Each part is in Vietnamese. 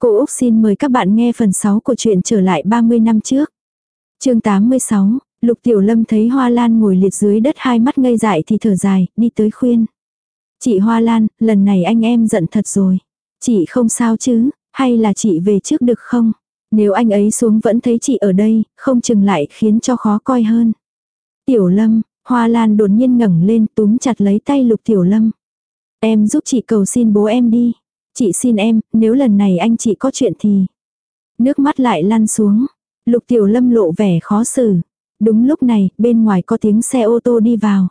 Cô Úc xin mời các bạn nghe phần 6 của truyện trở lại 30 năm trước. chương 86, Lục Tiểu Lâm thấy Hoa Lan ngồi liệt dưới đất hai mắt ngây dại thì thở dài, đi tới khuyên. Chị Hoa Lan, lần này anh em giận thật rồi. Chị không sao chứ, hay là chị về trước được không? Nếu anh ấy xuống vẫn thấy chị ở đây, không chừng lại khiến cho khó coi hơn. Tiểu Lâm, Hoa Lan đột nhiên ngẩng lên túm chặt lấy tay Lục Tiểu Lâm. Em giúp chị cầu xin bố em đi. Chị xin em, nếu lần này anh chị có chuyện thì... Nước mắt lại lăn xuống. Lục Tiểu Lâm lộ vẻ khó xử. Đúng lúc này, bên ngoài có tiếng xe ô tô đi vào.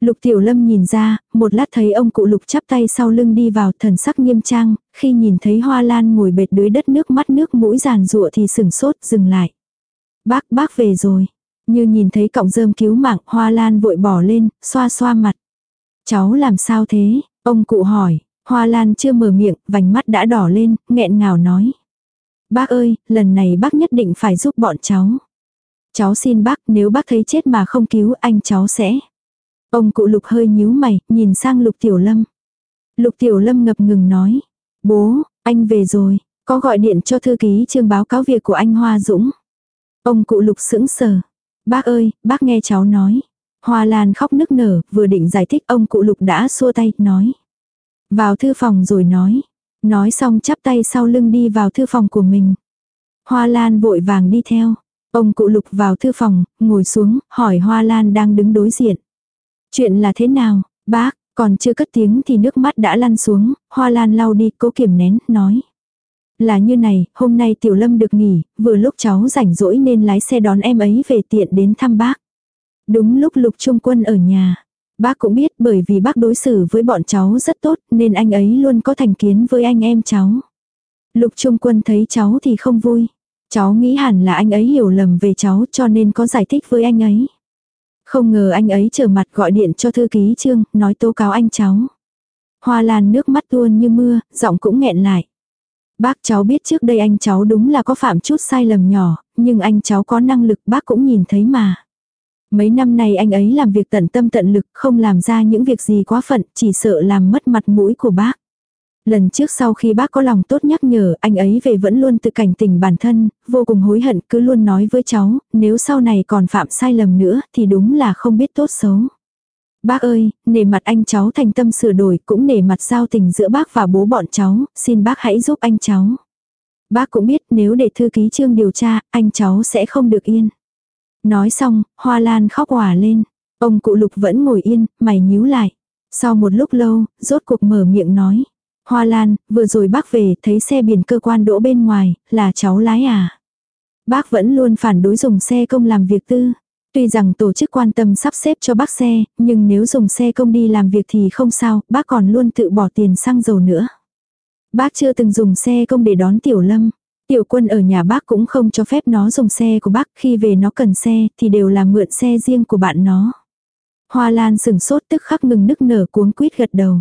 Lục Tiểu Lâm nhìn ra, một lát thấy ông cụ Lục chắp tay sau lưng đi vào thần sắc nghiêm trang, khi nhìn thấy Hoa Lan ngồi bệt dưới đất nước mắt nước mũi giàn rụa thì sừng sốt dừng lại. Bác, bác về rồi. Như nhìn thấy cọng rơm cứu mạng, Hoa Lan vội bỏ lên, xoa xoa mặt. Cháu làm sao thế? Ông cụ hỏi, Hoa Lan chưa mở miệng, vành mắt đã đỏ lên, nghẹn ngào nói. Bác ơi, lần này bác nhất định phải giúp bọn cháu. Cháu xin bác, nếu bác thấy chết mà không cứu anh cháu sẽ. Ông cụ lục hơi nhíu mày, nhìn sang lục tiểu lâm. Lục tiểu lâm ngập ngừng nói. Bố, anh về rồi, có gọi điện cho thư ký trương báo cáo việc của anh Hoa Dũng. Ông cụ lục sững sờ. Bác ơi, bác nghe cháu nói. Hoa Lan khóc nức nở, vừa định giải thích ông cụ lục đã xua tay, nói. Vào thư phòng rồi nói. Nói xong chắp tay sau lưng đi vào thư phòng của mình. Hoa Lan vội vàng đi theo. Ông cụ lục vào thư phòng, ngồi xuống, hỏi Hoa Lan đang đứng đối diện. Chuyện là thế nào, bác, còn chưa cất tiếng thì nước mắt đã lăn xuống, Hoa Lan lau đi, cố kiểm nén, nói. Là như này, hôm nay Tiểu Lâm được nghỉ, vừa lúc cháu rảnh rỗi nên lái xe đón em ấy về tiện đến thăm bác. Đúng lúc Lục Trung Quân ở nhà. Bác cũng biết bởi vì bác đối xử với bọn cháu rất tốt nên anh ấy luôn có thành kiến với anh em cháu. Lục Trung Quân thấy cháu thì không vui. Cháu nghĩ hẳn là anh ấy hiểu lầm về cháu cho nên có giải thích với anh ấy. Không ngờ anh ấy trở mặt gọi điện cho thư ký trương, nói tố cáo anh cháu. Hoa lan nước mắt tuôn như mưa, giọng cũng nghẹn lại. Bác cháu biết trước đây anh cháu đúng là có phạm chút sai lầm nhỏ, nhưng anh cháu có năng lực bác cũng nhìn thấy mà. Mấy năm nay anh ấy làm việc tận tâm tận lực không làm ra những việc gì quá phận, chỉ sợ làm mất mặt mũi của bác. Lần trước sau khi bác có lòng tốt nhắc nhở, anh ấy về vẫn luôn tự cảnh tỉnh bản thân, vô cùng hối hận cứ luôn nói với cháu, nếu sau này còn phạm sai lầm nữa thì đúng là không biết tốt xấu. Bác ơi, nể mặt anh cháu thành tâm sửa đổi cũng nể mặt giao tình giữa bác và bố bọn cháu, xin bác hãy giúp anh cháu. Bác cũng biết nếu để thư ký trương điều tra, anh cháu sẽ không được yên. Nói xong, Hoa Lan khóc hòa lên. Ông cụ lục vẫn ngồi yên, mày nhíu lại. Sau một lúc lâu, rốt cuộc mở miệng nói. Hoa Lan, vừa rồi bác về, thấy xe biển cơ quan đỗ bên ngoài, là cháu lái à? Bác vẫn luôn phản đối dùng xe công làm việc tư. Tuy rằng tổ chức quan tâm sắp xếp cho bác xe, nhưng nếu dùng xe công đi làm việc thì không sao, bác còn luôn tự bỏ tiền xăng dầu nữa. Bác chưa từng dùng xe công để đón Tiểu Lâm. Tiểu quân ở nhà bác cũng không cho phép nó dùng xe của bác, khi về nó cần xe thì đều là mượn xe riêng của bạn nó. Hoa Lan sừng sốt tức khắc ngừng nức nở cuống quýt gật đầu.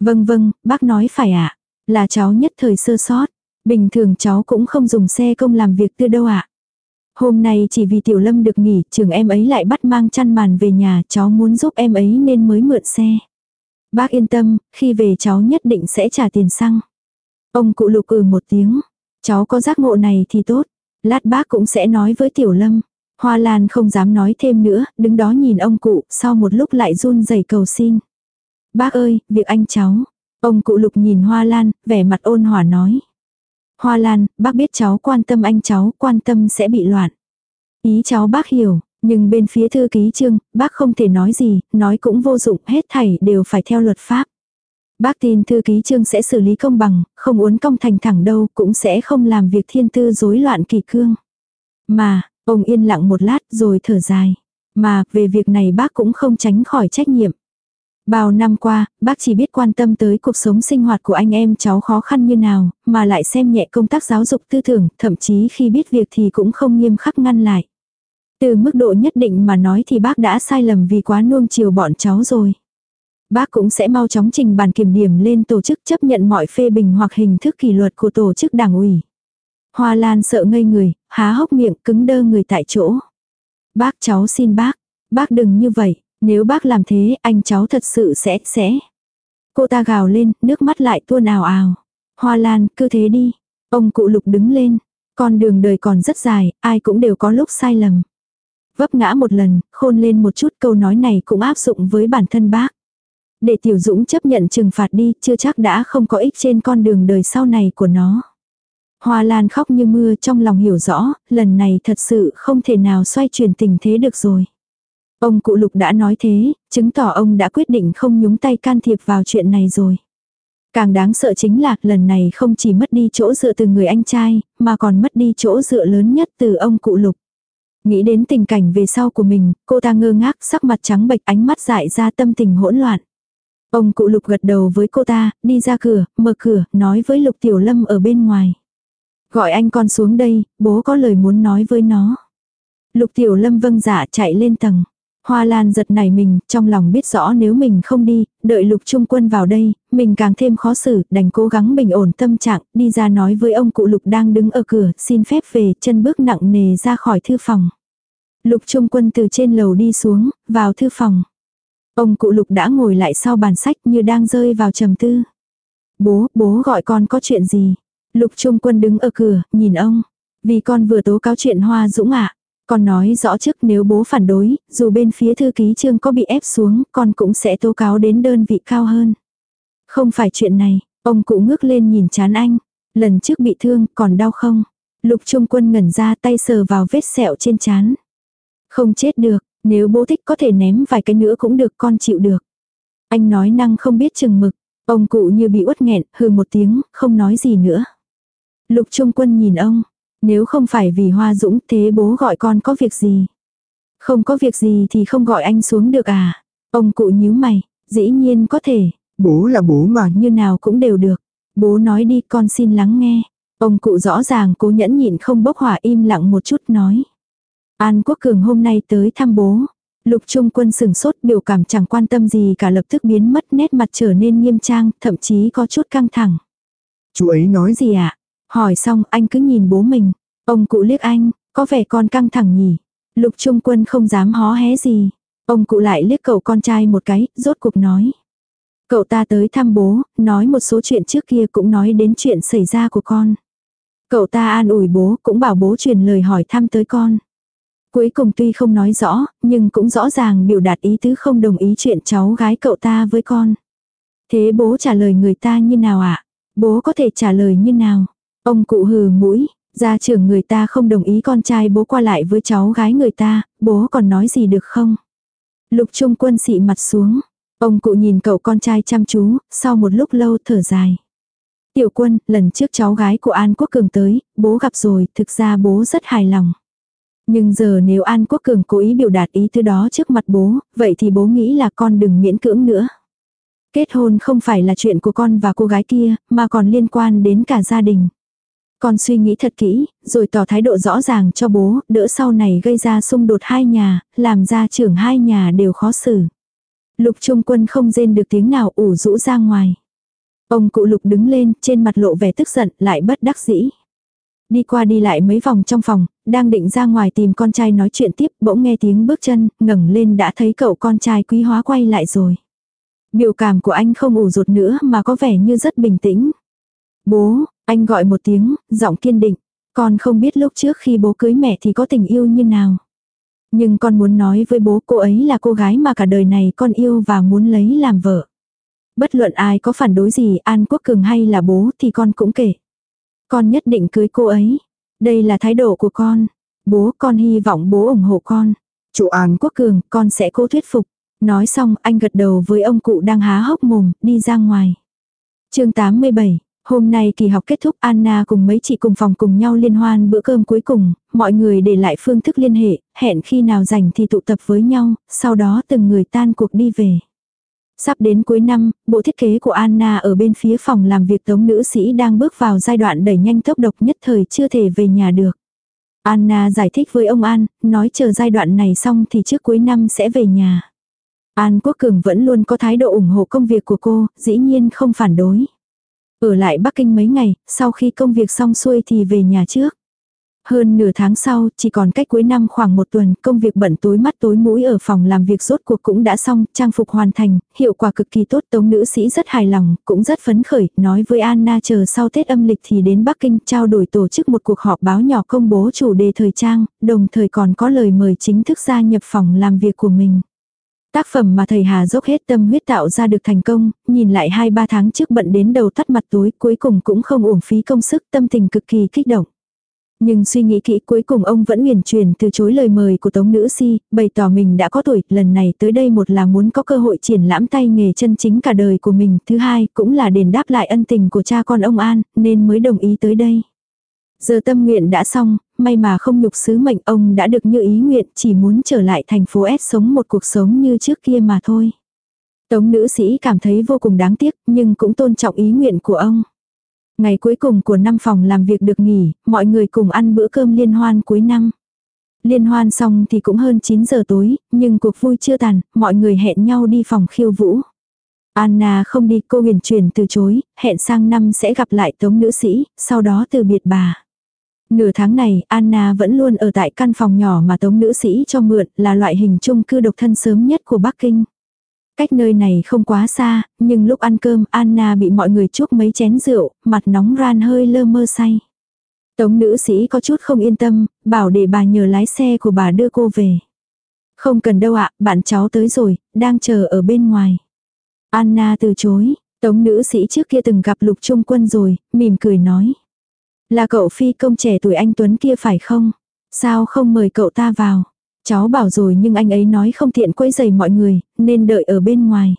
Vâng vâng, bác nói phải ạ. À? Là cháu nhất thời sơ sót. Bình thường cháu cũng không dùng xe công làm việc tư đâu ạ. À? Hôm nay chỉ vì Tiểu Lâm được nghỉ, trường em ấy lại bắt mang chăn màn về nhà, cháu muốn giúp em ấy nên mới mượn xe. Bác yên tâm, khi về cháu nhất định sẽ trả tiền xăng. Ông cụ lục ừ một tiếng. Cháu có giác ngộ này thì tốt. Lát bác cũng sẽ nói với Tiểu Lâm. Hoa Lan không dám nói thêm nữa, đứng đó nhìn ông cụ, sau một lúc lại run rẩy cầu xin. Bác ơi, việc anh cháu. Ông cụ lục nhìn Hoa Lan, vẻ mặt ôn hòa nói. Hoa Lan, bác biết cháu quan tâm anh cháu, quan tâm sẽ bị loạn. Ý cháu bác hiểu, nhưng bên phía thư ký trương, bác không thể nói gì, nói cũng vô dụng, hết thảy đều phải theo luật pháp. Bác tin thư ký trương sẽ xử lý công bằng, không uốn cong thành thẳng đâu, cũng sẽ không làm việc thiên tư rối loạn kỳ cương. Mà, ông yên lặng một lát rồi thở dài. Mà, về việc này bác cũng không tránh khỏi trách nhiệm. Bao năm qua, bác chỉ biết quan tâm tới cuộc sống sinh hoạt của anh em cháu khó khăn như nào, mà lại xem nhẹ công tác giáo dục tư tưởng, thậm chí khi biết việc thì cũng không nghiêm khắc ngăn lại. Từ mức độ nhất định mà nói thì bác đã sai lầm vì quá nuông chiều bọn cháu rồi. Bác cũng sẽ mau chóng trình bàn kiểm điểm lên tổ chức chấp nhận mọi phê bình hoặc hình thức kỷ luật của tổ chức đảng ủy. Hoa Lan sợ ngây người, há hốc miệng cứng đơ người tại chỗ. Bác cháu xin bác, bác đừng như vậy, nếu bác làm thế anh cháu thật sự sẽ, sẽ. Cô ta gào lên, nước mắt lại tuôn ào ào. Hoa Lan, cứ thế đi. Ông cụ lục đứng lên. Con đường đời còn rất dài, ai cũng đều có lúc sai lầm. Vấp ngã một lần, khôn lên một chút câu nói này cũng áp dụng với bản thân bác. Để Tiểu Dũng chấp nhận trừng phạt đi, chưa chắc đã không có ích trên con đường đời sau này của nó. Hoa Lan khóc như mưa trong lòng hiểu rõ, lần này thật sự không thể nào xoay chuyển tình thế được rồi. Ông cụ Lục đã nói thế, chứng tỏ ông đã quyết định không nhúng tay can thiệp vào chuyện này rồi. Càng đáng sợ chính là lần này không chỉ mất đi chỗ dựa từ người anh trai, mà còn mất đi chỗ dựa lớn nhất từ ông cụ Lục. Nghĩ đến tình cảnh về sau của mình, cô ta ngơ ngác sắc mặt trắng bệch ánh mắt dại ra tâm tình hỗn loạn. Ông cụ Lục gật đầu với cô ta, đi ra cửa, mở cửa, nói với Lục Tiểu Lâm ở bên ngoài. Gọi anh con xuống đây, bố có lời muốn nói với nó. Lục Tiểu Lâm vâng dạ chạy lên tầng. Hoa Lan giật nảy mình, trong lòng biết rõ nếu mình không đi, đợi lục trung quân vào đây, mình càng thêm khó xử, đành cố gắng bình ổn tâm trạng, đi ra nói với ông cụ lục đang đứng ở cửa, xin phép về, chân bước nặng nề ra khỏi thư phòng. Lục trung quân từ trên lầu đi xuống, vào thư phòng. Ông cụ lục đã ngồi lại sau bàn sách như đang rơi vào trầm tư. Bố, bố gọi con có chuyện gì? Lục trung quân đứng ở cửa, nhìn ông. Vì con vừa tố cáo chuyện Hoa Dũng ạ. Con nói rõ trước nếu bố phản đối, dù bên phía thư ký trương có bị ép xuống, con cũng sẽ tố cáo đến đơn vị cao hơn. Không phải chuyện này, ông cụ ngước lên nhìn chán anh. Lần trước bị thương, còn đau không? Lục trung quân ngẩn ra tay sờ vào vết sẹo trên chán. Không chết được, nếu bố thích có thể ném vài cái nữa cũng được con chịu được. Anh nói năng không biết chừng mực. Ông cụ như bị uất nghẹn, hừ một tiếng, không nói gì nữa. Lục trung quân nhìn ông, nếu không phải vì Hoa Dũng thế bố gọi con có việc gì? Không có việc gì thì không gọi anh xuống được à? Ông cụ nhíu mày, dĩ nhiên có thể. Bố là bố mà. Như nào cũng đều được. Bố nói đi con xin lắng nghe. Ông cụ rõ ràng cố nhẫn nhịn không bốc hỏa im lặng một chút nói. An Quốc Cường hôm nay tới thăm bố. Lục Trung Quân sừng sốt biểu cảm chẳng quan tâm gì cả lập tức biến mất nét mặt trở nên nghiêm trang, thậm chí có chút căng thẳng. Chú ấy nói gì ạ? À? Hỏi xong anh cứ nhìn bố mình. Ông cụ liếc anh, có vẻ con căng thẳng nhỉ. Lục Trung Quân không dám hó hé gì. Ông cụ lại liếc cậu con trai một cái, rốt cuộc nói. Cậu ta tới thăm bố, nói một số chuyện trước kia cũng nói đến chuyện xảy ra của con. Cậu ta an ủi bố, cũng bảo bố truyền lời hỏi thăm tới con. Cuối cùng tuy không nói rõ, nhưng cũng rõ ràng biểu đạt ý tứ không đồng ý chuyện cháu gái cậu ta với con. Thế bố trả lời người ta như nào ạ? À? Bố có thể trả lời như nào? Ông cụ hừ mũi, gia trưởng người ta không đồng ý con trai bố qua lại với cháu gái người ta, bố còn nói gì được không? Lục trung quân xị mặt xuống. Ông cụ nhìn cậu con trai chăm chú, sau một lúc lâu thở dài. Tiểu quân, lần trước cháu gái của An Quốc Cường tới, bố gặp rồi, thực ra bố rất hài lòng. Nhưng giờ nếu An Quốc Cường cố ý biểu đạt ý thứ đó trước mặt bố, vậy thì bố nghĩ là con đừng miễn cưỡng nữa. Kết hôn không phải là chuyện của con và cô gái kia, mà còn liên quan đến cả gia đình. Con suy nghĩ thật kỹ, rồi tỏ thái độ rõ ràng cho bố, đỡ sau này gây ra xung đột hai nhà, làm ra trưởng hai nhà đều khó xử. Lục trung quân không rên được tiếng nào ủ rũ ra ngoài. Ông cụ lục đứng lên, trên mặt lộ vẻ tức giận, lại bất đắc dĩ. Đi qua đi lại mấy vòng trong phòng, đang định ra ngoài tìm con trai nói chuyện tiếp, bỗng nghe tiếng bước chân, ngẩng lên đã thấy cậu con trai quý hóa quay lại rồi. Biểu cảm của anh không ủ rột nữa mà có vẻ như rất bình tĩnh. Bố, anh gọi một tiếng, giọng kiên định. Con không biết lúc trước khi bố cưới mẹ thì có tình yêu như nào. Nhưng con muốn nói với bố cô ấy là cô gái mà cả đời này con yêu và muốn lấy làm vợ. Bất luận ai có phản đối gì An Quốc Cường hay là bố thì con cũng kể. Con nhất định cưới cô ấy. Đây là thái độ của con. Bố con hy vọng bố ủng hộ con. Chủ án Quốc Cường con sẽ cố thuyết phục. Nói xong anh gật đầu với ông cụ đang há hốc mồm đi ra ngoài. chương 87 Hôm nay kỳ học kết thúc Anna cùng mấy chị cùng phòng cùng nhau liên hoan bữa cơm cuối cùng, mọi người để lại phương thức liên hệ, hẹn khi nào rảnh thì tụ tập với nhau, sau đó từng người tan cuộc đi về. Sắp đến cuối năm, bộ thiết kế của Anna ở bên phía phòng làm việc tống nữ sĩ đang bước vào giai đoạn đẩy nhanh tốc độc nhất thời chưa thể về nhà được. Anna giải thích với ông An, nói chờ giai đoạn này xong thì trước cuối năm sẽ về nhà. An Quốc Cường vẫn luôn có thái độ ủng hộ công việc của cô, dĩ nhiên không phản đối. Ở lại Bắc Kinh mấy ngày, sau khi công việc xong xuôi thì về nhà trước. Hơn nửa tháng sau, chỉ còn cách cuối năm khoảng một tuần, công việc bận tối mắt tối mũi ở phòng làm việc rốt cuộc cũng đã xong, trang phục hoàn thành, hiệu quả cực kỳ tốt, tống nữ sĩ rất hài lòng, cũng rất phấn khởi, nói với Anna chờ sau Tết âm lịch thì đến Bắc Kinh trao đổi tổ chức một cuộc họp báo nhỏ công bố chủ đề thời trang, đồng thời còn có lời mời chính thức gia nhập phòng làm việc của mình. Tác phẩm mà thầy Hà dốc hết tâm huyết tạo ra được thành công, nhìn lại 2-3 tháng trước bận đến đầu tắt mặt tối cuối cùng cũng không uổng phí công sức tâm tình cực kỳ kích động. Nhưng suy nghĩ kỹ cuối cùng ông vẫn nguyền truyền từ chối lời mời của tống nữ si, bày tỏ mình đã có tuổi, lần này tới đây một là muốn có cơ hội triển lãm tay nghề chân chính cả đời của mình, thứ hai cũng là đền đáp lại ân tình của cha con ông An, nên mới đồng ý tới đây. Giờ tâm nguyện đã xong, may mà không nhục sứ mệnh ông đã được như ý nguyện chỉ muốn trở lại thành phố S sống một cuộc sống như trước kia mà thôi. Tống nữ sĩ cảm thấy vô cùng đáng tiếc nhưng cũng tôn trọng ý nguyện của ông. Ngày cuối cùng của năm phòng làm việc được nghỉ, mọi người cùng ăn bữa cơm liên hoan cuối năm. Liên hoan xong thì cũng hơn 9 giờ tối, nhưng cuộc vui chưa tàn, mọi người hẹn nhau đi phòng khiêu vũ. Anna không đi cô huyền truyền từ chối, hẹn sang năm sẽ gặp lại tống nữ sĩ, sau đó từ biệt bà. Nửa tháng này, Anna vẫn luôn ở tại căn phòng nhỏ mà tống nữ sĩ cho mượn là loại hình chung cư độc thân sớm nhất của Bắc Kinh. Cách nơi này không quá xa, nhưng lúc ăn cơm Anna bị mọi người chuốc mấy chén rượu, mặt nóng ran hơi lơ mơ say. Tống nữ sĩ có chút không yên tâm, bảo để bà nhờ lái xe của bà đưa cô về. Không cần đâu ạ, bạn cháu tới rồi, đang chờ ở bên ngoài. Anna từ chối, tống nữ sĩ trước kia từng gặp lục trung quân rồi, mỉm cười nói. Là cậu phi công trẻ tuổi anh Tuấn kia phải không? Sao không mời cậu ta vào? Cháu bảo rồi nhưng anh ấy nói không tiện quấy giày mọi người, nên đợi ở bên ngoài.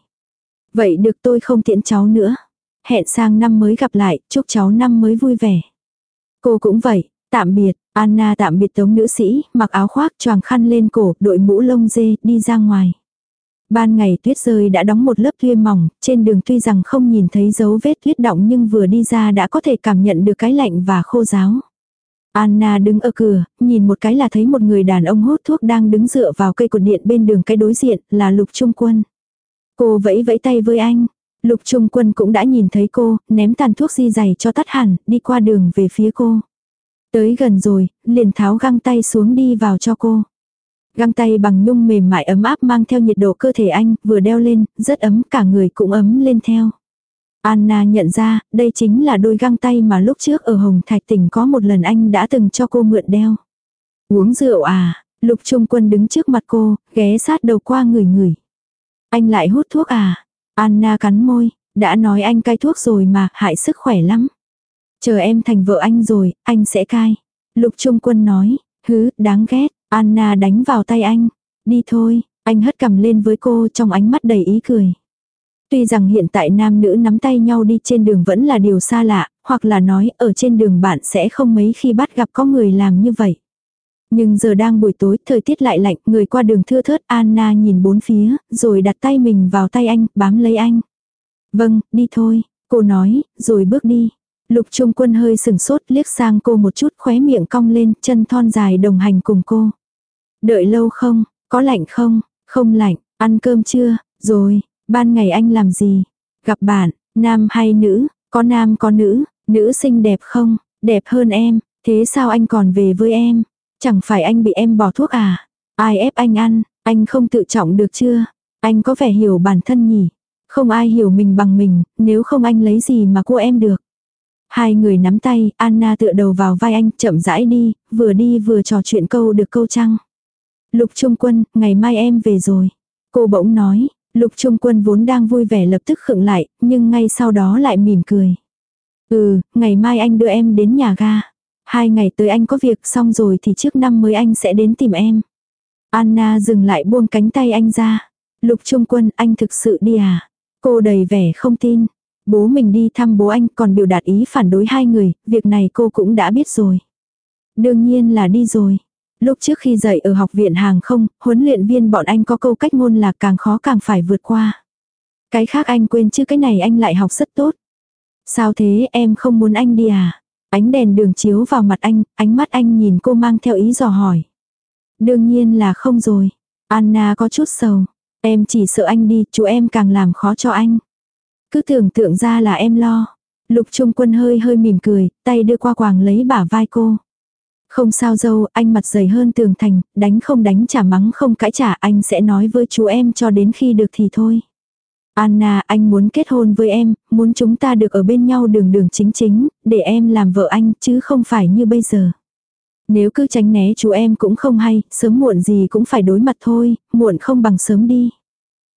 Vậy được tôi không tiện cháu nữa. Hẹn sang năm mới gặp lại, chúc cháu năm mới vui vẻ. Cô cũng vậy, tạm biệt, Anna tạm biệt tống nữ sĩ, mặc áo khoác choàng khăn lên cổ, đội mũ lông dê, đi ra ngoài. Ban ngày tuyết rơi đã đóng một lớp thuê mỏng, trên đường tuy rằng không nhìn thấy dấu vết tuyết động nhưng vừa đi ra đã có thể cảm nhận được cái lạnh và khô ráo. Anna đứng ở cửa, nhìn một cái là thấy một người đàn ông hút thuốc đang đứng dựa vào cây cột điện bên đường cái đối diện, là Lục Trung Quân. Cô vẫy vẫy tay với anh. Lục Trung Quân cũng đã nhìn thấy cô, ném tàn thuốc di dày cho tắt hẳn, đi qua đường về phía cô. Tới gần rồi, liền tháo găng tay xuống đi vào cho cô. Găng tay bằng nhung mềm mại ấm áp mang theo nhiệt độ cơ thể anh, vừa đeo lên, rất ấm, cả người cũng ấm lên theo. Anna nhận ra, đây chính là đôi găng tay mà lúc trước ở Hồng Thạch tỉnh có một lần anh đã từng cho cô mượn đeo. Uống rượu à, lục trung quân đứng trước mặt cô, ghé sát đầu qua người người. Anh lại hút thuốc à? Anna cắn môi, đã nói anh cai thuốc rồi mà, hại sức khỏe lắm. Chờ em thành vợ anh rồi, anh sẽ cai. Lục trung quân nói, hứ, đáng ghét, Anna đánh vào tay anh. Đi thôi, anh hất cầm lên với cô trong ánh mắt đầy ý cười. Tuy rằng hiện tại nam nữ nắm tay nhau đi trên đường vẫn là điều xa lạ, hoặc là nói ở trên đường bạn sẽ không mấy khi bắt gặp có người làm như vậy. Nhưng giờ đang buổi tối, thời tiết lại lạnh, người qua đường thưa thớt Anna nhìn bốn phía, rồi đặt tay mình vào tay anh, bám lấy anh. Vâng, đi thôi, cô nói, rồi bước đi. Lục Trung Quân hơi sừng sốt liếc sang cô một chút khóe miệng cong lên, chân thon dài đồng hành cùng cô. Đợi lâu không, có lạnh không, không lạnh, ăn cơm chưa, rồi, ban ngày anh làm gì? Gặp bạn, nam hay nữ, có nam có nữ, nữ xinh đẹp không, đẹp hơn em, thế sao anh còn về với em? Chẳng phải anh bị em bỏ thuốc à? Ai ép anh ăn, anh không tự trọng được chưa? Anh có vẻ hiểu bản thân nhỉ? Không ai hiểu mình bằng mình, nếu không anh lấy gì mà cô em được. Hai người nắm tay, Anna tựa đầu vào vai anh, chậm rãi đi, vừa đi vừa trò chuyện câu được câu trăng. Lục Trung Quân, ngày mai em về rồi. Cô bỗng nói, Lục Trung Quân vốn đang vui vẻ lập tức khựng lại, nhưng ngay sau đó lại mỉm cười. Ừ, ngày mai anh đưa em đến nhà ga. Hai ngày tới anh có việc xong rồi thì trước năm mới anh sẽ đến tìm em. Anna dừng lại buông cánh tay anh ra. Lục Trung Quân, anh thực sự đi à? Cô đầy vẻ không tin. Bố mình đi thăm bố anh còn biểu đạt ý phản đối hai người, việc này cô cũng đã biết rồi. Đương nhiên là đi rồi. Lúc trước khi dạy ở học viện hàng không, huấn luyện viên bọn anh có câu cách ngôn là càng khó càng phải vượt qua. Cái khác anh quên chứ cái này anh lại học rất tốt. Sao thế em không muốn anh đi à? Ánh đèn đường chiếu vào mặt anh, ánh mắt anh nhìn cô mang theo ý dò hỏi. Đương nhiên là không rồi. Anna có chút sầu. Em chỉ sợ anh đi, chú em càng làm khó cho anh. Cứ tưởng tượng ra là em lo. Lục Trung Quân hơi hơi mỉm cười, tay đưa qua quàng lấy bả vai cô. Không sao dâu, anh mặt dày hơn tường thành, đánh không đánh trả mắng không cãi trả anh sẽ nói với chú em cho đến khi được thì thôi. Anna, anh muốn kết hôn với em, muốn chúng ta được ở bên nhau đường đường chính chính, để em làm vợ anh, chứ không phải như bây giờ. Nếu cứ tránh né chú em cũng không hay, sớm muộn gì cũng phải đối mặt thôi, muộn không bằng sớm đi.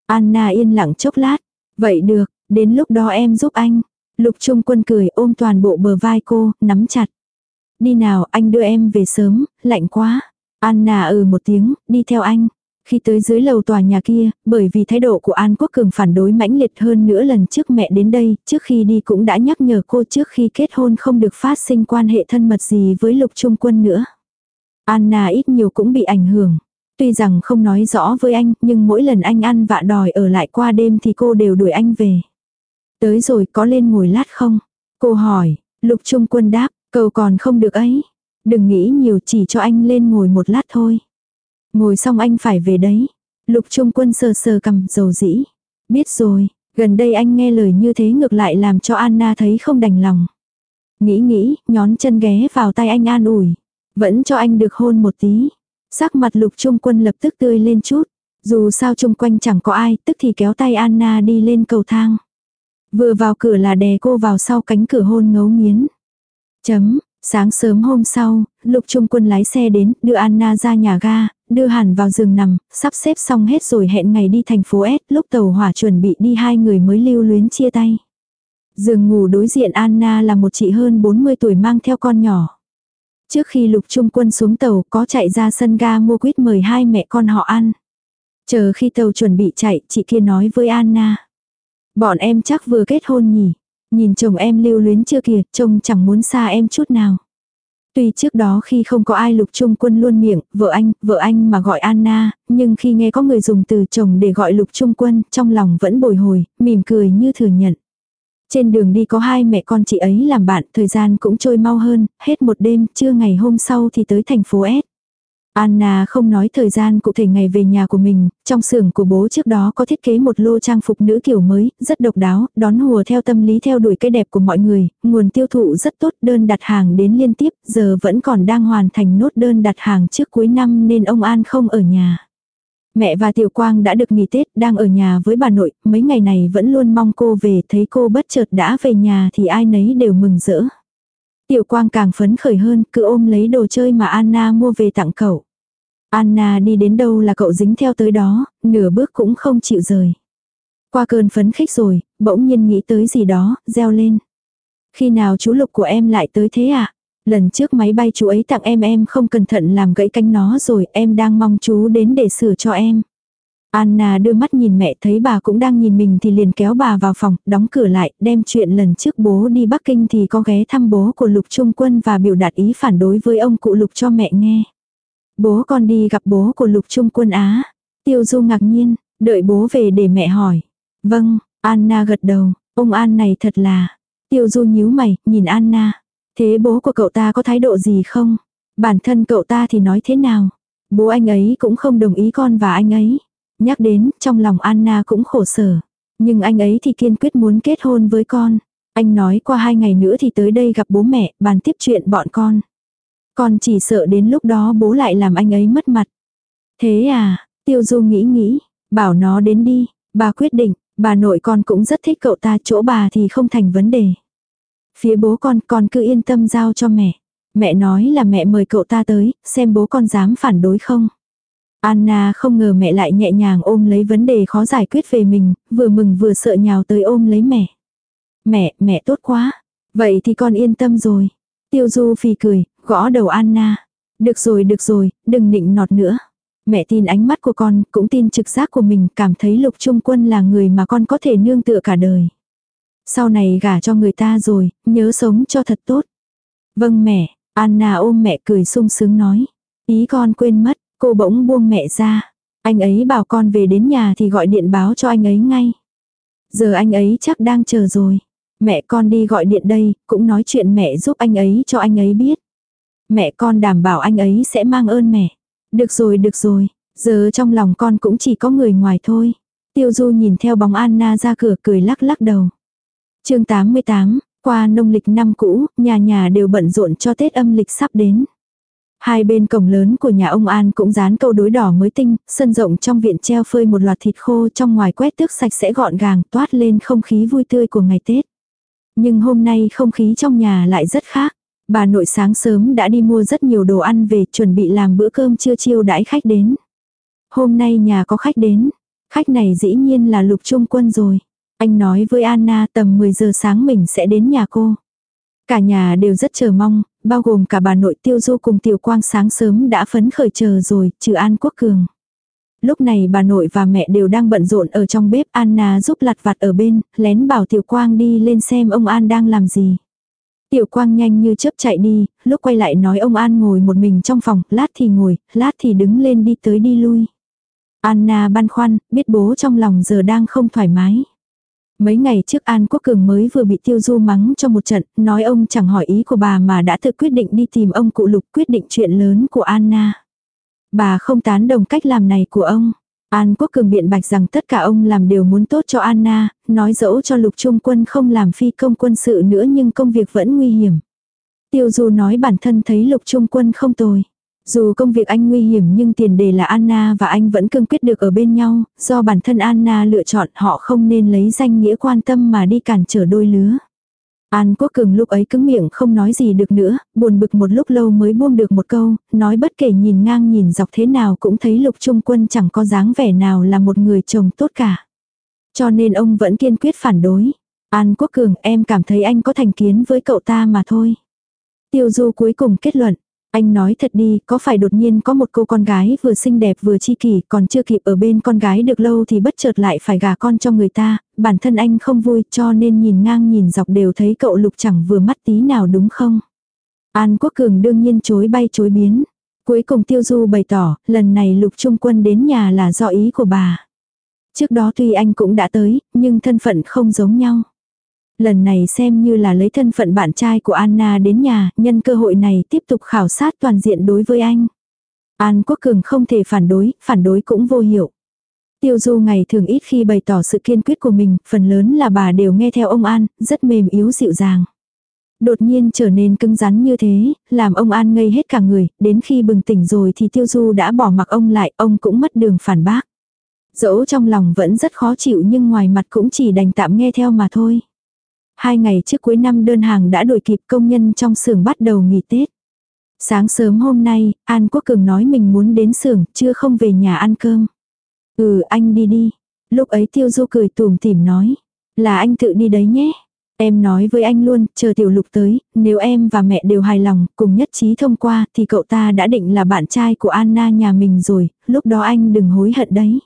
Anna yên lặng chốc lát. Vậy được, đến lúc đó em giúp anh. Lục Trung Quân cười ôm toàn bộ bờ vai cô, nắm chặt. Đi nào, anh đưa em về sớm, lạnh quá. Anna ừ một tiếng, đi theo anh. Khi tới dưới lầu tòa nhà kia, bởi vì thái độ của An Quốc Cường phản đối mãnh liệt hơn nữa lần trước mẹ đến đây, trước khi đi cũng đã nhắc nhở cô trước khi kết hôn không được phát sinh quan hệ thân mật gì với lục trung quân nữa. Anna ít nhiều cũng bị ảnh hưởng. Tuy rằng không nói rõ với anh, nhưng mỗi lần anh ăn vạ đòi ở lại qua đêm thì cô đều đuổi anh về. Tới rồi có lên ngồi lát không? Cô hỏi, lục trung quân đáp, cầu còn không được ấy. Đừng nghĩ nhiều chỉ cho anh lên ngồi một lát thôi. Ngồi xong anh phải về đấy. Lục trung quân sờ sờ cầm dầu dĩ. Biết rồi, gần đây anh nghe lời như thế ngược lại làm cho Anna thấy không đành lòng. Nghĩ nghĩ, nhón chân ghé vào tay anh an ủi. Vẫn cho anh được hôn một tí. Sắc mặt lục trung quân lập tức tươi lên chút. Dù sao chung quanh chẳng có ai, tức thì kéo tay Anna đi lên cầu thang. Vừa vào cửa là đè cô vào sau cánh cửa hôn ngấu nghiến. Chấm, sáng sớm hôm sau, lục trung quân lái xe đến, đưa Anna ra nhà ga, đưa hẳn vào giường nằm, sắp xếp xong hết rồi hẹn ngày đi thành phố S, lúc tàu hỏa chuẩn bị đi hai người mới lưu luyến chia tay. Giường ngủ đối diện Anna là một chị hơn 40 tuổi mang theo con nhỏ. Trước khi lục trung quân xuống tàu có chạy ra sân ga mua quýt mời hai mẹ con họ ăn. Chờ khi tàu chuẩn bị chạy, chị kia nói với Anna. Bọn em chắc vừa kết hôn nhỉ. Nhìn chồng em lưu luyến chưa kìa, chồng chẳng muốn xa em chút nào. Tuy trước đó khi không có ai lục trung quân luôn miệng, vợ anh, vợ anh mà gọi Anna, nhưng khi nghe có người dùng từ chồng để gọi lục trung quân, trong lòng vẫn bồi hồi, mỉm cười như thừa nhận. Trên đường đi có hai mẹ con chị ấy làm bạn, thời gian cũng trôi mau hơn, hết một đêm, trưa ngày hôm sau thì tới thành phố S. Anna không nói thời gian cụ thể ngày về nhà của mình, trong xưởng của bố trước đó có thiết kế một lô trang phục nữ kiểu mới, rất độc đáo, đón hùa theo tâm lý theo đuổi cái đẹp của mọi người, nguồn tiêu thụ rất tốt, đơn đặt hàng đến liên tiếp, giờ vẫn còn đang hoàn thành nốt đơn đặt hàng trước cuối năm nên ông An không ở nhà. Mẹ và Tiểu Quang đã được nghỉ Tết, đang ở nhà với bà nội, mấy ngày này vẫn luôn mong cô về, thấy cô bất chợt đã về nhà thì ai nấy đều mừng rỡ. Tiểu Quang càng phấn khởi hơn, cứ ôm lấy đồ chơi mà Anna mua về tặng cậu. Anna đi đến đâu là cậu dính theo tới đó, nửa bước cũng không chịu rời. Qua cơn phấn khích rồi, bỗng nhiên nghĩ tới gì đó, reo lên. Khi nào chú lục của em lại tới thế à? Lần trước máy bay chú ấy tặng em em không cẩn thận làm gãy cánh nó rồi, em đang mong chú đến để sửa cho em. Anna đưa mắt nhìn mẹ thấy bà cũng đang nhìn mình thì liền kéo bà vào phòng, đóng cửa lại, đem chuyện lần trước bố đi Bắc Kinh thì có ghé thăm bố của Lục Trung Quân và biểu đạt ý phản đối với ông cụ Lục cho mẹ nghe. Bố con đi gặp bố của Lục Trung Quân Á. Tiêu Du ngạc nhiên, đợi bố về để mẹ hỏi. Vâng, Anna gật đầu, ông An này thật là. Tiêu Du nhíu mày, nhìn Anna. Thế bố của cậu ta có thái độ gì không? Bản thân cậu ta thì nói thế nào? Bố anh ấy cũng không đồng ý con và anh ấy. Nhắc đến, trong lòng Anna cũng khổ sở. Nhưng anh ấy thì kiên quyết muốn kết hôn với con. Anh nói qua hai ngày nữa thì tới đây gặp bố mẹ, bàn tiếp chuyện bọn con. Con chỉ sợ đến lúc đó bố lại làm anh ấy mất mặt. Thế à, tiêu du nghĩ nghĩ, bảo nó đến đi, bà quyết định, bà nội con cũng rất thích cậu ta chỗ bà thì không thành vấn đề. Phía bố con, con cứ yên tâm giao cho mẹ. Mẹ nói là mẹ mời cậu ta tới, xem bố con dám phản đối không. Anna không ngờ mẹ lại nhẹ nhàng ôm lấy vấn đề khó giải quyết về mình, vừa mừng vừa sợ nhào tới ôm lấy mẹ. Mẹ, mẹ tốt quá. Vậy thì con yên tâm rồi. Tiêu Du phì cười, gõ đầu Anna. Được rồi, được rồi, đừng nịnh nọt nữa. Mẹ tin ánh mắt của con, cũng tin trực giác của mình, cảm thấy Lục Trung Quân là người mà con có thể nương tựa cả đời. Sau này gả cho người ta rồi, nhớ sống cho thật tốt. Vâng mẹ, Anna ôm mẹ cười sung sướng nói. Ý con quên mất, cô bỗng buông mẹ ra. Anh ấy bảo con về đến nhà thì gọi điện báo cho anh ấy ngay. Giờ anh ấy chắc đang chờ rồi. Mẹ con đi gọi điện đây, cũng nói chuyện mẹ giúp anh ấy cho anh ấy biết. Mẹ con đảm bảo anh ấy sẽ mang ơn mẹ. Được rồi, được rồi, giờ trong lòng con cũng chỉ có người ngoài thôi. Tiêu Du nhìn theo bóng Anna ra cửa cười lắc lắc đầu. chương 88, qua nông lịch năm cũ, nhà nhà đều bận rộn cho Tết âm lịch sắp đến. Hai bên cổng lớn của nhà ông An cũng dán câu đối đỏ mới tinh, sân rộng trong viện treo phơi một loạt thịt khô trong ngoài quét tước sạch sẽ gọn gàng toát lên không khí vui tươi của ngày Tết. Nhưng hôm nay không khí trong nhà lại rất khác. Bà nội sáng sớm đã đi mua rất nhiều đồ ăn về chuẩn bị làm bữa cơm trưa chiêu đãi khách đến. Hôm nay nhà có khách đến. Khách này dĩ nhiên là lục trung quân rồi. Anh nói với Anna tầm 10 giờ sáng mình sẽ đến nhà cô. Cả nhà đều rất chờ mong, bao gồm cả bà nội tiêu du cùng tiểu quang sáng sớm đã phấn khởi chờ rồi, trừ An Quốc Cường. Lúc này bà nội và mẹ đều đang bận rộn ở trong bếp Anna giúp lặt vặt ở bên, lén bảo tiểu quang đi lên xem ông An đang làm gì. Tiểu quang nhanh như chớp chạy đi, lúc quay lại nói ông An ngồi một mình trong phòng, lát thì ngồi, lát thì đứng lên đi tới đi lui. Anna băn khoăn, biết bố trong lòng giờ đang không thoải mái. Mấy ngày trước An Quốc Cường mới vừa bị tiêu du mắng cho một trận, nói ông chẳng hỏi ý của bà mà đã tự quyết định đi tìm ông cụ lục quyết định chuyện lớn của Anna. Bà không tán đồng cách làm này của ông. An Quốc Cường biện bạch rằng tất cả ông làm đều muốn tốt cho Anna, nói dẫu cho lục trung quân không làm phi công quân sự nữa nhưng công việc vẫn nguy hiểm. Tiêu Du nói bản thân thấy lục trung quân không tồi. Dù công việc anh nguy hiểm nhưng tiền đề là Anna và anh vẫn cương quyết được ở bên nhau, do bản thân Anna lựa chọn họ không nên lấy danh nghĩa quan tâm mà đi cản trở đôi lứa. An Quốc Cường lúc ấy cứng miệng không nói gì được nữa, buồn bực một lúc lâu mới buông được một câu, nói bất kể nhìn ngang nhìn dọc thế nào cũng thấy lục trung quân chẳng có dáng vẻ nào là một người chồng tốt cả. Cho nên ông vẫn kiên quyết phản đối. An Quốc Cường em cảm thấy anh có thành kiến với cậu ta mà thôi. Tiêu Du cuối cùng kết luận, anh nói thật đi, có phải đột nhiên có một cô con gái vừa xinh đẹp vừa chi kỷ, còn chưa kịp ở bên con gái được lâu thì bất chợt lại phải gả con cho người ta, bản thân anh không vui cho nên nhìn ngang nhìn dọc đều thấy cậu lục chẳng vừa mắt tí nào đúng không? An Quốc Cường đương nhiên chối bay chối biến. Cuối cùng Tiêu Du bày tỏ, lần này lục trung quân đến nhà là do ý của bà. Trước đó tuy anh cũng đã tới, nhưng thân phận không giống nhau. Lần này xem như là lấy thân phận bạn trai của Anna đến nhà, nhân cơ hội này tiếp tục khảo sát toàn diện đối với anh. An Quốc Cường không thể phản đối, phản đối cũng vô hiệu. Tiêu Du ngày thường ít khi bày tỏ sự kiên quyết của mình, phần lớn là bà đều nghe theo ông An, rất mềm yếu dịu dàng. Đột nhiên trở nên cứng rắn như thế, làm ông An ngây hết cả người, đến khi bừng tỉnh rồi thì Tiêu Du đã bỏ mặc ông lại, ông cũng mất đường phản bác. Dẫu trong lòng vẫn rất khó chịu nhưng ngoài mặt cũng chỉ đành tạm nghe theo mà thôi. Hai ngày trước cuối năm đơn hàng đã đổi kịp công nhân trong xưởng bắt đầu nghỉ Tết. Sáng sớm hôm nay, An Quốc Cường nói mình muốn đến xưởng, chưa không về nhà ăn cơm. Ừ anh đi đi. Lúc ấy Tiêu Du cười tùm tìm nói. Là anh tự đi đấy nhé. Em nói với anh luôn, chờ tiểu lục tới, nếu em và mẹ đều hài lòng, cùng nhất trí thông qua, thì cậu ta đã định là bạn trai của Anna nhà mình rồi, lúc đó anh đừng hối hận đấy.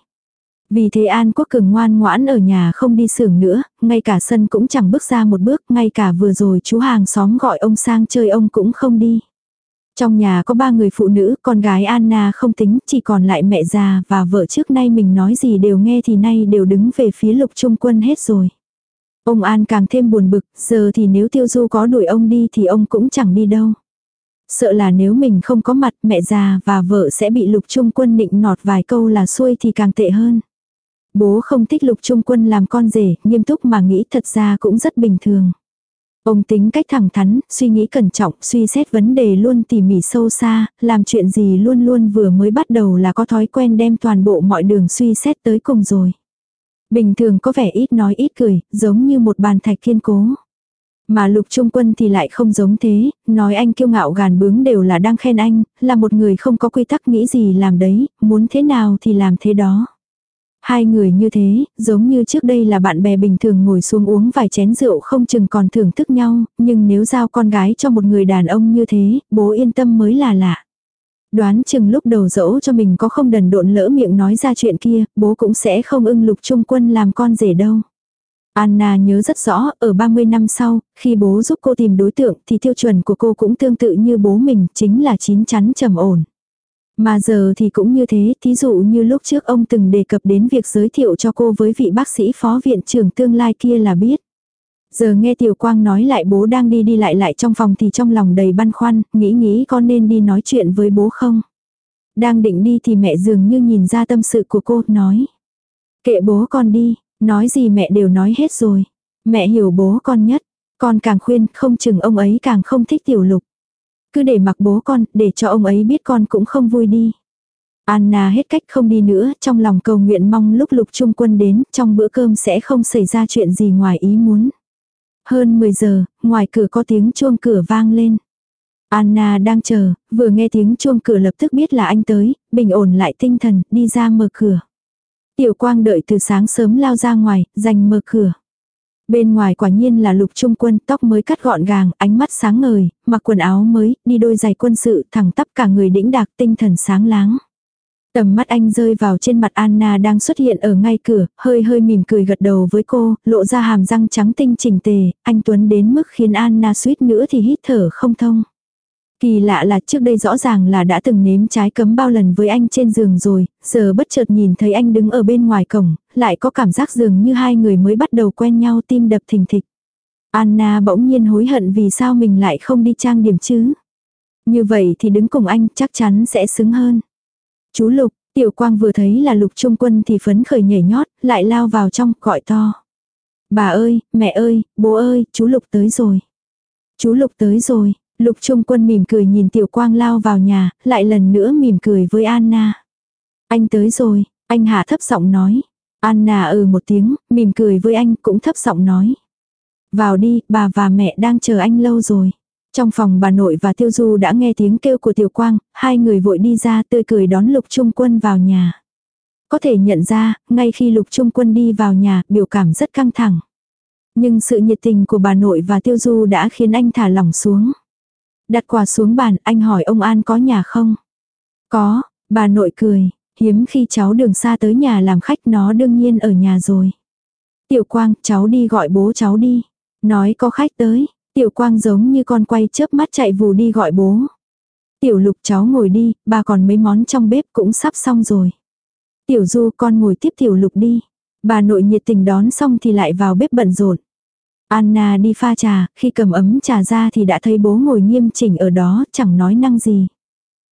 Vì thế An Quốc Cường ngoan ngoãn ở nhà không đi xưởng nữa, ngay cả sân cũng chẳng bước ra một bước, ngay cả vừa rồi chú hàng xóm gọi ông sang chơi ông cũng không đi. Trong nhà có ba người phụ nữ, con gái Anna không tính, chỉ còn lại mẹ già và vợ trước nay mình nói gì đều nghe thì nay đều đứng về phía lục trung quân hết rồi. Ông An càng thêm buồn bực, giờ thì nếu tiêu du có đuổi ông đi thì ông cũng chẳng đi đâu. Sợ là nếu mình không có mặt mẹ già và vợ sẽ bị lục trung quân nịnh nọt vài câu là xuôi thì càng tệ hơn. Bố không thích lục trung quân làm con rể, nghiêm túc mà nghĩ thật ra cũng rất bình thường. Ông tính cách thẳng thắn, suy nghĩ cẩn trọng, suy xét vấn đề luôn tỉ mỉ sâu xa, làm chuyện gì luôn luôn vừa mới bắt đầu là có thói quen đem toàn bộ mọi đường suy xét tới cùng rồi. Bình thường có vẻ ít nói ít cười, giống như một bàn thạch kiên cố. Mà lục trung quân thì lại không giống thế, nói anh kiêu ngạo gàn bướng đều là đang khen anh, là một người không có quy tắc nghĩ gì làm đấy, muốn thế nào thì làm thế đó. Hai người như thế, giống như trước đây là bạn bè bình thường ngồi xuống uống vài chén rượu không chừng còn thưởng thức nhau, nhưng nếu giao con gái cho một người đàn ông như thế, bố yên tâm mới là lạ. Đoán chừng lúc đầu dỗ cho mình có không đần độn lỡ miệng nói ra chuyện kia, bố cũng sẽ không ưng lục trung quân làm con rể đâu. Anna nhớ rất rõ, ở 30 năm sau, khi bố giúp cô tìm đối tượng thì tiêu chuẩn của cô cũng tương tự như bố mình, chính là chín chắn trầm ổn. Mà giờ thì cũng như thế, thí dụ như lúc trước ông từng đề cập đến việc giới thiệu cho cô với vị bác sĩ phó viện trưởng tương lai kia là biết. Giờ nghe Tiểu Quang nói lại bố đang đi đi lại lại trong phòng thì trong lòng đầy băn khoăn, nghĩ nghĩ con nên đi nói chuyện với bố không. Đang định đi thì mẹ dường như nhìn ra tâm sự của cô, nói. Kệ bố con đi, nói gì mẹ đều nói hết rồi. Mẹ hiểu bố con nhất, con càng khuyên không chừng ông ấy càng không thích Tiểu Lục. Cứ để mặc bố con, để cho ông ấy biết con cũng không vui đi. Anna hết cách không đi nữa, trong lòng cầu nguyện mong lúc lục trung quân đến, trong bữa cơm sẽ không xảy ra chuyện gì ngoài ý muốn. Hơn 10 giờ, ngoài cửa có tiếng chuông cửa vang lên. Anna đang chờ, vừa nghe tiếng chuông cửa lập tức biết là anh tới, bình ổn lại tinh thần, đi ra mở cửa. Tiểu quang đợi từ sáng sớm lao ra ngoài, giành mở cửa. Bên ngoài quả nhiên là lục trung quân, tóc mới cắt gọn gàng, ánh mắt sáng ngời, mặc quần áo mới, đi đôi giày quân sự, thẳng tắp cả người đĩnh đạc tinh thần sáng láng. Tầm mắt anh rơi vào trên mặt Anna đang xuất hiện ở ngay cửa, hơi hơi mỉm cười gật đầu với cô, lộ ra hàm răng trắng tinh chỉnh tề, anh Tuấn đến mức khiến Anna suýt nữa thì hít thở không thông. Kỳ lạ là trước đây rõ ràng là đã từng nếm trái cấm bao lần với anh trên giường rồi, giờ bất chợt nhìn thấy anh đứng ở bên ngoài cổng, lại có cảm giác dường như hai người mới bắt đầu quen nhau tim đập thình thịch. Anna bỗng nhiên hối hận vì sao mình lại không đi trang điểm chứ. Như vậy thì đứng cùng anh chắc chắn sẽ xứng hơn. Chú Lục, Tiểu Quang vừa thấy là Lục Trung Quân thì phấn khởi nhảy nhót, lại lao vào trong, gọi to. Bà ơi, mẹ ơi, bố ơi, chú Lục tới rồi. Chú Lục tới rồi, Lục Trung Quân mỉm cười nhìn Tiểu Quang lao vào nhà, lại lần nữa mỉm cười với Anna. Anh tới rồi, anh hạ thấp giọng nói. Anna ừ một tiếng, mỉm cười với anh cũng thấp giọng nói. Vào đi, bà và mẹ đang chờ anh lâu rồi. Trong phòng bà nội và Tiêu Du đã nghe tiếng kêu của Tiểu Quang, hai người vội đi ra tươi cười đón Lục Trung Quân vào nhà. Có thể nhận ra, ngay khi Lục Trung Quân đi vào nhà, biểu cảm rất căng thẳng. Nhưng sự nhiệt tình của bà nội và Tiêu Du đã khiến anh thả lỏng xuống. Đặt quà xuống bàn, anh hỏi ông An có nhà không? Có, bà nội cười, hiếm khi cháu đường xa tới nhà làm khách nó đương nhiên ở nhà rồi. Tiểu Quang, cháu đi gọi bố cháu đi. Nói có khách tới, Tiểu Quang giống như con quay chớp mắt chạy vù đi gọi bố. Tiểu Lục cháu ngồi đi, bà còn mấy món trong bếp cũng sắp xong rồi. Tiểu Du con ngồi tiếp Tiểu Lục đi. Bà nội nhiệt tình đón xong thì lại vào bếp bận rộn. Anna đi pha trà, khi cầm ấm trà ra thì đã thấy bố ngồi nghiêm chỉnh ở đó, chẳng nói năng gì.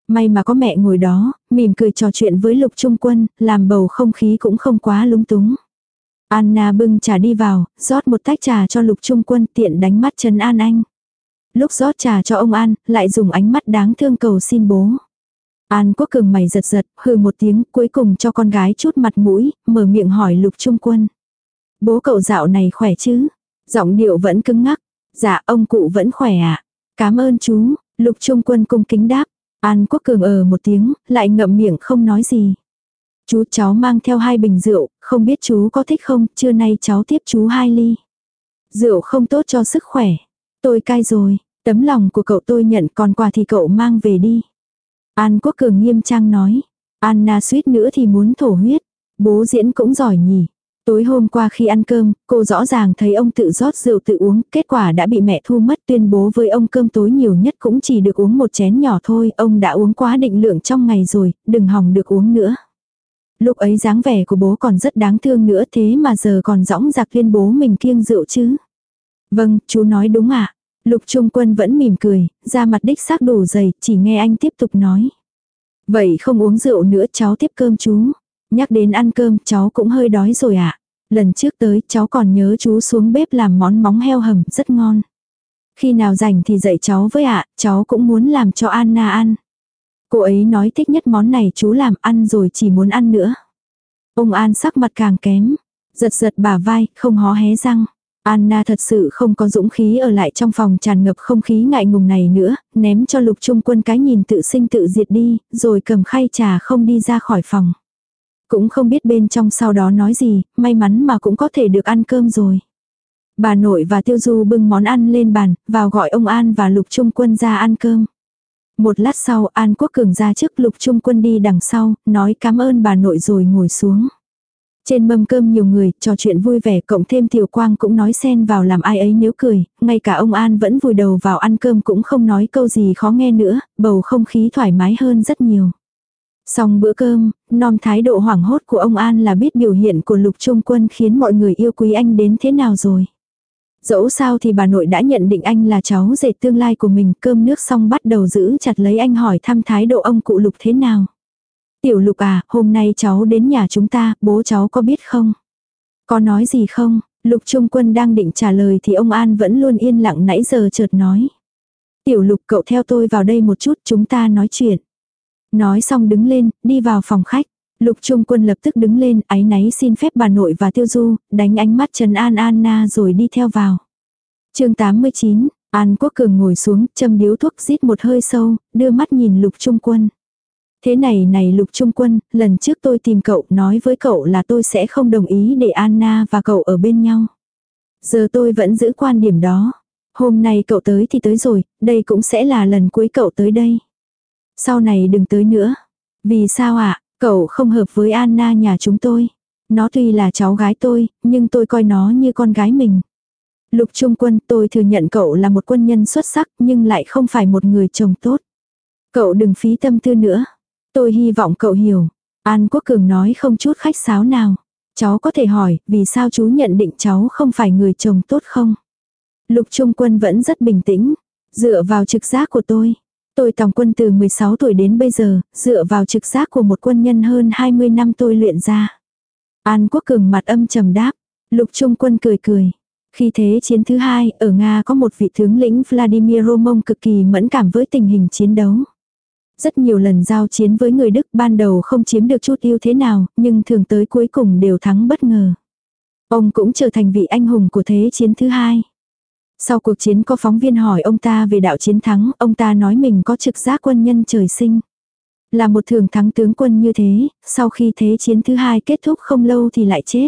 May mà có mẹ ngồi đó, mỉm cười trò chuyện với Lục Trung Quân, làm bầu không khí cũng không quá lúng túng. Anna bưng trà đi vào, rót một tách trà cho Lục Trung Quân tiện đánh mắt Trần An Anh. Lúc rót trà cho ông An, lại dùng ánh mắt đáng thương cầu xin bố. An Quốc Cường mày giật giật, hừ một tiếng, cuối cùng cho con gái chút mặt mũi, mở miệng hỏi Lục Trung Quân. Bố cậu dạo này khỏe chứ? Giọng điệu vẫn cứng ngắc. Dạ ông cụ vẫn khỏe ạ. À? Cảm ơn chú, Lục Trung Quân cung kính đáp. An Quốc Cường ờ một tiếng, lại ngậm miệng không nói gì. Chú cháu mang theo hai bình rượu, không biết chú có thích không, trưa nay cháu tiếp chú hai ly. Rượu không tốt cho sức khỏe. Tôi cai rồi, tấm lòng của cậu tôi nhận còn quà thì cậu mang về đi. An Quốc Cường nghiêm trang nói. Anna suýt nữa thì muốn thổ huyết. Bố diễn cũng giỏi nhỉ. Tối hôm qua khi ăn cơm, cô rõ ràng thấy ông tự rót rượu tự uống, kết quả đã bị mẹ thu mất tuyên bố với ông cơm tối nhiều nhất cũng chỉ được uống một chén nhỏ thôi, ông đã uống quá định lượng trong ngày rồi, đừng hòng được uống nữa. Lúc ấy dáng vẻ của bố còn rất đáng thương nữa thế mà giờ còn rõng giặc tuyên bố mình kiêng rượu chứ. Vâng, chú nói đúng ạ. À? Lục Trung Quân vẫn mỉm cười, ra mặt đích xác đủ dày, chỉ nghe anh tiếp tục nói. Vậy không uống rượu nữa cháu tiếp cơm chú. Nhắc đến ăn cơm cháu cũng hơi đói rồi ạ. À. Lần trước tới cháu còn nhớ chú xuống bếp làm món móng heo hầm rất ngon. Khi nào rảnh thì dạy cháu với ạ, cháu cũng muốn làm cho Anna ăn. Cô ấy nói thích nhất món này chú làm ăn rồi chỉ muốn ăn nữa. Ông An sắc mặt càng kém. Giật giật bả vai, không hó hé răng. Anna thật sự không có dũng khí ở lại trong phòng tràn ngập không khí ngại ngùng này nữa, ném cho lục trung quân cái nhìn tự sinh tự diệt đi, rồi cầm khay trà không đi ra khỏi phòng. Cũng không biết bên trong sau đó nói gì, may mắn mà cũng có thể được ăn cơm rồi. Bà nội và tiêu du bưng món ăn lên bàn, vào gọi ông An và lục trung quân ra ăn cơm. Một lát sau An Quốc Cường ra trước lục trung quân đi đằng sau, nói cảm ơn bà nội rồi ngồi xuống. Trên mâm cơm nhiều người, trò chuyện vui vẻ cộng thêm tiểu quang cũng nói xen vào làm ai ấy nếu cười, ngay cả ông An vẫn vùi đầu vào ăn cơm cũng không nói câu gì khó nghe nữa, bầu không khí thoải mái hơn rất nhiều. Xong bữa cơm, non thái độ hoảng hốt của ông An là biết biểu hiện của lục trung quân khiến mọi người yêu quý anh đến thế nào rồi. Dẫu sao thì bà nội đã nhận định anh là cháu rể tương lai của mình, cơm nước xong bắt đầu giữ chặt lấy anh hỏi thăm thái độ ông cụ lục thế nào. Tiểu lục à, hôm nay cháu đến nhà chúng ta, bố cháu có biết không? Có nói gì không? Lục Trung Quân đang định trả lời thì ông An vẫn luôn yên lặng nãy giờ chợt nói. Tiểu lục cậu theo tôi vào đây một chút chúng ta nói chuyện. Nói xong đứng lên, đi vào phòng khách. Lục Trung Quân lập tức đứng lên, áy náy xin phép bà nội và Tiêu Du, đánh ánh mắt Trần An Anna rồi đi theo vào. chương 89, An Quốc Cường ngồi xuống, châm điếu thuốc rít một hơi sâu, đưa mắt nhìn Lục Trung Quân. Thế này này Lục Trung Quân, lần trước tôi tìm cậu nói với cậu là tôi sẽ không đồng ý để Anna và cậu ở bên nhau. Giờ tôi vẫn giữ quan điểm đó. Hôm nay cậu tới thì tới rồi, đây cũng sẽ là lần cuối cậu tới đây. Sau này đừng tới nữa. Vì sao ạ, cậu không hợp với Anna nhà chúng tôi. Nó tuy là cháu gái tôi, nhưng tôi coi nó như con gái mình. Lục Trung Quân tôi thừa nhận cậu là một quân nhân xuất sắc nhưng lại không phải một người chồng tốt. Cậu đừng phí tâm tư nữa. Tôi hy vọng cậu hiểu. An Quốc Cường nói không chút khách sáo nào. Cháu có thể hỏi vì sao chú nhận định cháu không phải người chồng tốt không? Lục Trung Quân vẫn rất bình tĩnh. Dựa vào trực giác của tôi. Tôi tòng quân từ 16 tuổi đến bây giờ, dựa vào trực giác của một quân nhân hơn 20 năm tôi luyện ra. An Quốc Cường mặt âm trầm đáp. Lục Trung Quân cười cười. Khi thế chiến thứ hai, ở Nga có một vị tướng lĩnh Vladimir romong cực kỳ mẫn cảm với tình hình chiến đấu. Rất nhiều lần giao chiến với người Đức ban đầu không chiếm được chút ưu thế nào, nhưng thường tới cuối cùng đều thắng bất ngờ. Ông cũng trở thành vị anh hùng của thế chiến thứ hai. Sau cuộc chiến có phóng viên hỏi ông ta về đạo chiến thắng, ông ta nói mình có trực giác quân nhân trời sinh. Là một thường thắng tướng quân như thế, sau khi thế chiến thứ hai kết thúc không lâu thì lại chết.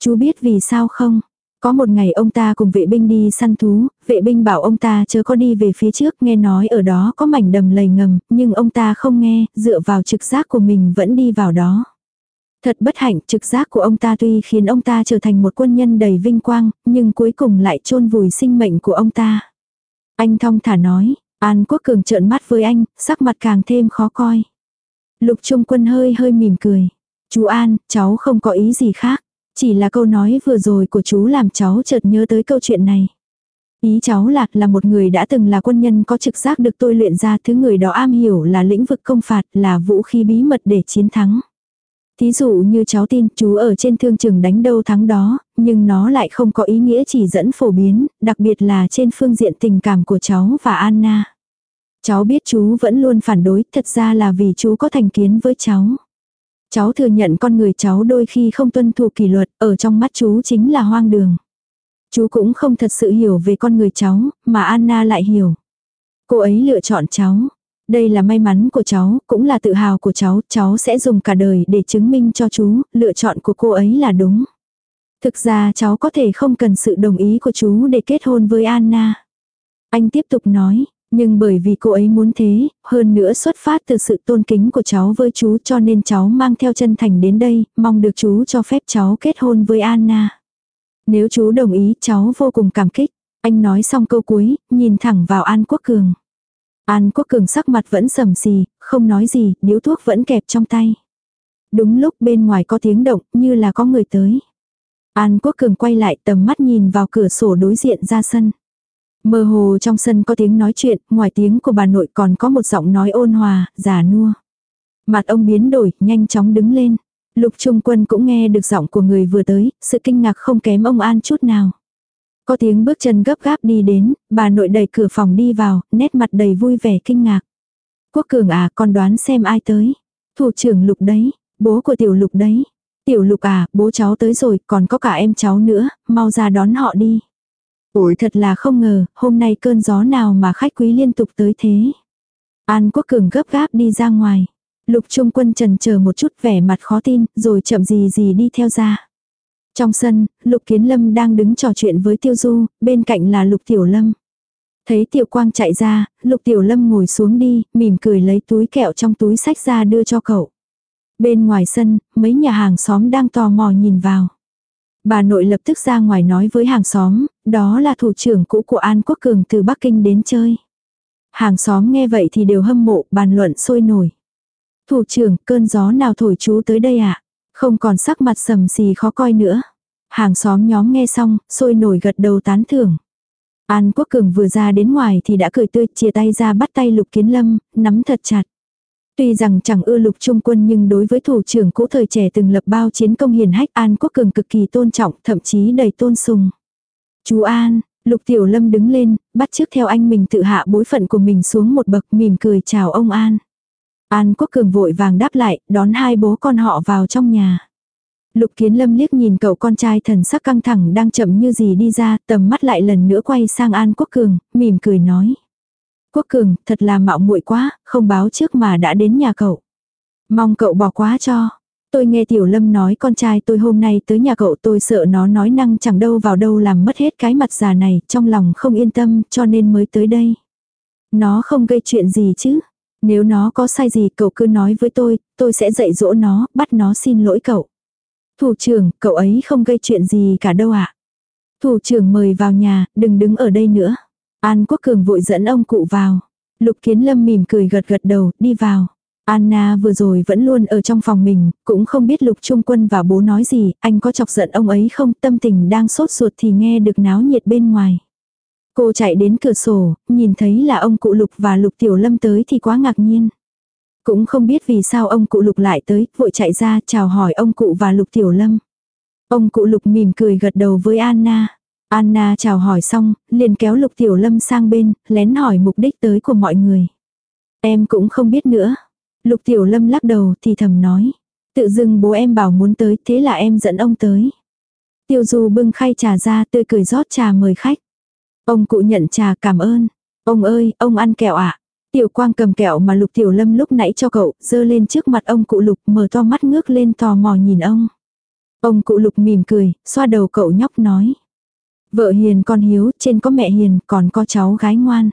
Chú biết vì sao không? Có một ngày ông ta cùng vệ binh đi săn thú, vệ binh bảo ông ta chớ có đi về phía trước nghe nói ở đó có mảnh đầm lầy ngầm, nhưng ông ta không nghe, dựa vào trực giác của mình vẫn đi vào đó. Thật bất hạnh, trực giác của ông ta tuy khiến ông ta trở thành một quân nhân đầy vinh quang, nhưng cuối cùng lại chôn vùi sinh mệnh của ông ta. Anh thong thả nói, An Quốc Cường trợn mắt với anh, sắc mặt càng thêm khó coi. Lục Trung Quân hơi hơi mỉm cười. Chú An, cháu không có ý gì khác. Chỉ là câu nói vừa rồi của chú làm cháu chợt nhớ tới câu chuyện này. Ý cháu lạc là một người đã từng là quân nhân có trực giác được tôi luyện ra thứ người đó am hiểu là lĩnh vực công phạt là vũ khí bí mật để chiến thắng. Thí dụ như cháu tin chú ở trên thương trường đánh đâu thắng đó, nhưng nó lại không có ý nghĩa chỉ dẫn phổ biến, đặc biệt là trên phương diện tình cảm của cháu và Anna. Cháu biết chú vẫn luôn phản đối, thật ra là vì chú có thành kiến với cháu. Cháu thừa nhận con người cháu đôi khi không tuân thủ kỷ luật, ở trong mắt chú chính là hoang đường. Chú cũng không thật sự hiểu về con người cháu, mà Anna lại hiểu. Cô ấy lựa chọn cháu. Đây là may mắn của cháu, cũng là tự hào của cháu, cháu sẽ dùng cả đời để chứng minh cho chú, lựa chọn của cô ấy là đúng. Thực ra cháu có thể không cần sự đồng ý của chú để kết hôn với Anna. Anh tiếp tục nói, nhưng bởi vì cô ấy muốn thế, hơn nữa xuất phát từ sự tôn kính của cháu với chú cho nên cháu mang theo chân thành đến đây, mong được chú cho phép cháu kết hôn với Anna. Nếu chú đồng ý cháu vô cùng cảm kích. Anh nói xong câu cuối, nhìn thẳng vào An Quốc Cường. An Quốc Cường sắc mặt vẫn sầm xì, không nói gì, điếu thuốc vẫn kẹp trong tay. Đúng lúc bên ngoài có tiếng động, như là có người tới. An Quốc Cường quay lại tầm mắt nhìn vào cửa sổ đối diện ra sân. Mơ hồ trong sân có tiếng nói chuyện, ngoài tiếng của bà nội còn có một giọng nói ôn hòa, giả nua. Mặt ông biến đổi, nhanh chóng đứng lên. Lục Trung Quân cũng nghe được giọng của người vừa tới, sự kinh ngạc không kém ông An chút nào. Có tiếng bước chân gấp gáp đi đến, bà nội đẩy cửa phòng đi vào, nét mặt đầy vui vẻ kinh ngạc. Quốc cường à, con đoán xem ai tới. Thủ trưởng Lục đấy, bố của tiểu Lục đấy. Tiểu Lục à, bố cháu tới rồi, còn có cả em cháu nữa, mau ra đón họ đi. ủi thật là không ngờ, hôm nay cơn gió nào mà khách quý liên tục tới thế. An Quốc Cường gấp gáp đi ra ngoài. Lục Trung Quân trần chờ một chút vẻ mặt khó tin, rồi chậm gì gì đi theo ra. Trong sân, Lục Kiến Lâm đang đứng trò chuyện với Tiêu Du, bên cạnh là Lục Tiểu Lâm. Thấy Tiểu Quang chạy ra, Lục Tiểu Lâm ngồi xuống đi, mỉm cười lấy túi kẹo trong túi sách ra đưa cho cậu. Bên ngoài sân, mấy nhà hàng xóm đang tò mò nhìn vào. Bà nội lập tức ra ngoài nói với hàng xóm, đó là thủ trưởng cũ của An Quốc Cường từ Bắc Kinh đến chơi. Hàng xóm nghe vậy thì đều hâm mộ, bàn luận sôi nổi. Thủ trưởng, cơn gió nào thổi chú tới đây ạ? À? Không còn sắc mặt sầm xì khó coi nữa. Hàng xóm nhóm nghe xong, sôi nổi gật đầu tán thưởng. An Quốc Cường vừa ra đến ngoài thì đã cười tươi, chia tay ra bắt tay Lục Kiến Lâm, nắm thật chặt. Tuy rằng chẳng ưa lục trung quân nhưng đối với thủ trưởng cũ thời trẻ từng lập bao chiến công hiền hách An Quốc Cường cực kỳ tôn trọng, thậm chí đầy tôn sùng. Chú An, Lục Tiểu Lâm đứng lên, bắt trước theo anh mình tự hạ bối phận của mình xuống một bậc mỉm cười chào ông An. An Quốc Cường vội vàng đáp lại, đón hai bố con họ vào trong nhà. Lục Kiến Lâm liếc nhìn cậu con trai thần sắc căng thẳng đang chậm như gì đi ra, tầm mắt lại lần nữa quay sang An Quốc Cường, mỉm cười nói. Quốc Cường, thật là mạo muội quá, không báo trước mà đã đến nhà cậu. Mong cậu bỏ quá cho. Tôi nghe Tiểu Lâm nói con trai tôi hôm nay tới nhà cậu tôi sợ nó nói năng chẳng đâu vào đâu làm mất hết cái mặt già này, trong lòng không yên tâm cho nên mới tới đây. Nó không gây chuyện gì chứ. Nếu nó có sai gì cậu cứ nói với tôi, tôi sẽ dạy dỗ nó, bắt nó xin lỗi cậu. Thủ trưởng, cậu ấy không gây chuyện gì cả đâu ạ. À? Thủ trưởng mời vào nhà, đừng đứng ở đây nữa. An Quốc Cường vội dẫn ông cụ vào. Lục Kiến Lâm mỉm cười gật gật đầu, đi vào. Anna vừa rồi vẫn luôn ở trong phòng mình, cũng không biết Lục Trung Quân và bố nói gì, anh có chọc giận ông ấy không, tâm tình đang sốt ruột thì nghe được náo nhiệt bên ngoài. Cô chạy đến cửa sổ, nhìn thấy là ông cụ Lục và Lục Tiểu Lâm tới thì quá ngạc nhiên. Cũng không biết vì sao ông cụ Lục lại tới, vội chạy ra chào hỏi ông cụ và Lục Tiểu Lâm. Ông cụ Lục mỉm cười gật đầu với Anna. Anna chào hỏi xong, liền kéo Lục Tiểu Lâm sang bên, lén hỏi mục đích tới của mọi người. Em cũng không biết nữa. Lục Tiểu Lâm lắc đầu thì thầm nói. Tự dưng bố em bảo muốn tới, thế là em dẫn ông tới. Tiêu Du bưng khay trà ra tươi cười rót trà mời khách. Ông cụ nhận trà cảm ơn. Ông ơi, ông ăn kẹo ạ. À? Tiểu quang cầm kẹo mà lục tiểu lâm lúc nãy cho cậu, dơ lên trước mặt ông cụ lục mở to mắt ngước lên tò mò nhìn ông. Ông cụ lục mỉm cười, xoa đầu cậu nhóc nói. Vợ hiền con hiếu, trên có mẹ hiền, còn có cháu gái ngoan.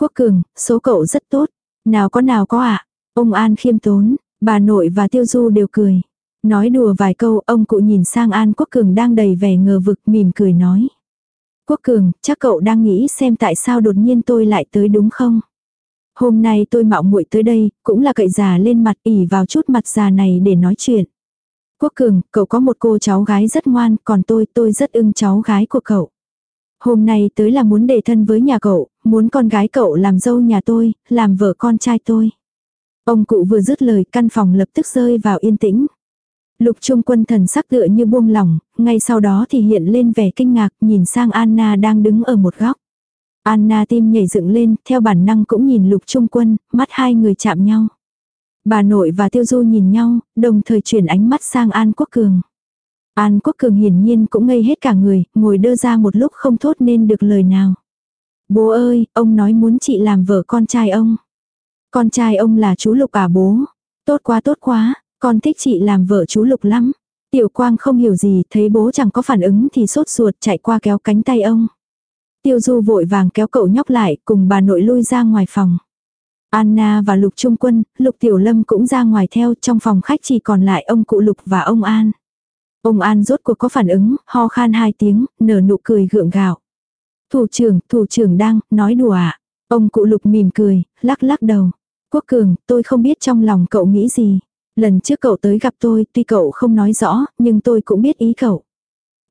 Quốc cường, số cậu rất tốt. Nào có nào có ạ. À? Ông An khiêm tốn, bà nội và tiêu du đều cười. Nói đùa vài câu, ông cụ nhìn sang An Quốc Cường đang đầy vẻ ngờ vực mỉm cười nói. Quốc Cường, chắc cậu đang nghĩ xem tại sao đột nhiên tôi lại tới đúng không? Hôm nay tôi mạo muội tới đây, cũng là cậy già lên mặt ỉ vào chút mặt già này để nói chuyện. Quốc Cường, cậu có một cô cháu gái rất ngoan, còn tôi, tôi rất ưng cháu gái của cậu. Hôm nay tới là muốn đề thân với nhà cậu, muốn con gái cậu làm dâu nhà tôi, làm vợ con trai tôi. Ông cụ vừa dứt lời căn phòng lập tức rơi vào yên tĩnh. Lục trung quân thần sắc tựa như buông lỏng, ngay sau đó thì hiện lên vẻ kinh ngạc nhìn sang Anna đang đứng ở một góc. Anna tim nhảy dựng lên, theo bản năng cũng nhìn lục trung quân, mắt hai người chạm nhau. Bà nội và tiêu du nhìn nhau, đồng thời chuyển ánh mắt sang An Quốc Cường. An Quốc Cường hiển nhiên cũng ngây hết cả người, ngồi đơ ra một lúc không thốt nên được lời nào. Bố ơi, ông nói muốn chị làm vợ con trai ông. Con trai ông là chú Lục à bố. Tốt quá tốt quá, con thích chị làm vợ chú Lục lắm. Tiểu Quang không hiểu gì, thấy bố chẳng có phản ứng thì sốt ruột chạy qua kéo cánh tay ông. Tiêu Du vội vàng kéo cậu nhóc lại, cùng bà nội lui ra ngoài phòng. Anna và Lục Trung Quân, Lục Tiểu Lâm cũng ra ngoài theo, trong phòng khách chỉ còn lại ông cụ Lục và ông An. Ông An rốt cuộc có phản ứng, ho khan hai tiếng, nở nụ cười gượng gạo. Thủ trưởng, thủ trưởng đang, nói đùa ạ. À? Ông cụ Lục mỉm cười, lắc lắc đầu. Quốc Cường, tôi không biết trong lòng cậu nghĩ gì. Lần trước cậu tới gặp tôi, tuy cậu không nói rõ, nhưng tôi cũng biết ý cậu.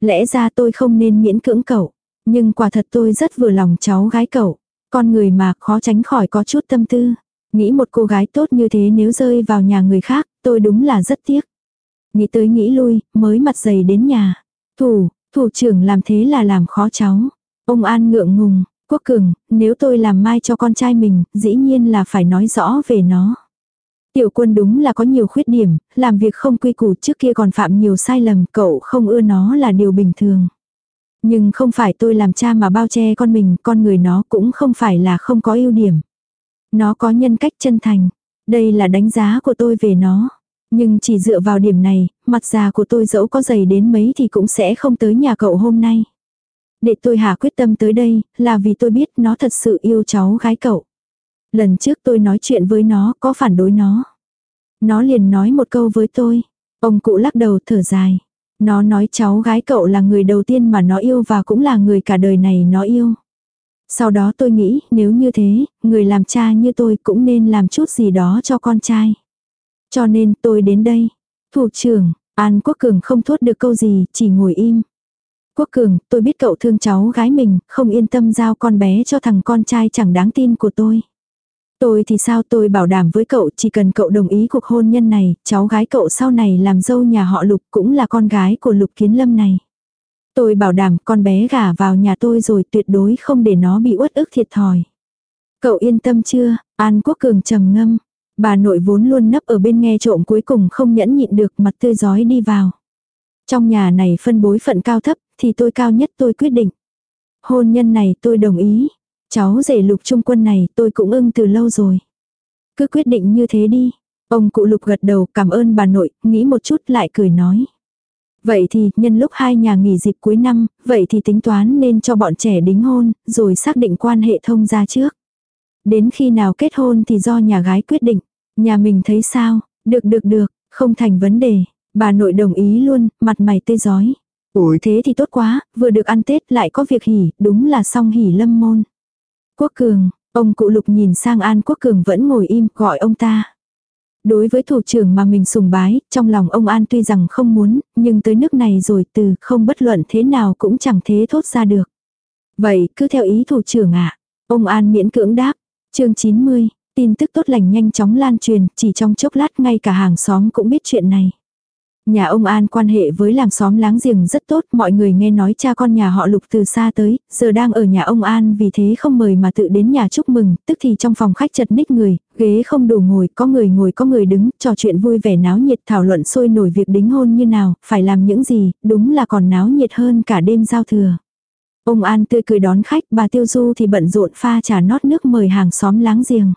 Lẽ ra tôi không nên miễn cưỡng cậu. Nhưng quả thật tôi rất vừa lòng cháu gái cậu. Con người mà khó tránh khỏi có chút tâm tư. Nghĩ một cô gái tốt như thế nếu rơi vào nhà người khác, tôi đúng là rất tiếc. Nghĩ tới nghĩ lui, mới mặt dày đến nhà. Thủ, thủ trưởng làm thế là làm khó cháu. Ông An ngượng ngùng, Quốc cường, nếu tôi làm mai cho con trai mình, dĩ nhiên là phải nói rõ về nó. Tiểu quân đúng là có nhiều khuyết điểm, làm việc không quy củ trước kia còn phạm nhiều sai lầm, cậu không ưa nó là điều bình thường. Nhưng không phải tôi làm cha mà bao che con mình, con người nó cũng không phải là không có ưu điểm. Nó có nhân cách chân thành. Đây là đánh giá của tôi về nó. Nhưng chỉ dựa vào điểm này, mặt già của tôi dẫu có dày đến mấy thì cũng sẽ không tới nhà cậu hôm nay. Để tôi hạ quyết tâm tới đây, là vì tôi biết nó thật sự yêu cháu gái cậu. Lần trước tôi nói chuyện với nó, có phản đối nó. Nó liền nói một câu với tôi. Ông cụ lắc đầu thở dài. Nó nói cháu gái cậu là người đầu tiên mà nó yêu và cũng là người cả đời này nó yêu. Sau đó tôi nghĩ, nếu như thế, người làm cha như tôi cũng nên làm chút gì đó cho con trai. Cho nên tôi đến đây. Thủ trưởng, An Quốc Cường không thốt được câu gì, chỉ ngồi im. Quốc Cường, tôi biết cậu thương cháu gái mình, không yên tâm giao con bé cho thằng con trai chẳng đáng tin của tôi. Tôi thì sao tôi bảo đảm với cậu chỉ cần cậu đồng ý cuộc hôn nhân này, cháu gái cậu sau này làm dâu nhà họ Lục cũng là con gái của Lục Kiến Lâm này. Tôi bảo đảm con bé gả vào nhà tôi rồi tuyệt đối không để nó bị uất ức thiệt thòi. Cậu yên tâm chưa? An Quốc Cường trầm ngâm. Bà nội vốn luôn nấp ở bên nghe trộm cuối cùng không nhẫn nhịn được mặt tươi giói đi vào. Trong nhà này phân bối phận cao thấp, thì tôi cao nhất tôi quyết định. Hôn nhân này tôi đồng ý. Cháu rể lục trung quân này tôi cũng ưng từ lâu rồi. Cứ quyết định như thế đi. Ông cụ lục gật đầu cảm ơn bà nội, nghĩ một chút lại cười nói. Vậy thì, nhân lúc hai nhà nghỉ dịp cuối năm, vậy thì tính toán nên cho bọn trẻ đính hôn, rồi xác định quan hệ thông gia trước. Đến khi nào kết hôn thì do nhà gái quyết định. Nhà mình thấy sao? Được được được, không thành vấn đề. Bà nội đồng ý luôn, mặt mày tê giói. Ủi thế thì tốt quá, vừa được ăn Tết lại có việc hỉ, đúng là song hỉ lâm môn. Quốc Cường, ông cụ lục nhìn sang An Quốc Cường vẫn ngồi im, gọi ông ta. Đối với thủ trưởng mà mình sùng bái, trong lòng ông An tuy rằng không muốn, nhưng tới nước này rồi từ không bất luận thế nào cũng chẳng thế thốt ra được. Vậy cứ theo ý thủ trưởng ạ. Ông An miễn cưỡng đáp. chương 90, tin tức tốt lành nhanh chóng lan truyền, chỉ trong chốc lát ngay cả hàng xóm cũng biết chuyện này. Nhà ông An quan hệ với làng xóm láng giềng rất tốt, mọi người nghe nói cha con nhà họ Lục từ xa tới, giờ đang ở nhà ông An vì thế không mời mà tự đến nhà chúc mừng, tức thì trong phòng khách chật ních người, ghế không đủ ngồi, có người ngồi có người đứng, trò chuyện vui vẻ náo nhiệt thảo luận sôi nổi việc đính hôn như nào, phải làm những gì, đúng là còn náo nhiệt hơn cả đêm giao thừa. Ông An tươi cười đón khách, bà Tiêu Du thì bận rộn pha trà nót nước mời hàng xóm láng giềng.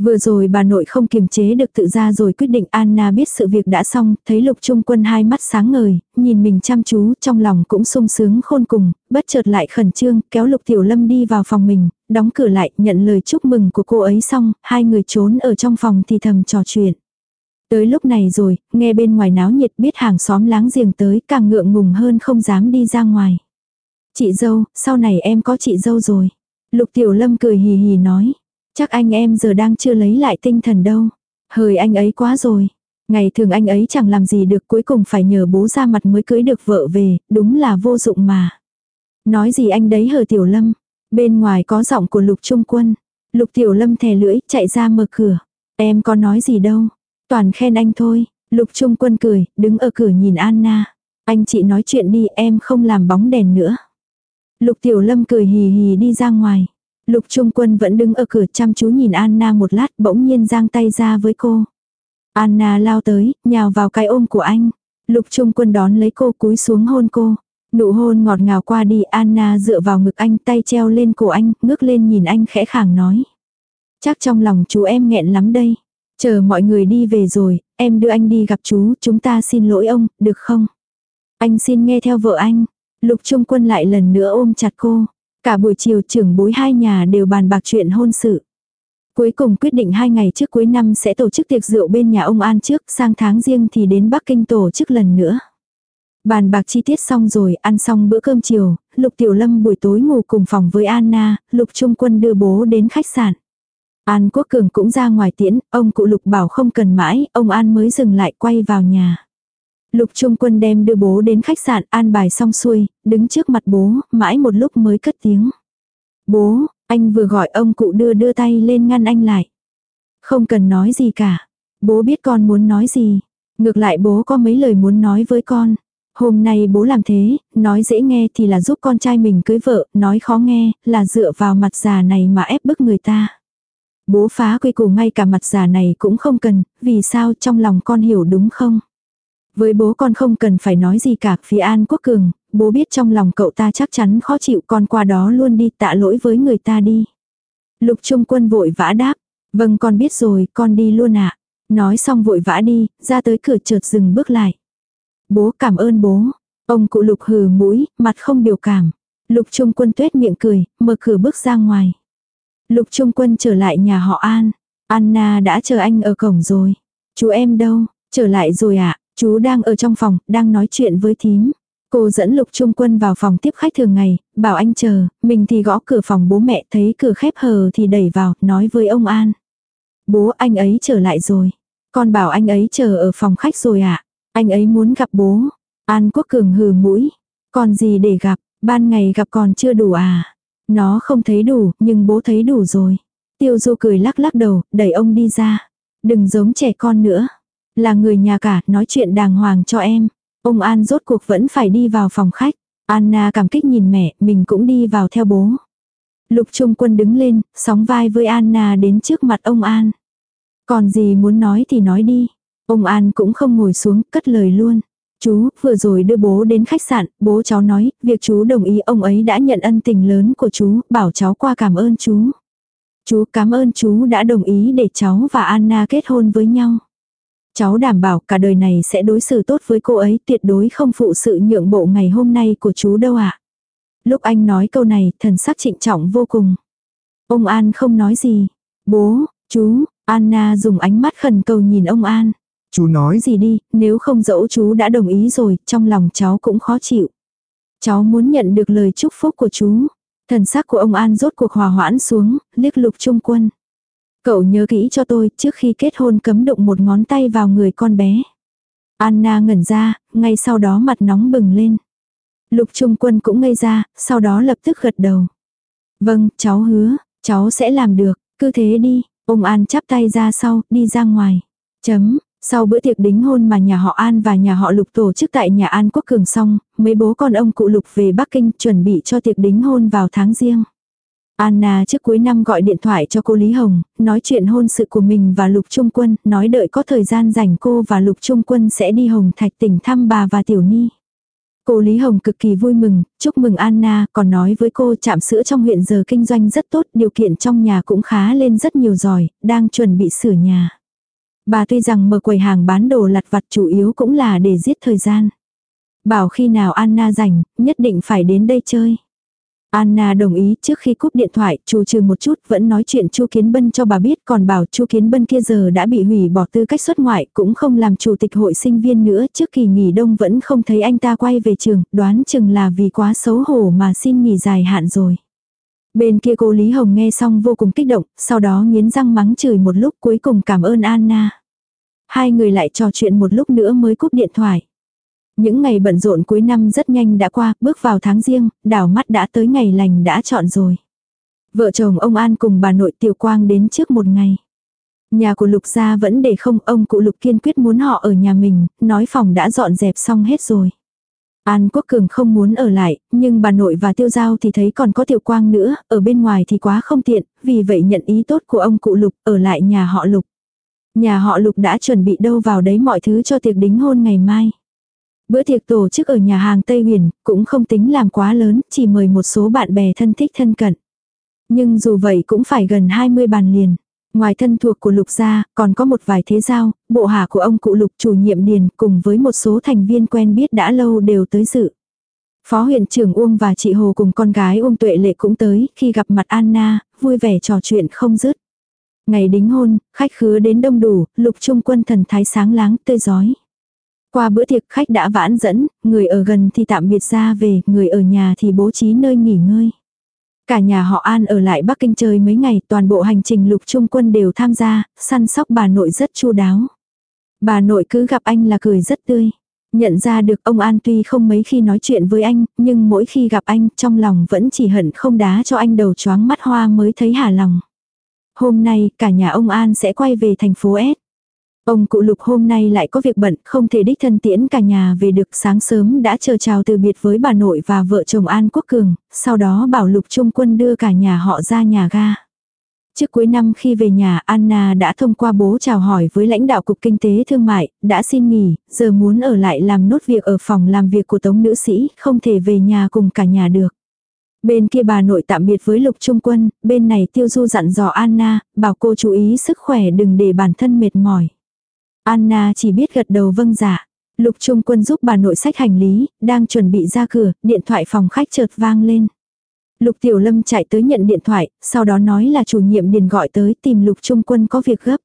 Vừa rồi bà nội không kiềm chế được tự ra rồi quyết định Anna biết sự việc đã xong, thấy lục trung quân hai mắt sáng ngời, nhìn mình chăm chú, trong lòng cũng sung sướng khôn cùng, bất chợt lại khẩn trương, kéo lục tiểu lâm đi vào phòng mình, đóng cửa lại, nhận lời chúc mừng của cô ấy xong, hai người trốn ở trong phòng thì thầm trò chuyện. Tới lúc này rồi, nghe bên ngoài náo nhiệt biết hàng xóm láng giềng tới càng ngượng ngùng hơn không dám đi ra ngoài. Chị dâu, sau này em có chị dâu rồi. Lục tiểu lâm cười hì hì nói. Chắc anh em giờ đang chưa lấy lại tinh thần đâu. Hời anh ấy quá rồi. Ngày thường anh ấy chẳng làm gì được cuối cùng phải nhờ bố ra mặt mới cưới được vợ về, đúng là vô dụng mà. Nói gì anh đấy hờ tiểu lâm. Bên ngoài có giọng của lục trung quân. Lục tiểu lâm thè lưỡi chạy ra mở cửa. Em có nói gì đâu. Toàn khen anh thôi. Lục trung quân cười, đứng ở cửa nhìn Anna. Anh chị nói chuyện đi em không làm bóng đèn nữa. Lục tiểu lâm cười hì hì đi ra ngoài. Lục Trung Quân vẫn đứng ở cửa chăm chú nhìn Anna một lát bỗng nhiên giang tay ra với cô. Anna lao tới, nhào vào cái ôm của anh. Lục Trung Quân đón lấy cô cúi xuống hôn cô. Nụ hôn ngọt ngào qua đi Anna dựa vào ngực anh tay treo lên cổ anh, ngước lên nhìn anh khẽ khàng nói. Chắc trong lòng chú em nghẹn lắm đây. Chờ mọi người đi về rồi, em đưa anh đi gặp chú, chúng ta xin lỗi ông, được không? Anh xin nghe theo vợ anh. Lục Trung Quân lại lần nữa ôm chặt cô. Cả buổi chiều trưởng bối hai nhà đều bàn bạc chuyện hôn sự. Cuối cùng quyết định hai ngày trước cuối năm sẽ tổ chức tiệc rượu bên nhà ông An trước, sang tháng riêng thì đến Bắc Kinh tổ chức lần nữa. Bàn bạc chi tiết xong rồi, ăn xong bữa cơm chiều, Lục Tiểu Lâm buổi tối ngủ cùng phòng với Anna, Lục Trung Quân đưa bố đến khách sạn. An Quốc Cường cũng ra ngoài tiễn, ông cụ Lục bảo không cần mãi, ông An mới dừng lại quay vào nhà. Lục Trung Quân đem đưa bố đến khách sạn an bài xong xuôi, đứng trước mặt bố, mãi một lúc mới cất tiếng. Bố, anh vừa gọi ông cụ đưa đưa tay lên ngăn anh lại. Không cần nói gì cả. Bố biết con muốn nói gì. Ngược lại bố có mấy lời muốn nói với con. Hôm nay bố làm thế, nói dễ nghe thì là giúp con trai mình cưới vợ, nói khó nghe là dựa vào mặt già này mà ép bức người ta. Bố phá quy củ ngay cả mặt già này cũng không cần, vì sao trong lòng con hiểu đúng không? Với bố con không cần phải nói gì cả, phía An Quốc Cường, bố biết trong lòng cậu ta chắc chắn khó chịu con qua đó luôn đi tạ lỗi với người ta đi. Lục Trung Quân vội vã đáp, vâng con biết rồi, con đi luôn ạ. Nói xong vội vã đi, ra tới cửa chợt dừng bước lại. Bố cảm ơn bố. Ông cụ Lục hừ mũi, mặt không biểu cảm. Lục Trung Quân tuét miệng cười, mở cửa bước ra ngoài. Lục Trung Quân trở lại nhà họ An. Anna đã chờ anh ở cổng rồi. Chú em đâu? Trở lại rồi ạ. Chú đang ở trong phòng, đang nói chuyện với thím. Cô dẫn lục trung quân vào phòng tiếp khách thường ngày, bảo anh chờ, mình thì gõ cửa phòng bố mẹ thấy cửa khép hờ thì đẩy vào, nói với ông An. Bố anh ấy trở lại rồi. Con bảo anh ấy chờ ở phòng khách rồi ạ. À? Anh ấy muốn gặp bố. An Quốc Cường hừ mũi. Còn gì để gặp, ban ngày gặp còn chưa đủ à. Nó không thấy đủ, nhưng bố thấy đủ rồi. Tiêu Du cười lắc lắc đầu, đẩy ông đi ra. Đừng giống trẻ con nữa. Là người nhà cả, nói chuyện đàng hoàng cho em. Ông An rốt cuộc vẫn phải đi vào phòng khách. Anna cảm kích nhìn mẹ, mình cũng đi vào theo bố. Lục Trung Quân đứng lên, sóng vai với Anna đến trước mặt ông An. Còn gì muốn nói thì nói đi. Ông An cũng không ngồi xuống, cất lời luôn. Chú, vừa rồi đưa bố đến khách sạn, bố cháu nói, việc chú đồng ý ông ấy đã nhận ân tình lớn của chú, bảo cháu qua cảm ơn chú. Chú cảm ơn chú đã đồng ý để cháu và Anna kết hôn với nhau. Cháu đảm bảo cả đời này sẽ đối xử tốt với cô ấy, tuyệt đối không phụ sự nhượng bộ ngày hôm nay của chú đâu ạ. Lúc anh nói câu này, thần sắc trịnh trọng vô cùng. Ông An không nói gì. Bố, chú, Anna dùng ánh mắt khẩn cầu nhìn ông An. Chú nói gì đi, nếu không dẫu chú đã đồng ý rồi, trong lòng cháu cũng khó chịu. Cháu muốn nhận được lời chúc phúc của chú. Thần sắc của ông An rốt cuộc hòa hoãn xuống, liếc lục trung quân. Cậu nhớ kỹ cho tôi, trước khi kết hôn cấm đụng một ngón tay vào người con bé. Anna ngẩn ra, ngay sau đó mặt nóng bừng lên. Lục trung quân cũng ngây ra, sau đó lập tức gật đầu. Vâng, cháu hứa, cháu sẽ làm được, cứ thế đi, ông An chắp tay ra sau, đi ra ngoài. Chấm, sau bữa tiệc đính hôn mà nhà họ An và nhà họ Lục tổ chức tại nhà An Quốc Cường xong, mấy bố con ông cụ Lục về Bắc Kinh chuẩn bị cho tiệc đính hôn vào tháng riêng. Anna trước cuối năm gọi điện thoại cho cô Lý Hồng, nói chuyện hôn sự của mình và Lục Trung Quân, nói đợi có thời gian rảnh cô và Lục Trung Quân sẽ đi Hồng Thạch tỉnh thăm bà và Tiểu Ni. Cô Lý Hồng cực kỳ vui mừng, chúc mừng Anna, còn nói với cô chạm sữa trong huyện giờ kinh doanh rất tốt, điều kiện trong nhà cũng khá lên rất nhiều giỏi, đang chuẩn bị sửa nhà. Bà tuy rằng mở quầy hàng bán đồ lặt vặt chủ yếu cũng là để giết thời gian. Bảo khi nào Anna rảnh, nhất định phải đến đây chơi. Anna đồng ý trước khi cúp điện thoại, chủ trừ một chút vẫn nói chuyện Chu Kiến Bân cho bà biết còn bảo Chu Kiến Bân kia giờ đã bị hủy bỏ tư cách xuất ngoại cũng không làm chủ tịch hội sinh viên nữa trước kỳ nghỉ đông vẫn không thấy anh ta quay về trường, đoán chừng là vì quá xấu hổ mà xin nghỉ dài hạn rồi. Bên kia cô Lý Hồng nghe xong vô cùng kích động, sau đó nghiến răng mắng chửi một lúc cuối cùng cảm ơn Anna. Hai người lại trò chuyện một lúc nữa mới cúp điện thoại. Những ngày bận rộn cuối năm rất nhanh đã qua, bước vào tháng riêng, đảo mắt đã tới ngày lành đã chọn rồi. Vợ chồng ông An cùng bà nội Tiểu Quang đến trước một ngày. Nhà của Lục gia vẫn để không, ông cụ Lục kiên quyết muốn họ ở nhà mình, nói phòng đã dọn dẹp xong hết rồi. An Quốc Cường không muốn ở lại, nhưng bà nội và tiêu giao thì thấy còn có tiểu quang nữa, ở bên ngoài thì quá không tiện, vì vậy nhận ý tốt của ông cụ Lục ở lại nhà họ Lục. Nhà họ Lục đã chuẩn bị đâu vào đấy mọi thứ cho tiệc đính hôn ngày mai. Bữa tiệc tổ chức ở nhà hàng Tây Huyền, cũng không tính làm quá lớn, chỉ mời một số bạn bè thân thích thân cận. Nhưng dù vậy cũng phải gần 20 bàn liền. Ngoài thân thuộc của lục gia, còn có một vài thế giao, bộ hạ của ông cụ lục chủ nhiệm điền cùng với một số thành viên quen biết đã lâu đều tới dự. Phó huyện trưởng Uông và chị Hồ cùng con gái Uông Tuệ Lệ cũng tới, khi gặp mặt Anna, vui vẻ trò chuyện không dứt. Ngày đính hôn, khách khứa đến đông đủ, lục trung quân thần thái sáng láng, tươi giói. Qua bữa tiệc khách đã vãn dẫn, người ở gần thì tạm biệt ra về, người ở nhà thì bố trí nơi nghỉ ngơi. Cả nhà họ An ở lại Bắc Kinh chơi mấy ngày, toàn bộ hành trình lục trung quân đều tham gia, săn sóc bà nội rất chu đáo. Bà nội cứ gặp anh là cười rất tươi. Nhận ra được ông An tuy không mấy khi nói chuyện với anh, nhưng mỗi khi gặp anh trong lòng vẫn chỉ hận không đá cho anh đầu choáng mắt hoa mới thấy hà lòng. Hôm nay cả nhà ông An sẽ quay về thành phố S. Ông cụ lục hôm nay lại có việc bận, không thể đích thân tiễn cả nhà về được sáng sớm đã chờ chào từ biệt với bà nội và vợ chồng An Quốc Cường, sau đó bảo lục trung quân đưa cả nhà họ ra nhà ga. Trước cuối năm khi về nhà Anna đã thông qua bố chào hỏi với lãnh đạo Cục Kinh tế Thương mại, đã xin nghỉ, giờ muốn ở lại làm nốt việc ở phòng làm việc của tống nữ sĩ, không thể về nhà cùng cả nhà được. Bên kia bà nội tạm biệt với Lục Trung Quân, bên này Tiêu Du dặn dò Anna, bảo cô chú ý sức khỏe đừng để bản thân mệt mỏi. Anna chỉ biết gật đầu vâng giả. Dạ. Lục Trung Quân giúp bà nội sách hành lý, đang chuẩn bị ra cửa, điện thoại phòng khách chợt vang lên. Lục Tiểu Lâm chạy tới nhận điện thoại, sau đó nói là chủ nhiệm điền gọi tới tìm Lục Trung Quân có việc gấp.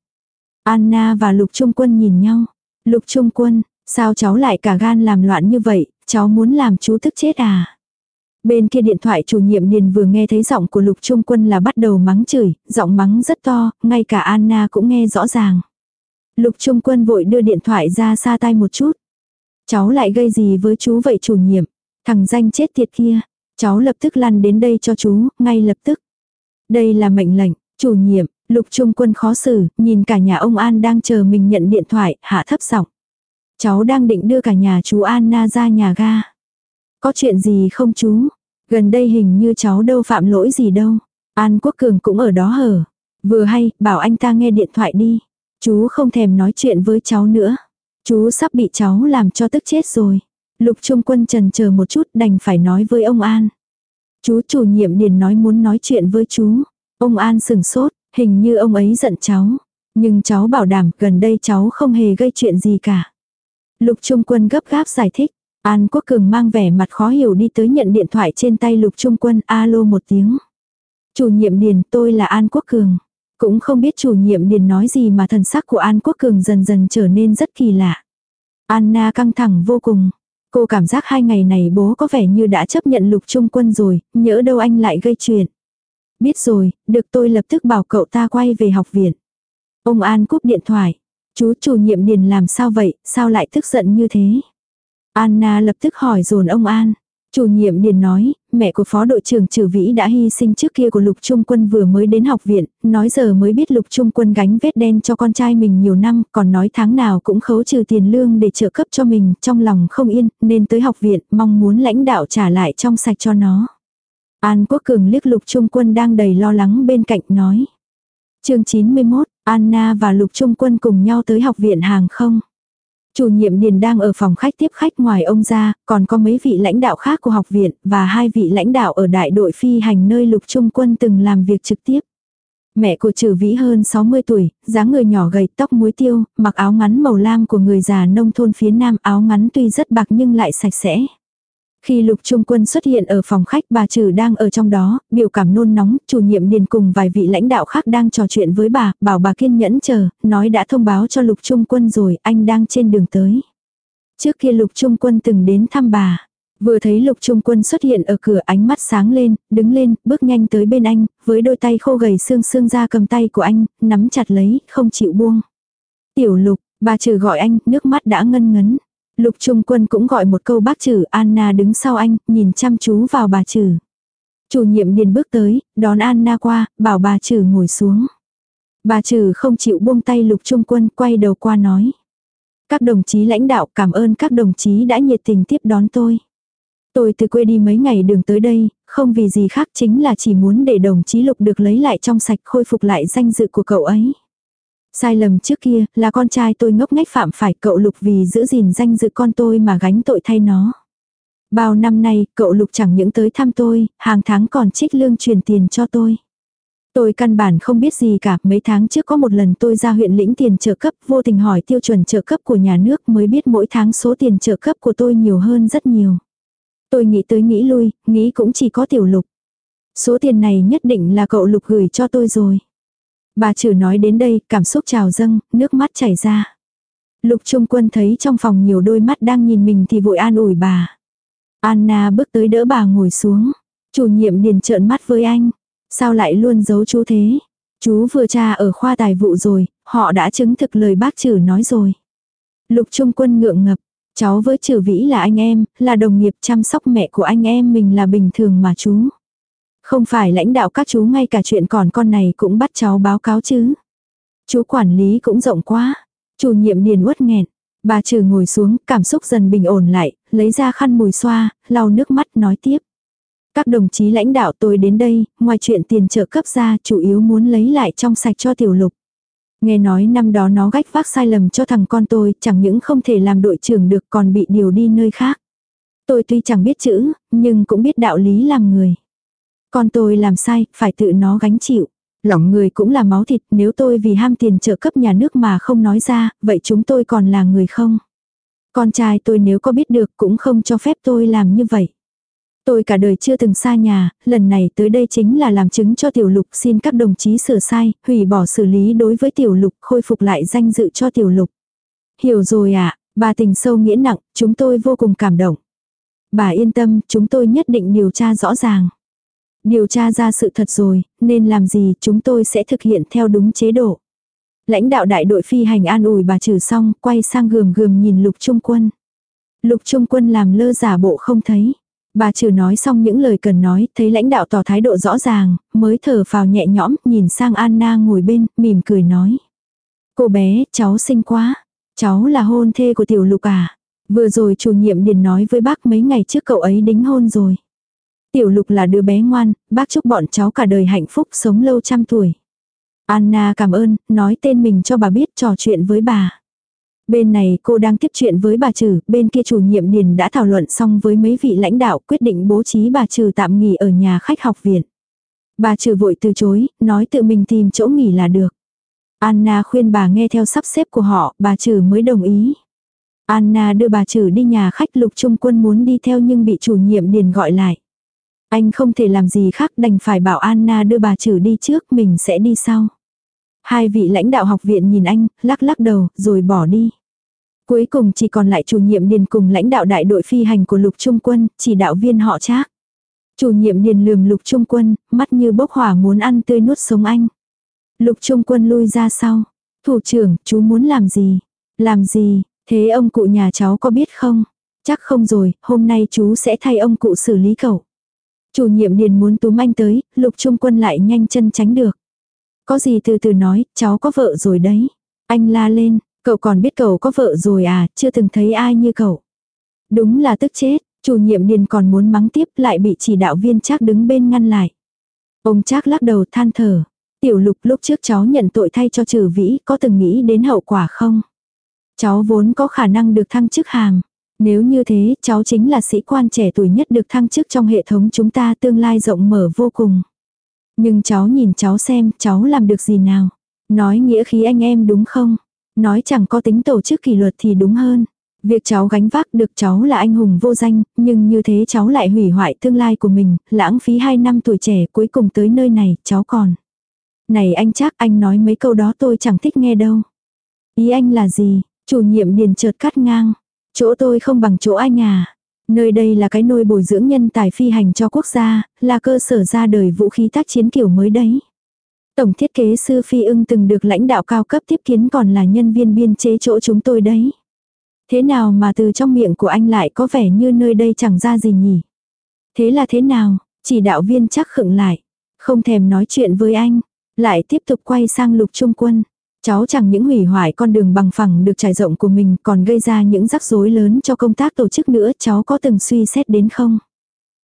Anna và Lục Trung Quân nhìn nhau. Lục Trung Quân, sao cháu lại cả gan làm loạn như vậy, cháu muốn làm chú tức chết à? Bên kia điện thoại chủ nhiệm điền vừa nghe thấy giọng của Lục Trung Quân là bắt đầu mắng chửi, giọng mắng rất to, ngay cả Anna cũng nghe rõ ràng. Lục Trung Quân vội đưa điện thoại ra xa tay một chút. Cháu lại gây gì với chú vậy chủ nhiệm? Thằng danh chết tiệt kia. Cháu lập tức lăn đến đây cho chú, ngay lập tức. Đây là mệnh lệnh, chủ nhiệm, Lục Trung Quân khó xử, nhìn cả nhà ông An đang chờ mình nhận điện thoại, hạ thấp giọng. Cháu đang định đưa cả nhà chú Anna ra nhà ga. Có chuyện gì không chú? Gần đây hình như cháu đâu phạm lỗi gì đâu. An Quốc Cường cũng ở đó hở. Vừa hay, bảo anh ta nghe điện thoại đi. Chú không thèm nói chuyện với cháu nữa. Chú sắp bị cháu làm cho tức chết rồi. Lục Trung Quân trần chờ một chút đành phải nói với ông An. Chú chủ nhiệm điền nói muốn nói chuyện với chú. Ông An sừng sốt, hình như ông ấy giận cháu. Nhưng cháu bảo đảm gần đây cháu không hề gây chuyện gì cả. Lục Trung Quân gấp gáp giải thích. An Quốc Cường mang vẻ mặt khó hiểu đi tới nhận điện thoại trên tay Lục Trung Quân alo một tiếng. Chủ nhiệm Điền tôi là An Quốc Cường. Cũng không biết chủ nhiệm Điền nói gì mà thần sắc của An Quốc Cường dần dần trở nên rất kỳ lạ. Anna căng thẳng vô cùng. Cô cảm giác hai ngày này bố có vẻ như đã chấp nhận Lục Trung Quân rồi, nhỡ đâu anh lại gây chuyện. Biết rồi, được tôi lập tức bảo cậu ta quay về học viện. Ông An cúp điện thoại. Chú chủ nhiệm Điền làm sao vậy, sao lại tức giận như thế? Anna lập tức hỏi dồn ông An. Chủ nhiệm Điền nói, mẹ của phó đội trưởng Trừ Vĩ đã hy sinh trước kia của Lục Trung Quân vừa mới đến học viện, nói giờ mới biết Lục Trung Quân gánh vết đen cho con trai mình nhiều năm, còn nói tháng nào cũng khấu trừ tiền lương để trợ cấp cho mình, trong lòng không yên, nên tới học viện, mong muốn lãnh đạo trả lại trong sạch cho nó. An Quốc Cường liếc Lục Trung Quân đang đầy lo lắng bên cạnh nói. chương 91, Anna và Lục Trung Quân cùng nhau tới học viện hàng không. Chủ nhiệm Điền đang ở phòng khách tiếp khách ngoài ông ra, còn có mấy vị lãnh đạo khác của học viện và hai vị lãnh đạo ở đại đội phi hành nơi Lục Trung Quân từng làm việc trực tiếp. Mẹ của Trử vĩ hơn 60 tuổi, dáng người nhỏ gầy tóc muối tiêu, mặc áo ngắn màu lam của người già nông thôn phía nam áo ngắn tuy rất bạc nhưng lại sạch sẽ. Khi lục trung quân xuất hiện ở phòng khách bà trừ đang ở trong đó, biểu cảm nôn nóng, chủ nhiệm điền cùng vài vị lãnh đạo khác đang trò chuyện với bà, bảo bà kiên nhẫn chờ, nói đã thông báo cho lục trung quân rồi, anh đang trên đường tới. Trước kia lục trung quân từng đến thăm bà. Vừa thấy lục trung quân xuất hiện ở cửa ánh mắt sáng lên, đứng lên, bước nhanh tới bên anh, với đôi tay khô gầy xương xương ra cầm tay của anh, nắm chặt lấy, không chịu buông. Tiểu lục, bà trừ gọi anh, nước mắt đã ngân ngấn. Lục Trung Quân cũng gọi một câu bác trừ, Anna đứng sau anh, nhìn chăm chú vào bà trừ. Chủ nhiệm điền bước tới, đón Anna qua, bảo bà trừ ngồi xuống. Bà trừ không chịu buông tay Lục Trung Quân, quay đầu qua nói. Các đồng chí lãnh đạo cảm ơn các đồng chí đã nhiệt tình tiếp đón tôi. Tôi từ quê đi mấy ngày đường tới đây, không vì gì khác chính là chỉ muốn để đồng chí Lục được lấy lại trong sạch khôi phục lại danh dự của cậu ấy. Sai lầm trước kia là con trai tôi ngốc nghếch phạm phải cậu Lục vì giữ gìn danh dự con tôi mà gánh tội thay nó. Bao năm nay, cậu Lục chẳng những tới thăm tôi, hàng tháng còn trích lương truyền tiền cho tôi. Tôi căn bản không biết gì cả, mấy tháng trước có một lần tôi ra huyện lĩnh tiền trợ cấp, vô tình hỏi tiêu chuẩn trợ cấp của nhà nước mới biết mỗi tháng số tiền trợ cấp của tôi nhiều hơn rất nhiều. Tôi nghĩ tới nghĩ lui, nghĩ cũng chỉ có tiểu lục. Số tiền này nhất định là cậu lục gửi cho tôi rồi. Bà trừ nói đến đây, cảm xúc trào dâng, nước mắt chảy ra. Lục Trung Quân thấy trong phòng nhiều đôi mắt đang nhìn mình thì vội an ủi bà. Anna bước tới đỡ bà ngồi xuống. Chủ nhiệm điền trợn mắt với anh. Sao lại luôn giấu chú thế? Chú vừa tra ở khoa tài vụ rồi, họ đã chứng thực lời bác trừ nói rồi. Lục Trung Quân ngượng ngập. Cháu với trừ vĩ là anh em, là đồng nghiệp chăm sóc mẹ của anh em mình là bình thường mà chú. Không phải lãnh đạo các chú ngay cả chuyện còn con này cũng bắt cháu báo cáo chứ. Chú quản lý cũng rộng quá. Chủ nhiệm điền uất nghẹn. Bà trừ ngồi xuống, cảm xúc dần bình ổn lại, lấy ra khăn mùi xoa, lau nước mắt nói tiếp. Các đồng chí lãnh đạo tôi đến đây, ngoài chuyện tiền trợ cấp ra chủ yếu muốn lấy lại trong sạch cho tiểu lục. Nghe nói năm đó nó gách vác sai lầm cho thằng con tôi, chẳng những không thể làm đội trưởng được còn bị điều đi nơi khác. Tôi tuy chẳng biết chữ, nhưng cũng biết đạo lý làm người. Con tôi làm sai, phải tự nó gánh chịu. Lòng người cũng là máu thịt, nếu tôi vì ham tiền trợ cấp nhà nước mà không nói ra, vậy chúng tôi còn là người không? Con trai tôi nếu có biết được cũng không cho phép tôi làm như vậy. Tôi cả đời chưa từng xa nhà, lần này tới đây chính là làm chứng cho tiểu lục xin các đồng chí sửa sai, hủy bỏ xử lý đối với tiểu lục, khôi phục lại danh dự cho tiểu lục. Hiểu rồi ạ, à, bà tình sâu nghĩa nặng, chúng tôi vô cùng cảm động. Bà yên tâm, chúng tôi nhất định điều tra rõ ràng. Điều tra ra sự thật rồi, nên làm gì chúng tôi sẽ thực hiện theo đúng chế độ. Lãnh đạo đại đội phi hành an ủi bà trừ xong, quay sang gườm gườm nhìn lục trung quân. Lục trung quân làm lơ giả bộ không thấy. Bà trừ nói xong những lời cần nói, thấy lãnh đạo tỏ thái độ rõ ràng, mới thở vào nhẹ nhõm, nhìn sang Anna ngồi bên, mỉm cười nói. Cô bé, cháu xinh quá. Cháu là hôn thê của tiểu lục à. Vừa rồi chủ nhiệm điền nói với bác mấy ngày trước cậu ấy đính hôn rồi. Tiểu lục là đứa bé ngoan, bác chúc bọn cháu cả đời hạnh phúc sống lâu trăm tuổi. Anna cảm ơn, nói tên mình cho bà biết trò chuyện với bà. Bên này cô đang tiếp chuyện với bà Trừ, bên kia chủ nhiệm Điền đã thảo luận xong với mấy vị lãnh đạo quyết định bố trí bà Trừ tạm nghỉ ở nhà khách học viện. Bà Trừ vội từ chối, nói tự mình tìm chỗ nghỉ là được. Anna khuyên bà nghe theo sắp xếp của họ, bà Trừ mới đồng ý. Anna đưa bà Trừ đi nhà khách lục trung quân muốn đi theo nhưng bị chủ nhiệm Điền gọi lại. Anh không thể làm gì khác đành phải bảo Anna đưa bà Trừ đi trước mình sẽ đi sau. Hai vị lãnh đạo học viện nhìn anh, lắc lắc đầu, rồi bỏ đi. Cuối cùng chỉ còn lại chủ nhiệm điền cùng lãnh đạo đại đội phi hành của lục trung quân, chỉ đạo viên họ trác. Chủ nhiệm điền lườm lục trung quân, mắt như bốc hỏa muốn ăn tươi nuốt sống anh. Lục trung quân lui ra sau. Thủ trưởng, chú muốn làm gì? Làm gì? Thế ông cụ nhà cháu có biết không? Chắc không rồi, hôm nay chú sẽ thay ông cụ xử lý cậu. Chủ nhiệm điền muốn túm anh tới, lục trung quân lại nhanh chân tránh được. Có gì từ từ nói, cháu có vợ rồi đấy. Anh la lên, cậu còn biết cậu có vợ rồi à, chưa từng thấy ai như cậu. Đúng là tức chết, chủ nhiệm điền còn muốn mắng tiếp lại bị chỉ đạo viên chắc đứng bên ngăn lại. Ông chắc lắc đầu than thở. Tiểu lục lúc trước cháu nhận tội thay cho trừ vĩ có từng nghĩ đến hậu quả không? Cháu vốn có khả năng được thăng chức hàng. Nếu như thế, cháu chính là sĩ quan trẻ tuổi nhất được thăng chức trong hệ thống chúng ta tương lai rộng mở vô cùng. Nhưng cháu nhìn cháu xem, cháu làm được gì nào? Nói nghĩa khí anh em đúng không? Nói chẳng có tính tổ chức kỷ luật thì đúng hơn. Việc cháu gánh vác được cháu là anh hùng vô danh, nhưng như thế cháu lại hủy hoại tương lai của mình, lãng phí 2 năm tuổi trẻ cuối cùng tới nơi này, cháu còn. Này anh chắc anh nói mấy câu đó tôi chẳng thích nghe đâu. Ý anh là gì? Chủ nhiệm điền chợt cắt ngang. Chỗ tôi không bằng chỗ anh à. Nơi đây là cái nôi bồi dưỡng nhân tài phi hành cho quốc gia, là cơ sở ra đời vũ khí tác chiến kiểu mới đấy. Tổng thiết kế sư Phi ưng từng được lãnh đạo cao cấp tiếp kiến còn là nhân viên biên chế chỗ chúng tôi đấy. Thế nào mà từ trong miệng của anh lại có vẻ như nơi đây chẳng ra gì nhỉ? Thế là thế nào? Chỉ đạo viên chắc khựng lại. Không thèm nói chuyện với anh. Lại tiếp tục quay sang lục trung quân. Cháu chẳng những hủy hoại con đường bằng phẳng được trải rộng của mình còn gây ra những rắc rối lớn cho công tác tổ chức nữa cháu có từng suy xét đến không?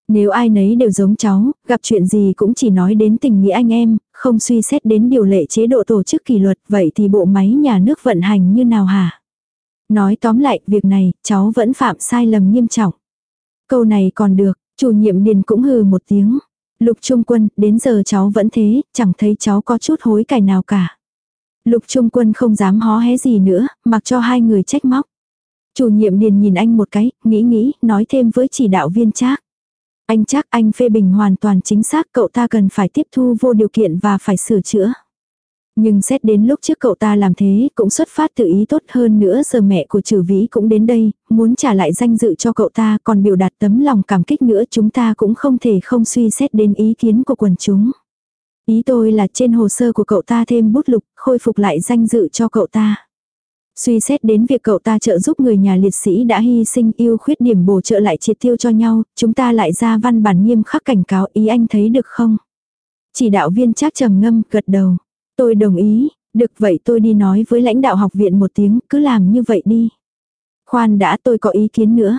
Nếu ai nấy đều giống cháu, gặp chuyện gì cũng chỉ nói đến tình nghĩa anh em, không suy xét đến điều lệ chế độ tổ chức kỷ luật, vậy thì bộ máy nhà nước vận hành như nào hả? Nói tóm lại, việc này, cháu vẫn phạm sai lầm nghiêm trọng. Câu này còn được, chủ nhiệm điền cũng hừ một tiếng. Lục trung quân, đến giờ cháu vẫn thế, chẳng thấy cháu có chút hối cải nào cả. Lục Trung Quân không dám hó hé gì nữa, mặc cho hai người trách móc. Chủ nhiệm liền nhìn anh một cái, nghĩ nghĩ, nói thêm với chỉ đạo viên Trác. Anh chắc anh phê bình hoàn toàn chính xác cậu ta cần phải tiếp thu vô điều kiện và phải sửa chữa. Nhưng xét đến lúc trước cậu ta làm thế cũng xuất phát từ ý tốt hơn nữa giờ mẹ của trừ vĩ cũng đến đây, muốn trả lại danh dự cho cậu ta còn biểu đạt tấm lòng cảm kích nữa chúng ta cũng không thể không suy xét đến ý kiến của quần chúng. Ý tôi là trên hồ sơ của cậu ta thêm bút lục, khôi phục lại danh dự cho cậu ta. Suy xét đến việc cậu ta trợ giúp người nhà liệt sĩ đã hy sinh yêu khuyết điểm bổ trợ lại triệt tiêu cho nhau, chúng ta lại ra văn bản nghiêm khắc cảnh cáo ý anh thấy được không? Chỉ đạo viên chắc trầm ngâm, gật đầu. Tôi đồng ý, được vậy tôi đi nói với lãnh đạo học viện một tiếng, cứ làm như vậy đi. Khoan đã tôi có ý kiến nữa.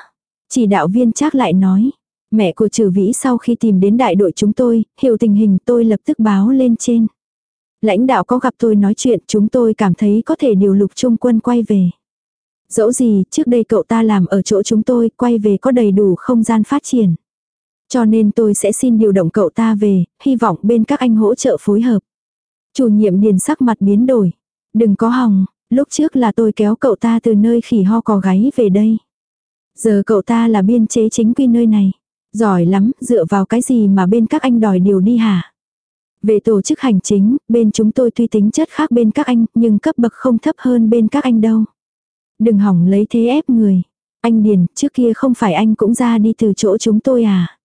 Chỉ đạo viên chắc lại nói. Mẹ của trừ vĩ sau khi tìm đến đại đội chúng tôi, hiểu tình hình tôi lập tức báo lên trên. Lãnh đạo có gặp tôi nói chuyện chúng tôi cảm thấy có thể điều lục trung quân quay về. Dẫu gì, trước đây cậu ta làm ở chỗ chúng tôi, quay về có đầy đủ không gian phát triển. Cho nên tôi sẽ xin điều động cậu ta về, hy vọng bên các anh hỗ trợ phối hợp. Chủ nhiệm điền sắc mặt biến đổi. Đừng có hòng, lúc trước là tôi kéo cậu ta từ nơi khỉ ho cò gáy về đây. Giờ cậu ta là biên chế chính quy nơi này. Giỏi lắm, dựa vào cái gì mà bên các anh đòi điều đi hả? Về tổ chức hành chính, bên chúng tôi tuy tính chất khác bên các anh, nhưng cấp bậc không thấp hơn bên các anh đâu. Đừng hỏng lấy thế ép người. Anh Điền, trước kia không phải anh cũng ra đi từ chỗ chúng tôi à?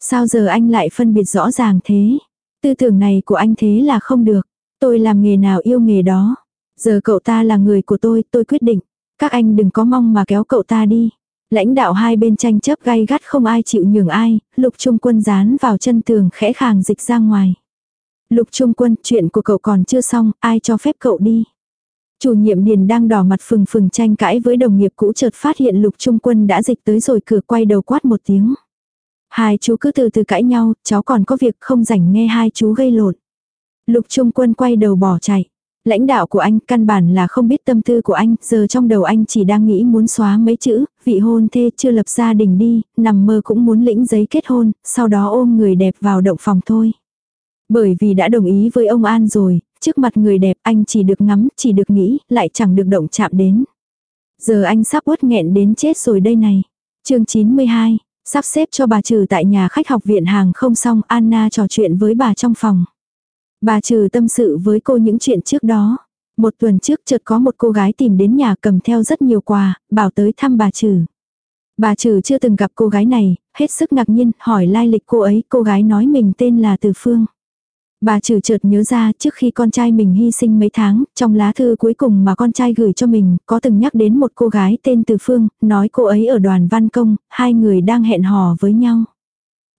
Sao giờ anh lại phân biệt rõ ràng thế? Tư tưởng này của anh thế là không được. Tôi làm nghề nào yêu nghề đó. Giờ cậu ta là người của tôi, tôi quyết định. Các anh đừng có mong mà kéo cậu ta đi. Lãnh đạo hai bên tranh chấp gay gắt không ai chịu nhường ai, lục trung quân dán vào chân tường khẽ khàng dịch ra ngoài. Lục trung quân, chuyện của cậu còn chưa xong, ai cho phép cậu đi. Chủ nhiệm điền đang đỏ mặt phừng phừng tranh cãi với đồng nghiệp cũ chợt phát hiện lục trung quân đã dịch tới rồi cửa quay đầu quát một tiếng. Hai chú cứ từ từ cãi nhau, cháu còn có việc không rảnh nghe hai chú gây lộn. Lục trung quân quay đầu bỏ chạy. Lãnh đạo của anh căn bản là không biết tâm tư của anh, giờ trong đầu anh chỉ đang nghĩ muốn xóa mấy chữ, vị hôn thê chưa lập gia đình đi, nằm mơ cũng muốn lĩnh giấy kết hôn, sau đó ôm người đẹp vào động phòng thôi. Bởi vì đã đồng ý với ông An rồi, trước mặt người đẹp anh chỉ được ngắm, chỉ được nghĩ, lại chẳng được động chạm đến. Giờ anh sắp uất nghẹn đến chết rồi đây này. chương 92, sắp xếp cho bà trừ tại nhà khách học viện hàng không xong Anna trò chuyện với bà trong phòng. Bà trừ tâm sự với cô những chuyện trước đó. Một tuần trước chợt có một cô gái tìm đến nhà cầm theo rất nhiều quà, bảo tới thăm bà trừ. Bà trừ chưa từng gặp cô gái này, hết sức ngạc nhiên, hỏi lai lịch cô ấy, cô gái nói mình tên là Từ Phương. Bà trừ chợt nhớ ra trước khi con trai mình hy sinh mấy tháng, trong lá thư cuối cùng mà con trai gửi cho mình, có từng nhắc đến một cô gái tên Từ Phương, nói cô ấy ở đoàn văn công, hai người đang hẹn hò với nhau.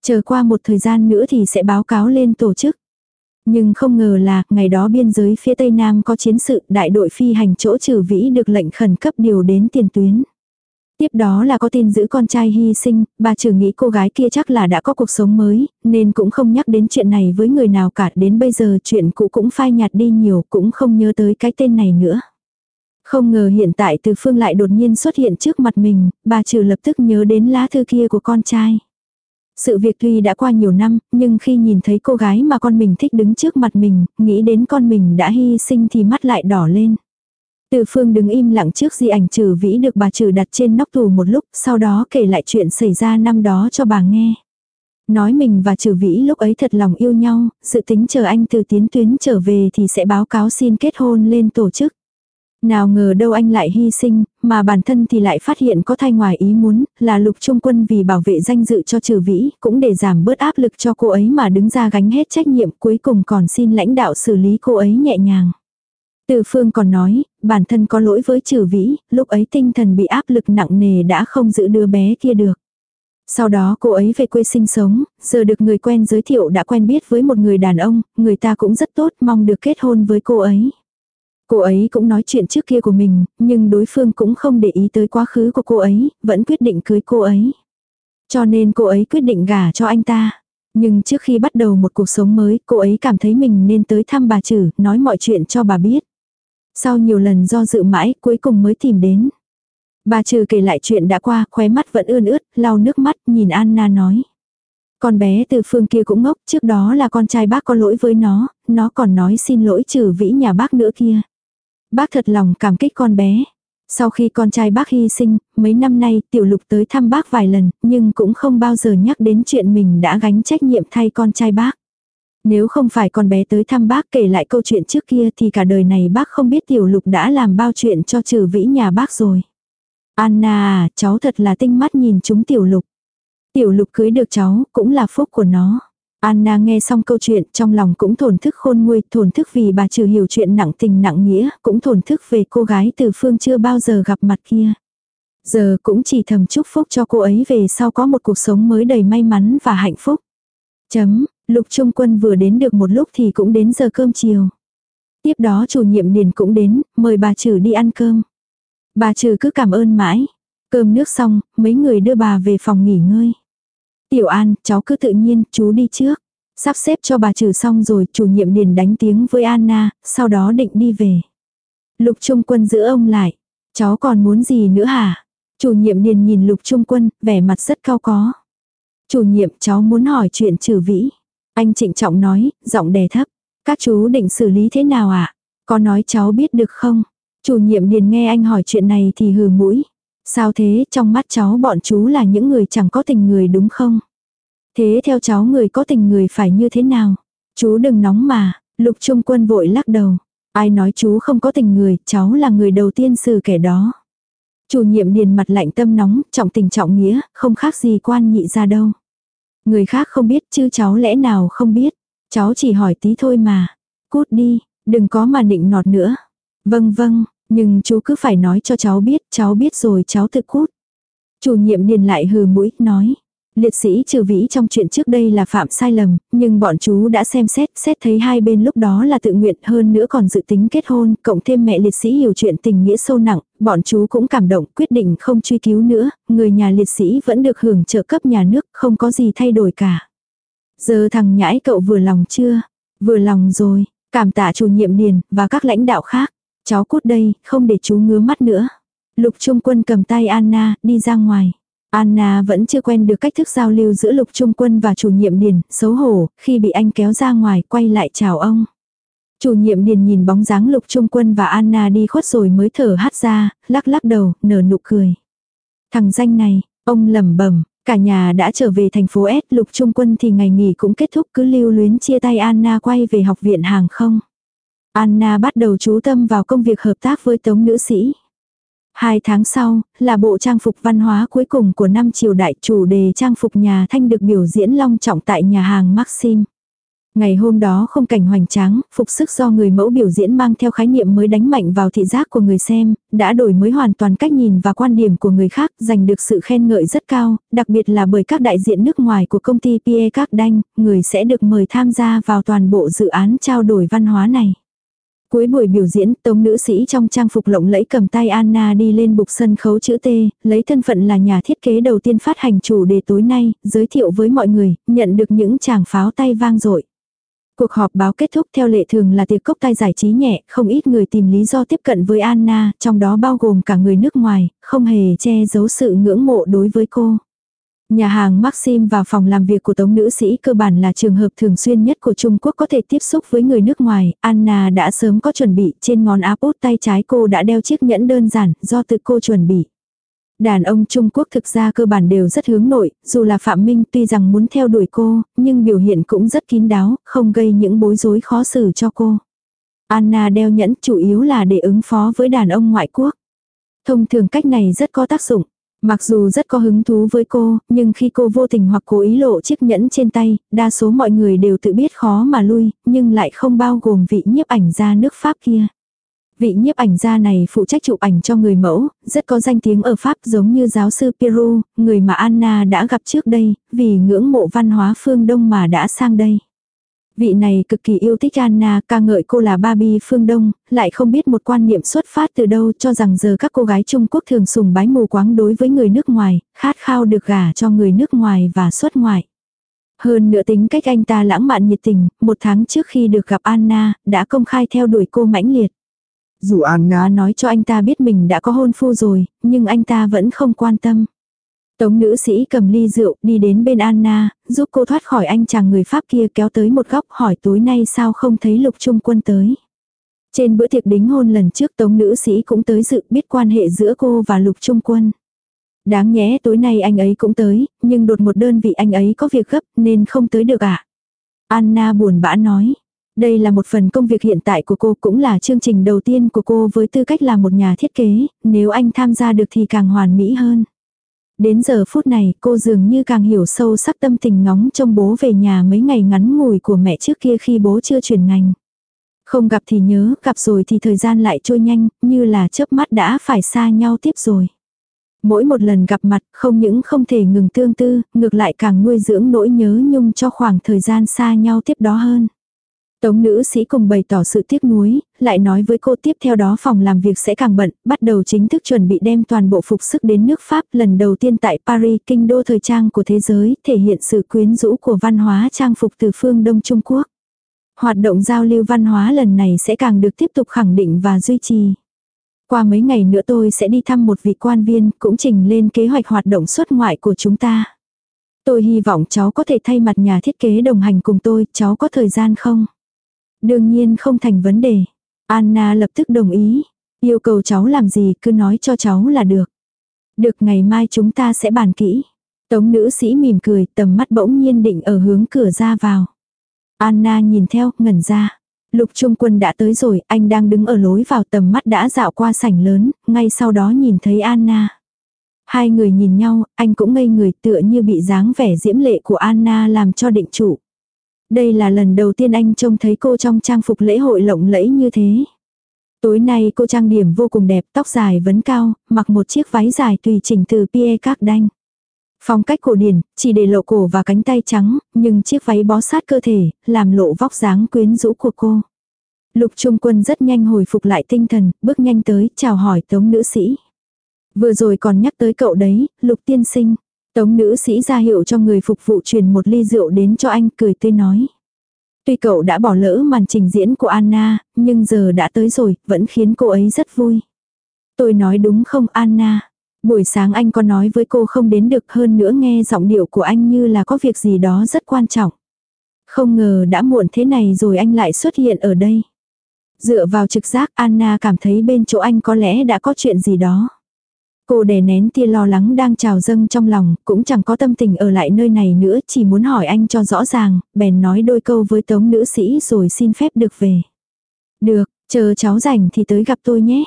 Chờ qua một thời gian nữa thì sẽ báo cáo lên tổ chức. Nhưng không ngờ là, ngày đó biên giới phía Tây Nam có chiến sự, đại đội phi hành chỗ trừ vĩ được lệnh khẩn cấp điều đến tiền tuyến. Tiếp đó là có tin giữ con trai hy sinh, bà trừ nghĩ cô gái kia chắc là đã có cuộc sống mới, nên cũng không nhắc đến chuyện này với người nào cả. Đến bây giờ chuyện cũ cũng phai nhạt đi nhiều, cũng không nhớ tới cái tên này nữa. Không ngờ hiện tại từ phương lại đột nhiên xuất hiện trước mặt mình, bà trừ lập tức nhớ đến lá thư kia của con trai. Sự việc tuy đã qua nhiều năm, nhưng khi nhìn thấy cô gái mà con mình thích đứng trước mặt mình, nghĩ đến con mình đã hy sinh thì mắt lại đỏ lên. Từ phương đứng im lặng trước di ảnh trừ vĩ được bà trừ đặt trên nóc tù một lúc, sau đó kể lại chuyện xảy ra năm đó cho bà nghe. Nói mình và trừ vĩ lúc ấy thật lòng yêu nhau, sự tính chờ anh từ tiến tuyến trở về thì sẽ báo cáo xin kết hôn lên tổ chức. Nào ngờ đâu anh lại hy sinh, mà bản thân thì lại phát hiện có thai ngoài ý muốn, là lục trung quân vì bảo vệ danh dự cho trừ vĩ, cũng để giảm bớt áp lực cho cô ấy mà đứng ra gánh hết trách nhiệm cuối cùng còn xin lãnh đạo xử lý cô ấy nhẹ nhàng. Từ phương còn nói, bản thân có lỗi với trừ vĩ, lúc ấy tinh thần bị áp lực nặng nề đã không giữ đứa bé kia được. Sau đó cô ấy về quê sinh sống, giờ được người quen giới thiệu đã quen biết với một người đàn ông, người ta cũng rất tốt mong được kết hôn với cô ấy. Cô ấy cũng nói chuyện trước kia của mình, nhưng đối phương cũng không để ý tới quá khứ của cô ấy, vẫn quyết định cưới cô ấy. Cho nên cô ấy quyết định gả cho anh ta. Nhưng trước khi bắt đầu một cuộc sống mới, cô ấy cảm thấy mình nên tới thăm bà Trử, nói mọi chuyện cho bà biết. Sau nhiều lần do dự mãi, cuối cùng mới tìm đến. Bà trừ kể lại chuyện đã qua, khóe mắt vẫn ươn ướt, lau nước mắt, nhìn Anna nói. Con bé từ phương kia cũng ngốc, trước đó là con trai bác có lỗi với nó, nó còn nói xin lỗi trừ vĩ nhà bác nữa kia. Bác thật lòng cảm kích con bé. Sau khi con trai bác hy sinh, mấy năm nay tiểu lục tới thăm bác vài lần, nhưng cũng không bao giờ nhắc đến chuyện mình đã gánh trách nhiệm thay con trai bác. Nếu không phải con bé tới thăm bác kể lại câu chuyện trước kia thì cả đời này bác không biết tiểu lục đã làm bao chuyện cho trừ vĩ nhà bác rồi. Anna à, cháu thật là tinh mắt nhìn chúng tiểu lục. Tiểu lục cưới được cháu, cũng là phúc của nó. Anna nghe xong câu chuyện trong lòng cũng thổn thức khôn nguôi, thổn thức vì bà trừ hiểu chuyện nặng tình nặng nghĩa, cũng thổn thức về cô gái từ phương chưa bao giờ gặp mặt kia. Giờ cũng chỉ thầm chúc phúc cho cô ấy về sau có một cuộc sống mới đầy may mắn và hạnh phúc. Chấm, lục trung quân vừa đến được một lúc thì cũng đến giờ cơm chiều. Tiếp đó chủ nhiệm điền cũng đến, mời bà trừ đi ăn cơm. Bà trừ cứ cảm ơn mãi. Cơm nước xong, mấy người đưa bà về phòng nghỉ ngơi. Tiểu An, cháu cứ tự nhiên, chú đi trước. Sắp xếp cho bà trừ xong rồi, chủ nhiệm điền đánh tiếng với Anna, sau đó định đi về. Lục Trung Quân giữ ông lại. Cháu còn muốn gì nữa hả? Chủ nhiệm điền nhìn Lục Trung Quân, vẻ mặt rất cao có. Chủ nhiệm cháu muốn hỏi chuyện trừ vĩ. Anh trịnh trọng nói, giọng đè thấp. Các chú định xử lý thế nào ạ? À? Có nói cháu biết được không? Chủ nhiệm điền nghe anh hỏi chuyện này thì hừ mũi. Sao thế, trong mắt cháu bọn chú là những người chẳng có tình người đúng không? Thế theo cháu người có tình người phải như thế nào? Chú đừng nóng mà, lục trung quân vội lắc đầu. Ai nói chú không có tình người, cháu là người đầu tiên xử kẻ đó. Chủ nhiệm điền mặt lạnh tâm nóng, trọng tình trọng nghĩa, không khác gì quan nhị ra đâu. Người khác không biết chứ cháu lẽ nào không biết. Cháu chỉ hỏi tí thôi mà. Cút đi, đừng có mà nịnh nọt nữa. Vâng vâng, nhưng chú cứ phải nói cho cháu biết, cháu biết rồi cháu tự cút. Chủ nhiệm điền lại hừ mũi, nói. Liệt sĩ trừ vĩ trong chuyện trước đây là phạm sai lầm, nhưng bọn chú đã xem xét, xét thấy hai bên lúc đó là tự nguyện hơn nữa còn dự tính kết hôn, cộng thêm mẹ liệt sĩ hiểu chuyện tình nghĩa sâu nặng, bọn chú cũng cảm động quyết định không truy cứu nữa, người nhà liệt sĩ vẫn được hưởng trợ cấp nhà nước, không có gì thay đổi cả. Giờ thằng nhãi cậu vừa lòng chưa? Vừa lòng rồi, cảm tạ chủ nhiệm điền và các lãnh đạo khác. Cháu cút đây, không để chú ngứa mắt nữa. Lục Trung Quân cầm tay Anna, đi ra ngoài. Anna vẫn chưa quen được cách thức giao lưu giữa Lục Trung Quân và chủ nhiệm Điền, xấu hổ, khi bị anh kéo ra ngoài, quay lại chào ông. Chủ nhiệm Điền nhìn bóng dáng Lục Trung Quân và Anna đi khuất rồi mới thở hắt ra, lắc lắc đầu, nở nụ cười. Thằng danh này, ông lẩm bẩm, cả nhà đã trở về thành phố S, Lục Trung Quân thì ngày nghỉ cũng kết thúc cứ lưu luyến chia tay Anna quay về học viện hàng không. Anna bắt đầu chú tâm vào công việc hợp tác với tống nữ sĩ. Hai tháng sau, là bộ trang phục văn hóa cuối cùng của năm triều đại chủ đề trang phục nhà thanh được biểu diễn long trọng tại nhà hàng Maxim. Ngày hôm đó không cảnh hoành tráng, phục sức do người mẫu biểu diễn mang theo khái niệm mới đánh mạnh vào thị giác của người xem, đã đổi mới hoàn toàn cách nhìn và quan điểm của người khác, giành được sự khen ngợi rất cao, đặc biệt là bởi các đại diện nước ngoài của công ty Pierre Cardin, người sẽ được mời tham gia vào toàn bộ dự án trao đổi văn hóa này. Cuối buổi biểu diễn, tống nữ sĩ trong trang phục lộng lẫy cầm tay Anna đi lên bục sân khấu chữ T, lấy thân phận là nhà thiết kế đầu tiên phát hành chủ đề tối nay, giới thiệu với mọi người, nhận được những tràng pháo tay vang dội. Cuộc họp báo kết thúc theo lệ thường là tiệc cốc tay giải trí nhẹ, không ít người tìm lý do tiếp cận với Anna, trong đó bao gồm cả người nước ngoài, không hề che giấu sự ngưỡng mộ đối với cô. Nhà hàng Maxim và phòng làm việc của tống nữ sĩ cơ bản là trường hợp thường xuyên nhất của Trung Quốc có thể tiếp xúc với người nước ngoài. Anna đã sớm có chuẩn bị, trên ngón áp út tay trái cô đã đeo chiếc nhẫn đơn giản do tự cô chuẩn bị. Đàn ông Trung Quốc thực ra cơ bản đều rất hướng nội, dù là Phạm Minh tuy rằng muốn theo đuổi cô, nhưng biểu hiện cũng rất kín đáo, không gây những bối rối khó xử cho cô. Anna đeo nhẫn chủ yếu là để ứng phó với đàn ông ngoại quốc. Thông thường cách này rất có tác dụng. Mặc dù rất có hứng thú với cô, nhưng khi cô vô tình hoặc cố ý lộ chiếc nhẫn trên tay, đa số mọi người đều tự biết khó mà lui, nhưng lại không bao gồm vị nhiếp ảnh gia nước Pháp kia. Vị nhiếp ảnh gia này phụ trách chụp ảnh cho người mẫu, rất có danh tiếng ở Pháp giống như giáo sư Piru, người mà Anna đã gặp trước đây, vì ngưỡng mộ văn hóa phương Đông mà đã sang đây. Vị này cực kỳ yêu thích Anna, ca ngợi cô là Barbie phương Đông, lại không biết một quan niệm xuất phát từ đâu cho rằng giờ các cô gái Trung Quốc thường sùng bái mù quáng đối với người nước ngoài, khát khao được gả cho người nước ngoài và xuất ngoại. Hơn nữa tính cách anh ta lãng mạn nhiệt tình, một tháng trước khi được gặp Anna, đã công khai theo đuổi cô mãnh liệt. Dù Anna nói cho anh ta biết mình đã có hôn phu rồi, nhưng anh ta vẫn không quan tâm. Tống nữ sĩ cầm ly rượu đi đến bên Anna, giúp cô thoát khỏi anh chàng người Pháp kia kéo tới một góc hỏi tối nay sao không thấy lục trung quân tới. Trên bữa tiệc đính hôn lần trước tống nữ sĩ cũng tới dự biết quan hệ giữa cô và lục trung quân. Đáng nhẽ tối nay anh ấy cũng tới, nhưng đột một đơn vị anh ấy có việc gấp nên không tới được ạ. À? Anna buồn bã nói. Đây là một phần công việc hiện tại của cô cũng là chương trình đầu tiên của cô với tư cách là một nhà thiết kế, nếu anh tham gia được thì càng hoàn mỹ hơn. Đến giờ phút này cô dường như càng hiểu sâu sắc tâm tình ngóng trông bố về nhà mấy ngày ngắn ngủi của mẹ trước kia khi bố chưa chuyển ngành. Không gặp thì nhớ, gặp rồi thì thời gian lại trôi nhanh, như là chớp mắt đã phải xa nhau tiếp rồi. Mỗi một lần gặp mặt không những không thể ngừng tương tư, ngược lại càng nuôi dưỡng nỗi nhớ nhung cho khoảng thời gian xa nhau tiếp đó hơn. Tống nữ sĩ cùng bày tỏ sự tiếc nuối, lại nói với cô tiếp theo đó phòng làm việc sẽ càng bận, bắt đầu chính thức chuẩn bị đem toàn bộ phục sức đến nước Pháp lần đầu tiên tại Paris, kinh đô thời trang của thế giới, thể hiện sự quyến rũ của văn hóa trang phục từ phương Đông Trung Quốc. Hoạt động giao lưu văn hóa lần này sẽ càng được tiếp tục khẳng định và duy trì. Qua mấy ngày nữa tôi sẽ đi thăm một vị quan viên, cũng trình lên kế hoạch hoạt động xuất ngoại của chúng ta. Tôi hy vọng cháu có thể thay mặt nhà thiết kế đồng hành cùng tôi, cháu có thời gian không? Đương nhiên không thành vấn đề. Anna lập tức đồng ý. Yêu cầu cháu làm gì cứ nói cho cháu là được. Được ngày mai chúng ta sẽ bàn kỹ. Tống nữ sĩ mỉm cười tầm mắt bỗng nhiên định ở hướng cửa ra vào. Anna nhìn theo, ngẩn ra. Lục Trung Quân đã tới rồi, anh đang đứng ở lối vào tầm mắt đã dạo qua sảnh lớn, ngay sau đó nhìn thấy Anna. Hai người nhìn nhau, anh cũng ngây người tựa như bị dáng vẻ diễm lệ của Anna làm cho định trụ. Đây là lần đầu tiên anh trông thấy cô trong trang phục lễ hội lộng lẫy như thế. Tối nay cô trang điểm vô cùng đẹp, tóc dài vấn cao, mặc một chiếc váy dài tùy chỉnh từ Pierre Cardin. Phong cách cổ điển, chỉ để lộ cổ và cánh tay trắng, nhưng chiếc váy bó sát cơ thể, làm lộ vóc dáng quyến rũ của cô. Lục Trung Quân rất nhanh hồi phục lại tinh thần, bước nhanh tới, chào hỏi tống nữ sĩ. Vừa rồi còn nhắc tới cậu đấy, Lục tiên sinh. Tống nữ sĩ ra hiệu cho người phục vụ truyền một ly rượu đến cho anh cười tươi nói. Tuy cậu đã bỏ lỡ màn trình diễn của Anna, nhưng giờ đã tới rồi, vẫn khiến cô ấy rất vui. Tôi nói đúng không Anna? Buổi sáng anh có nói với cô không đến được hơn nữa nghe giọng điệu của anh như là có việc gì đó rất quan trọng. Không ngờ đã muộn thế này rồi anh lại xuất hiện ở đây. Dựa vào trực giác Anna cảm thấy bên chỗ anh có lẽ đã có chuyện gì đó. Cô đè nén tia lo lắng đang trào dâng trong lòng, cũng chẳng có tâm tình ở lại nơi này nữa, chỉ muốn hỏi anh cho rõ ràng, bèn nói đôi câu với tống nữ sĩ rồi xin phép được về. Được, chờ cháu rảnh thì tới gặp tôi nhé.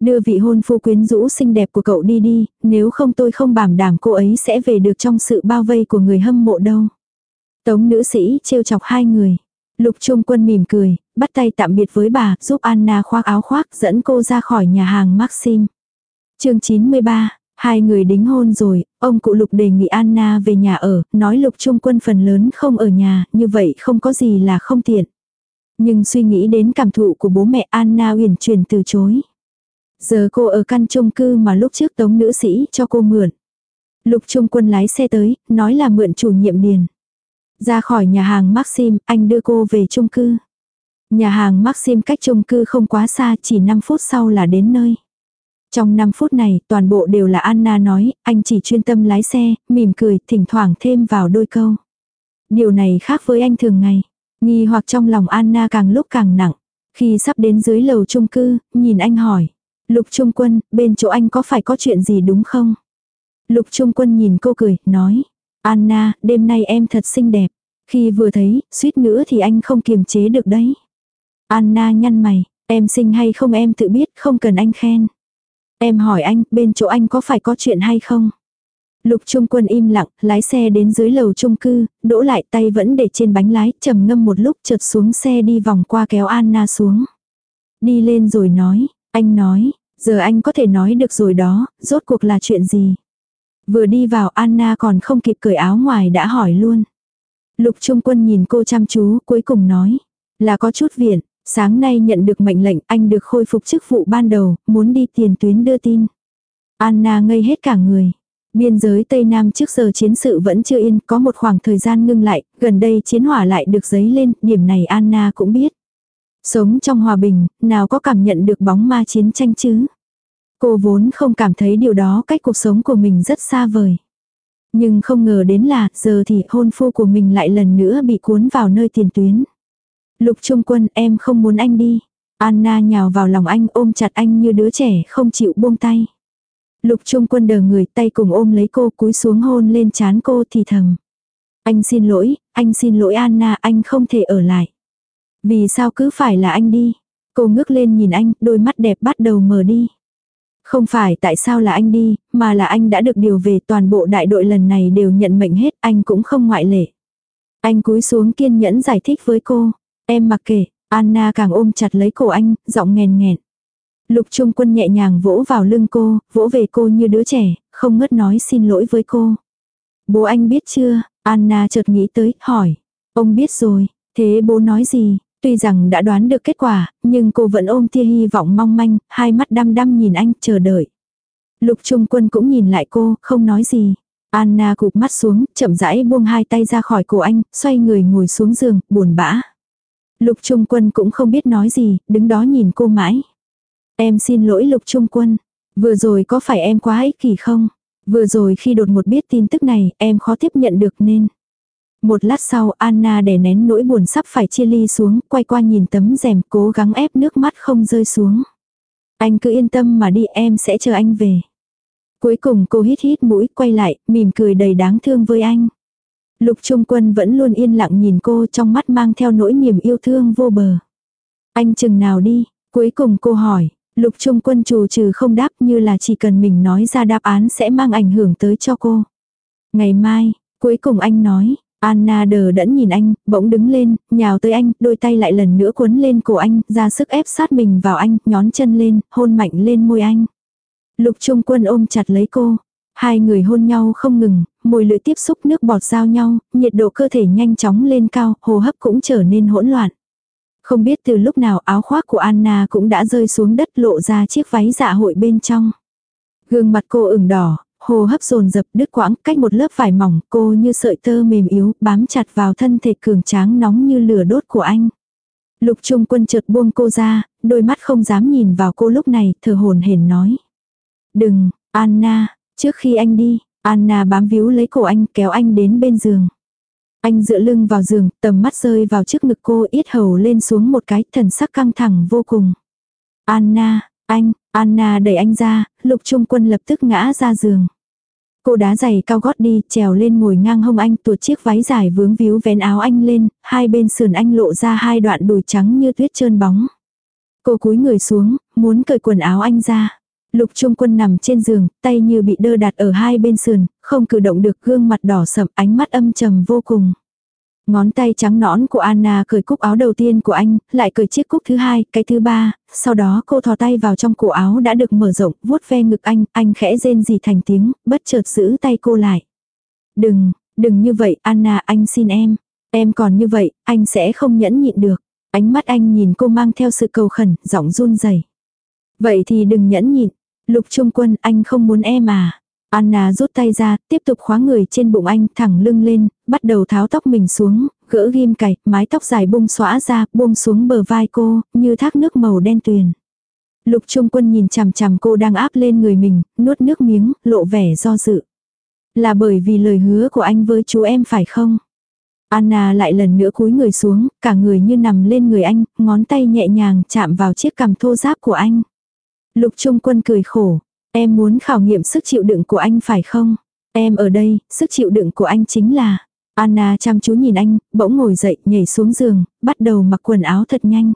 Đưa vị hôn phu quyến rũ xinh đẹp của cậu đi đi, nếu không tôi không bảo đảm cô ấy sẽ về được trong sự bao vây của người hâm mộ đâu. Tống nữ sĩ trêu chọc hai người. Lục Trung Quân mỉm cười, bắt tay tạm biệt với bà, giúp Anna khoác áo khoác dẫn cô ra khỏi nhà hàng Maxim chương 93, hai người đính hôn rồi, ông cụ Lục đề nghị Anna về nhà ở, nói Lục Trung Quân phần lớn không ở nhà, như vậy không có gì là không tiện. Nhưng suy nghĩ đến cảm thụ của bố mẹ Anna uyển chuyển từ chối. Giờ cô ở căn chung cư mà lúc trước tống nữ sĩ cho cô mượn. Lục Trung Quân lái xe tới, nói là mượn chủ nhiệm điền. Ra khỏi nhà hàng Maxim, anh đưa cô về chung cư. Nhà hàng Maxim cách chung cư không quá xa, chỉ 5 phút sau là đến nơi. Trong 5 phút này, toàn bộ đều là Anna nói, anh chỉ chuyên tâm lái xe, mỉm cười, thỉnh thoảng thêm vào đôi câu. Điều này khác với anh thường ngày. Nghi hoặc trong lòng Anna càng lúc càng nặng. Khi sắp đến dưới lầu chung cư, nhìn anh hỏi. Lục Trung Quân, bên chỗ anh có phải có chuyện gì đúng không? Lục Trung Quân nhìn cô cười, nói. Anna, đêm nay em thật xinh đẹp. Khi vừa thấy, suýt nữa thì anh không kiềm chế được đấy. Anna nhăn mày, em xinh hay không em tự biết, không cần anh khen. Em hỏi anh, bên chỗ anh có phải có chuyện hay không? Lục Trung Quân im lặng, lái xe đến dưới lầu chung cư, đỗ lại tay vẫn để trên bánh lái, trầm ngâm một lúc chợt xuống xe đi vòng qua kéo Anna xuống. Đi lên rồi nói, anh nói, giờ anh có thể nói được rồi đó, rốt cuộc là chuyện gì? Vừa đi vào Anna còn không kịp cởi áo ngoài đã hỏi luôn. Lục Trung Quân nhìn cô chăm chú cuối cùng nói. Là có chút viện, sáng nay nhận được mệnh lệnh anh được khôi phục chức vụ ban đầu, muốn đi tiền tuyến đưa tin. Anna ngây hết cả người. Biên giới Tây Nam trước giờ chiến sự vẫn chưa yên, có một khoảng thời gian ngưng lại, gần đây chiến hỏa lại được giấy lên, điểm này Anna cũng biết. Sống trong hòa bình, nào có cảm nhận được bóng ma chiến tranh chứ. Cô vốn không cảm thấy điều đó cách cuộc sống của mình rất xa vời. Nhưng không ngờ đến là giờ thì hôn phu của mình lại lần nữa bị cuốn vào nơi tiền tuyến. Lục Trung Quân em không muốn anh đi. Anna nhào vào lòng anh ôm chặt anh như đứa trẻ không chịu buông tay. Lục Trung Quân đờ người tay cùng ôm lấy cô cúi xuống hôn lên chán cô thì thầm. Anh xin lỗi, anh xin lỗi Anna, anh không thể ở lại. Vì sao cứ phải là anh đi? Cô ngước lên nhìn anh, đôi mắt đẹp bắt đầu mờ đi. Không phải tại sao là anh đi, mà là anh đã được điều về toàn bộ đại đội lần này đều nhận mệnh hết, anh cũng không ngoại lệ. Anh cúi xuống kiên nhẫn giải thích với cô. Em mặc kệ, Anna càng ôm chặt lấy cổ anh, giọng nghèn nghẹn. Lục Trung Quân nhẹ nhàng vỗ vào lưng cô, vỗ về cô như đứa trẻ, không ngớt nói xin lỗi với cô. Bố anh biết chưa? Anna chợt nghĩ tới, hỏi. Ông biết rồi, thế bố nói gì? Tuy rằng đã đoán được kết quả, nhưng cô vẫn ôm tia hy vọng mong manh, hai mắt đăm đăm nhìn anh, chờ đợi. Lục Trung Quân cũng nhìn lại cô, không nói gì. Anna cụp mắt xuống, chậm rãi buông hai tay ra khỏi cổ anh, xoay người ngồi xuống giường, buồn bã. Lục Trung Quân cũng không biết nói gì, đứng đó nhìn cô mãi. Em xin lỗi Lục Trung Quân. Vừa rồi có phải em quá ích kỷ không? Vừa rồi khi đột ngột biết tin tức này, em khó tiếp nhận được nên. Một lát sau Anna đè nén nỗi buồn sắp phải chia ly xuống, quay qua nhìn tấm rèm cố gắng ép nước mắt không rơi xuống. Anh cứ yên tâm mà đi em sẽ chờ anh về. Cuối cùng cô hít hít mũi quay lại, mỉm cười đầy đáng thương với anh. Lục Trung Quân vẫn luôn yên lặng nhìn cô trong mắt mang theo nỗi niềm yêu thương vô bờ. Anh chừng nào đi, cuối cùng cô hỏi, Lục Trung Quân trù trừ không đáp như là chỉ cần mình nói ra đáp án sẽ mang ảnh hưởng tới cho cô. Ngày mai, cuối cùng anh nói, Anna đờ đẫn nhìn anh, bỗng đứng lên, nhào tới anh, đôi tay lại lần nữa cuốn lên cổ anh, ra sức ép sát mình vào anh, nhón chân lên, hôn mạnh lên môi anh. Lục Trung Quân ôm chặt lấy cô. Hai người hôn nhau không ngừng, môi lưỡi tiếp xúc nước bọt giao nhau, nhiệt độ cơ thể nhanh chóng lên cao, hô hấp cũng trở nên hỗn loạn. Không biết từ lúc nào áo khoác của Anna cũng đã rơi xuống đất lộ ra chiếc váy dạ hội bên trong. Gương mặt cô ửng đỏ, hô hấp dồn dập đứt quãng cách một lớp vải mỏng cô như sợi tơ mềm yếu bám chặt vào thân thể cường tráng nóng như lửa đốt của anh. Lục trung quân chợt buông cô ra, đôi mắt không dám nhìn vào cô lúc này, thở hồn hển nói. Đừng, Anna, trước khi anh đi, Anna bám víu lấy cổ anh kéo anh đến bên giường. Anh dựa lưng vào giường, tầm mắt rơi vào trước ngực cô ít hầu lên xuống một cái, thần sắc căng thẳng vô cùng. Anna, anh, Anna đẩy anh ra, lục trung quân lập tức ngã ra giường. Cô đá giày cao gót đi, trèo lên ngồi ngang hông anh tuột chiếc váy dài vướng víu vén áo anh lên, hai bên sườn anh lộ ra hai đoạn đùi trắng như tuyết trơn bóng. Cô cúi người xuống, muốn cởi quần áo anh ra. Lục Trung Quân nằm trên giường, tay như bị đơ đặt ở hai bên sườn, không cử động được gương mặt đỏ sậm ánh mắt âm trầm vô cùng. Ngón tay trắng nõn của Anna cởi cúc áo đầu tiên của anh, lại cởi chiếc cúc thứ hai, cái thứ ba, sau đó cô thò tay vào trong cổ áo đã được mở rộng, vuốt ve ngực anh, anh khẽ rên gì thành tiếng, bất chợt giữ tay cô lại. Đừng, đừng như vậy, Anna, anh xin em. Em còn như vậy, anh sẽ không nhẫn nhịn được. Ánh mắt anh nhìn cô mang theo sự cầu khẩn, giọng run rẩy. Vậy thì đừng nhẫn nhịn. Lục Trung Quân, anh không muốn em à. Anna rút tay ra, tiếp tục khóa người trên bụng anh thẳng lưng lên, bắt đầu tháo tóc mình xuống, gỡ ghim cài, mái tóc dài bung xõa ra, buông xuống bờ vai cô, như thác nước màu đen tuyền. Lục Trung Quân nhìn chằm chằm cô đang áp lên người mình, nuốt nước miếng, lộ vẻ do dự. Là bởi vì lời hứa của anh với chú em phải không? Anna lại lần nữa cúi người xuống, cả người như nằm lên người anh, ngón tay nhẹ nhàng chạm vào chiếc cằm thô ráp của anh. Lục Trung Quân cười khổ, Em muốn khảo nghiệm sức chịu đựng của anh phải không? Em ở đây, sức chịu đựng của anh chính là... Anna chăm chú nhìn anh, bỗng ngồi dậy, nhảy xuống giường, bắt đầu mặc quần áo thật nhanh.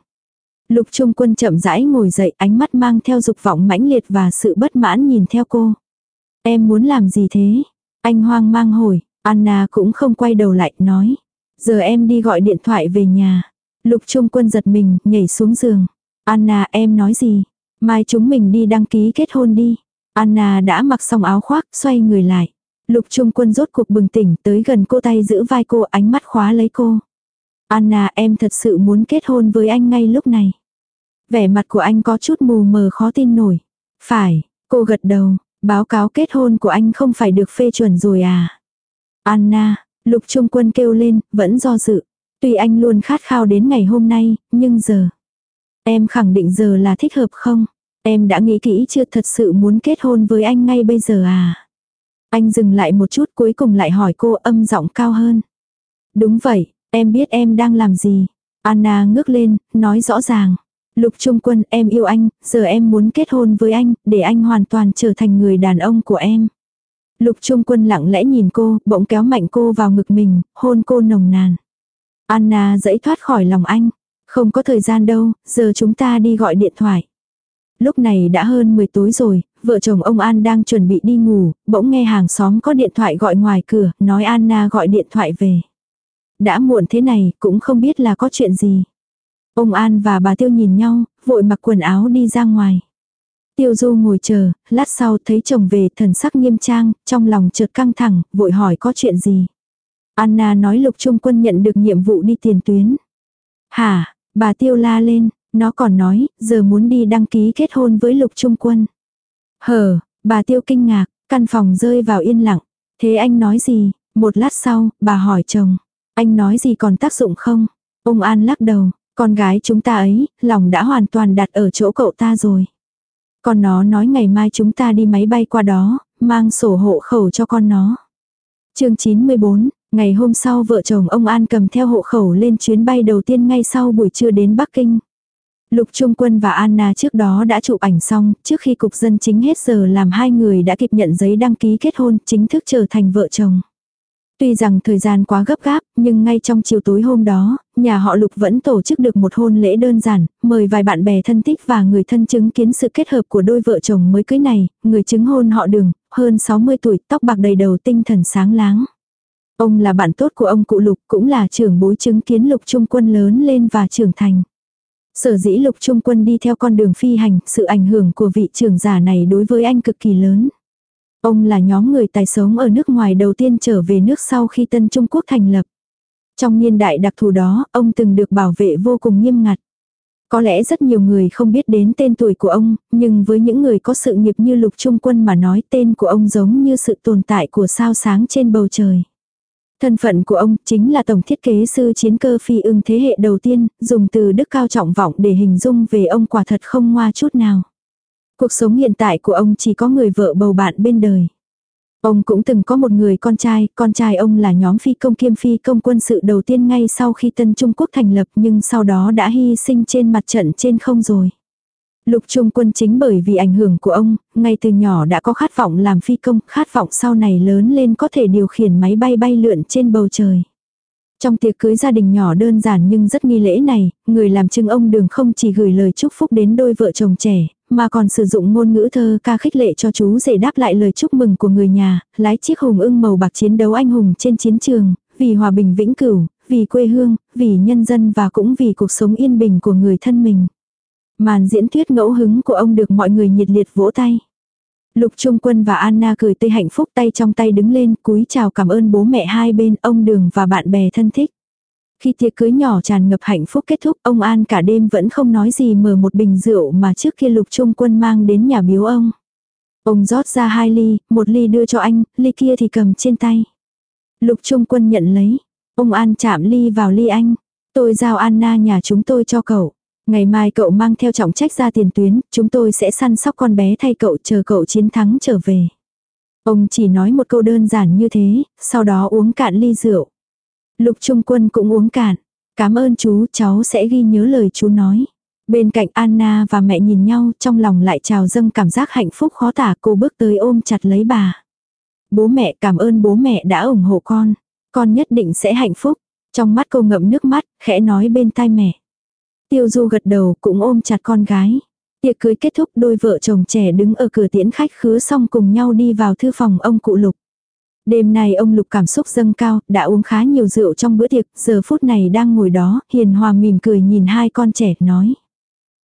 Lục Trung Quân chậm rãi ngồi dậy, ánh mắt mang theo dục vọng mãnh liệt và sự bất mãn nhìn theo cô. Em muốn làm gì thế? Anh hoang mang hồi, Anna cũng không quay đầu lại, nói. Giờ em đi gọi điện thoại về nhà. Lục Trung Quân giật mình, nhảy xuống giường. Anna em nói gì? Mai chúng mình đi đăng ký kết hôn đi. Anna đã mặc xong áo khoác, xoay người lại. Lục Trung Quân rốt cuộc bừng tỉnh tới gần cô tay giữ vai cô ánh mắt khóa lấy cô. Anna em thật sự muốn kết hôn với anh ngay lúc này. Vẻ mặt của anh có chút mù mờ khó tin nổi. Phải, cô gật đầu, báo cáo kết hôn của anh không phải được phê chuẩn rồi à. Anna, Lục Trung Quân kêu lên, vẫn do dự. Tuy anh luôn khát khao đến ngày hôm nay, nhưng giờ. Em khẳng định giờ là thích hợp không? Em đã nghĩ kỹ chưa thật sự muốn kết hôn với anh ngay bây giờ à? Anh dừng lại một chút cuối cùng lại hỏi cô âm giọng cao hơn. Đúng vậy, em biết em đang làm gì. Anna ngước lên, nói rõ ràng. Lục Trung Quân em yêu anh, giờ em muốn kết hôn với anh, để anh hoàn toàn trở thành người đàn ông của em. Lục Trung Quân lặng lẽ nhìn cô, bỗng kéo mạnh cô vào ngực mình, hôn cô nồng nàn. Anna dẫy thoát khỏi lòng anh. Không có thời gian đâu, giờ chúng ta đi gọi điện thoại. Lúc này đã hơn 10 tối rồi, vợ chồng ông An đang chuẩn bị đi ngủ, bỗng nghe hàng xóm có điện thoại gọi ngoài cửa, nói Anna gọi điện thoại về. Đã muộn thế này, cũng không biết là có chuyện gì. Ông An và bà Tiêu nhìn nhau, vội mặc quần áo đi ra ngoài. Tiêu Du ngồi chờ, lát sau thấy chồng về thần sắc nghiêm trang, trong lòng chợt căng thẳng, vội hỏi có chuyện gì. Anna nói Lục Trung Quân nhận được nhiệm vụ đi tiền tuyến. Hả, bà Tiêu la lên, nó còn nói, giờ muốn đi đăng ký kết hôn với Lục Trung Quân. Hờ, bà Tiêu kinh ngạc, căn phòng rơi vào yên lặng. Thế anh nói gì? Một lát sau, bà hỏi chồng. Anh nói gì còn tác dụng không? Ông An lắc đầu, con gái chúng ta ấy, lòng đã hoàn toàn đặt ở chỗ cậu ta rồi. còn nó nói ngày mai chúng ta đi máy bay qua đó, mang sổ hộ khẩu cho con nó. chương 94, ngày hôm sau vợ chồng ông An cầm theo hộ khẩu lên chuyến bay đầu tiên ngay sau buổi trưa đến Bắc Kinh. Lục Trung Quân và Anna trước đó đã chụp ảnh xong, trước khi cục dân chính hết giờ làm hai người đã kịp nhận giấy đăng ký kết hôn, chính thức trở thành vợ chồng. Tuy rằng thời gian quá gấp gáp, nhưng ngay trong chiều tối hôm đó, nhà họ Lục vẫn tổ chức được một hôn lễ đơn giản, mời vài bạn bè thân thích và người thân chứng kiến sự kết hợp của đôi vợ chồng mới cưới này, người chứng hôn họ đường, hơn 60 tuổi, tóc bạc đầy đầu tinh thần sáng láng. Ông là bạn tốt của ông cụ Lục, cũng là trưởng bối chứng kiến Lục Trung Quân lớn lên và trưởng thành. Sở dĩ lục trung quân đi theo con đường phi hành, sự ảnh hưởng của vị trưởng giả này đối với anh cực kỳ lớn. Ông là nhóm người tài sống ở nước ngoài đầu tiên trở về nước sau khi Tân Trung Quốc thành lập. Trong niên đại đặc thù đó, ông từng được bảo vệ vô cùng nghiêm ngặt. Có lẽ rất nhiều người không biết đến tên tuổi của ông, nhưng với những người có sự nghiệp như Lục Trung Quân mà nói tên của ông giống như sự tồn tại của sao sáng trên bầu trời. Thân phận của ông chính là tổng thiết kế sư chiến cơ phi ưng thế hệ đầu tiên, dùng từ đức cao trọng vọng để hình dung về ông quả thật không ngoa chút nào. Cuộc sống hiện tại của ông chỉ có người vợ bầu bạn bên đời. Ông cũng từng có một người con trai, con trai ông là nhóm phi công kiêm phi công quân sự đầu tiên ngay sau khi Tân Trung Quốc thành lập nhưng sau đó đã hy sinh trên mặt trận trên không rồi. Lục Trung Quân chính bởi vì ảnh hưởng của ông, ngay từ nhỏ đã có khát vọng làm phi công, khát vọng sau này lớn lên có thể điều khiển máy bay bay lượn trên bầu trời. Trong tiệc cưới gia đình nhỏ đơn giản nhưng rất nghi lễ này, người làm chứng ông đường không chỉ gửi lời chúc phúc đến đôi vợ chồng trẻ, mà còn sử dụng ngôn ngữ thơ ca khích lệ cho chú rể đáp lại lời chúc mừng của người nhà, lái chiếc hùng ưng màu bạc chiến đấu anh hùng trên chiến trường, vì hòa bình vĩnh cửu, vì quê hương, vì nhân dân và cũng vì cuộc sống yên bình của người thân mình. Màn diễn thuyết ngẫu hứng của ông được mọi người nhiệt liệt vỗ tay. Lục Trung Quân và Anna cười tươi hạnh phúc tay trong tay đứng lên cúi chào cảm ơn bố mẹ hai bên ông đường và bạn bè thân thích. Khi tiệc cưới nhỏ tràn ngập hạnh phúc kết thúc ông An cả đêm vẫn không nói gì mở một bình rượu mà trước kia Lục Trung Quân mang đến nhà biếu ông. Ông rót ra hai ly, một ly đưa cho anh, ly kia thì cầm trên tay. Lục Trung Quân nhận lấy. Ông An chạm ly vào ly anh. Tôi giao Anna nhà chúng tôi cho cậu. Ngày mai cậu mang theo trọng trách ra tiền tuyến, chúng tôi sẽ săn sóc con bé thay cậu chờ cậu chiến thắng trở về. Ông chỉ nói một câu đơn giản như thế, sau đó uống cạn ly rượu. Lục Trung Quân cũng uống cạn. Cảm ơn chú, cháu sẽ ghi nhớ lời chú nói. Bên cạnh Anna và mẹ nhìn nhau, trong lòng lại trào dâng cảm giác hạnh phúc khó tả, cô bước tới ôm chặt lấy bà. Bố mẹ cảm ơn bố mẹ đã ủng hộ con. Con nhất định sẽ hạnh phúc. Trong mắt cô ngậm nước mắt, khẽ nói bên tai mẹ. Tiêu Du gật đầu cũng ôm chặt con gái. Tiệc cưới kết thúc đôi vợ chồng trẻ đứng ở cửa tiễn khách khứa xong cùng nhau đi vào thư phòng ông cụ Lục. Đêm nay ông Lục cảm xúc dâng cao, đã uống khá nhiều rượu trong bữa tiệc, giờ phút này đang ngồi đó, hiền hòa mỉm cười nhìn hai con trẻ, nói.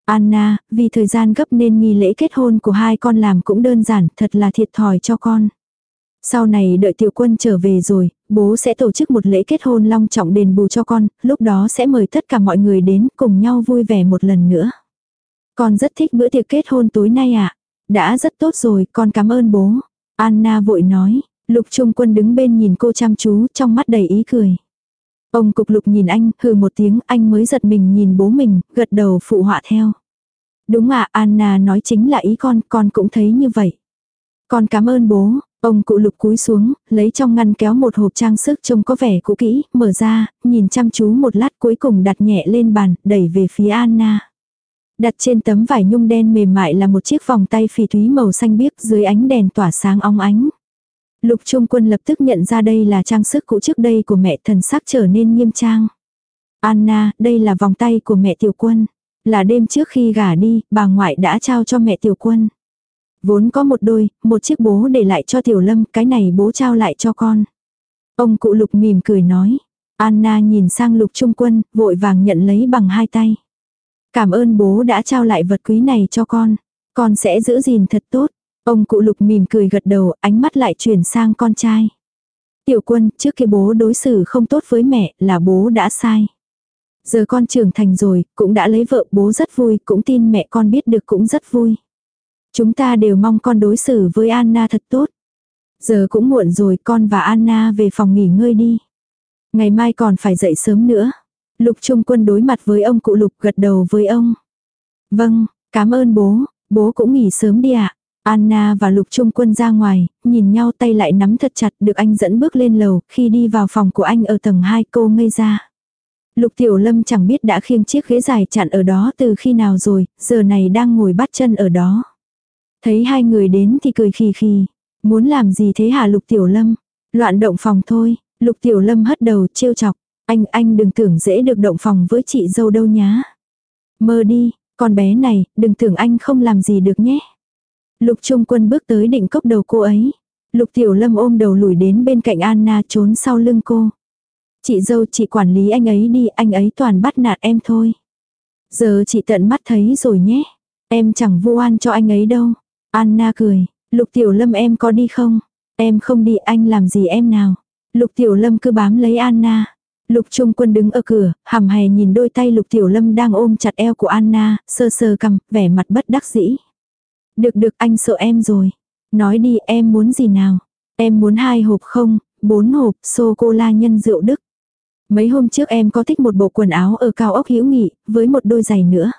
Anna, vì thời gian gấp nên nghi lễ kết hôn của hai con làm cũng đơn giản, thật là thiệt thòi cho con. Sau này đợi tiểu quân trở về rồi, bố sẽ tổ chức một lễ kết hôn long trọng đền bù cho con, lúc đó sẽ mời tất cả mọi người đến cùng nhau vui vẻ một lần nữa. Con rất thích bữa tiệc kết hôn tối nay ạ. À? Đã rất tốt rồi, con cảm ơn bố. Anna vội nói, lục trung quân đứng bên nhìn cô chăm chú, trong mắt đầy ý cười. Ông cục lục nhìn anh, hừ một tiếng, anh mới giật mình nhìn bố mình, gật đầu phụ họa theo. Đúng ạ, Anna nói chính là ý con, con cũng thấy như vậy. Con cảm ơn bố, Ông cụ lục cúi xuống, lấy trong ngăn kéo một hộp trang sức trông có vẻ cũ kỹ, mở ra, nhìn chăm chú một lát cuối cùng đặt nhẹ lên bàn, đẩy về phía Anna. Đặt trên tấm vải nhung đen mềm mại là một chiếc vòng tay phỉ thúy màu xanh biếc dưới ánh đèn tỏa sáng óng ánh. Lục Trung Quân lập tức nhận ra đây là trang sức cũ trước đây của mẹ thần sắc trở nên nghiêm trang. Anna, đây là vòng tay của mẹ tiểu quân. Là đêm trước khi gả đi, bà ngoại đã trao cho mẹ tiểu quân. Vốn có một đôi, một chiếc bố để lại cho tiểu lâm, cái này bố trao lại cho con. Ông cụ lục mỉm cười nói. Anna nhìn sang lục trung quân, vội vàng nhận lấy bằng hai tay. Cảm ơn bố đã trao lại vật quý này cho con. Con sẽ giữ gìn thật tốt. Ông cụ lục mỉm cười gật đầu, ánh mắt lại chuyển sang con trai. Tiểu quân, trước kia bố đối xử không tốt với mẹ, là bố đã sai. Giờ con trưởng thành rồi, cũng đã lấy vợ bố rất vui, cũng tin mẹ con biết được cũng rất vui. Chúng ta đều mong con đối xử với Anna thật tốt. Giờ cũng muộn rồi con và Anna về phòng nghỉ ngơi đi. Ngày mai còn phải dậy sớm nữa. Lục Trung Quân đối mặt với ông cụ Lục gật đầu với ông. Vâng, cảm ơn bố, bố cũng nghỉ sớm đi ạ. Anna và Lục Trung Quân ra ngoài, nhìn nhau tay lại nắm thật chặt được anh dẫn bước lên lầu, khi đi vào phòng của anh ở tầng 2 cô ngây ra. Lục Tiểu Lâm chẳng biết đã khiêng chiếc ghế dài chặn ở đó từ khi nào rồi, giờ này đang ngồi bắt chân ở đó. Thấy hai người đến thì cười khì khì. Muốn làm gì thế hả Lục Tiểu Lâm? Loạn động phòng thôi. Lục Tiểu Lâm hất đầu trêu chọc. Anh, anh đừng tưởng dễ được động phòng với chị dâu đâu nhá. Mơ đi, con bé này, đừng tưởng anh không làm gì được nhé. Lục Trung Quân bước tới định cốc đầu cô ấy. Lục Tiểu Lâm ôm đầu lùi đến bên cạnh Anna trốn sau lưng cô. Chị dâu chị quản lý anh ấy đi, anh ấy toàn bắt nạt em thôi. Giờ chị tận mắt thấy rồi nhé. Em chẳng vu oan cho anh ấy đâu. Anna cười, Lục Tiểu Lâm em có đi không? Em không đi anh làm gì em nào? Lục Tiểu Lâm cứ bám lấy Anna. Lục Trung Quân đứng ở cửa, hầm hè nhìn đôi tay Lục Tiểu Lâm đang ôm chặt eo của Anna, sơ sơ cầm, vẻ mặt bất đắc dĩ. Được được anh sợ em rồi. Nói đi em muốn gì nào? Em muốn hai hộp không, bốn hộp sô-cô-la nhân rượu Đức. Mấy hôm trước em có thích một bộ quần áo ở cao ốc hữu nghị, với một đôi giày nữa.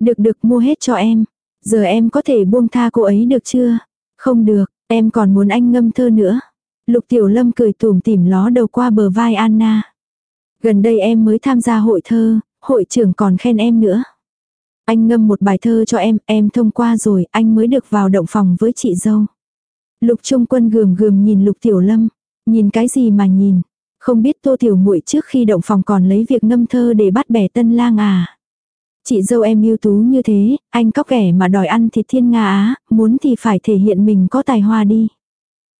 Được được mua hết cho em. Giờ em có thể buông tha cô ấy được chưa? Không được, em còn muốn anh ngâm thơ nữa. Lục Tiểu Lâm cười tủm tỉm ló đầu qua bờ vai Anna. Gần đây em mới tham gia hội thơ, hội trưởng còn khen em nữa. Anh ngâm một bài thơ cho em, em thông qua rồi, anh mới được vào động phòng với chị dâu. Lục Trung Quân gườm gườm nhìn Lục Tiểu Lâm, nhìn cái gì mà nhìn, không biết Tô Tiểu Muội trước khi động phòng còn lấy việc ngâm thơ để bắt bẻ tân lang à. Chị dâu em ưu tú như thế, anh có kẻ mà đòi ăn thịt thiên nga á, muốn thì phải thể hiện mình có tài hoa đi.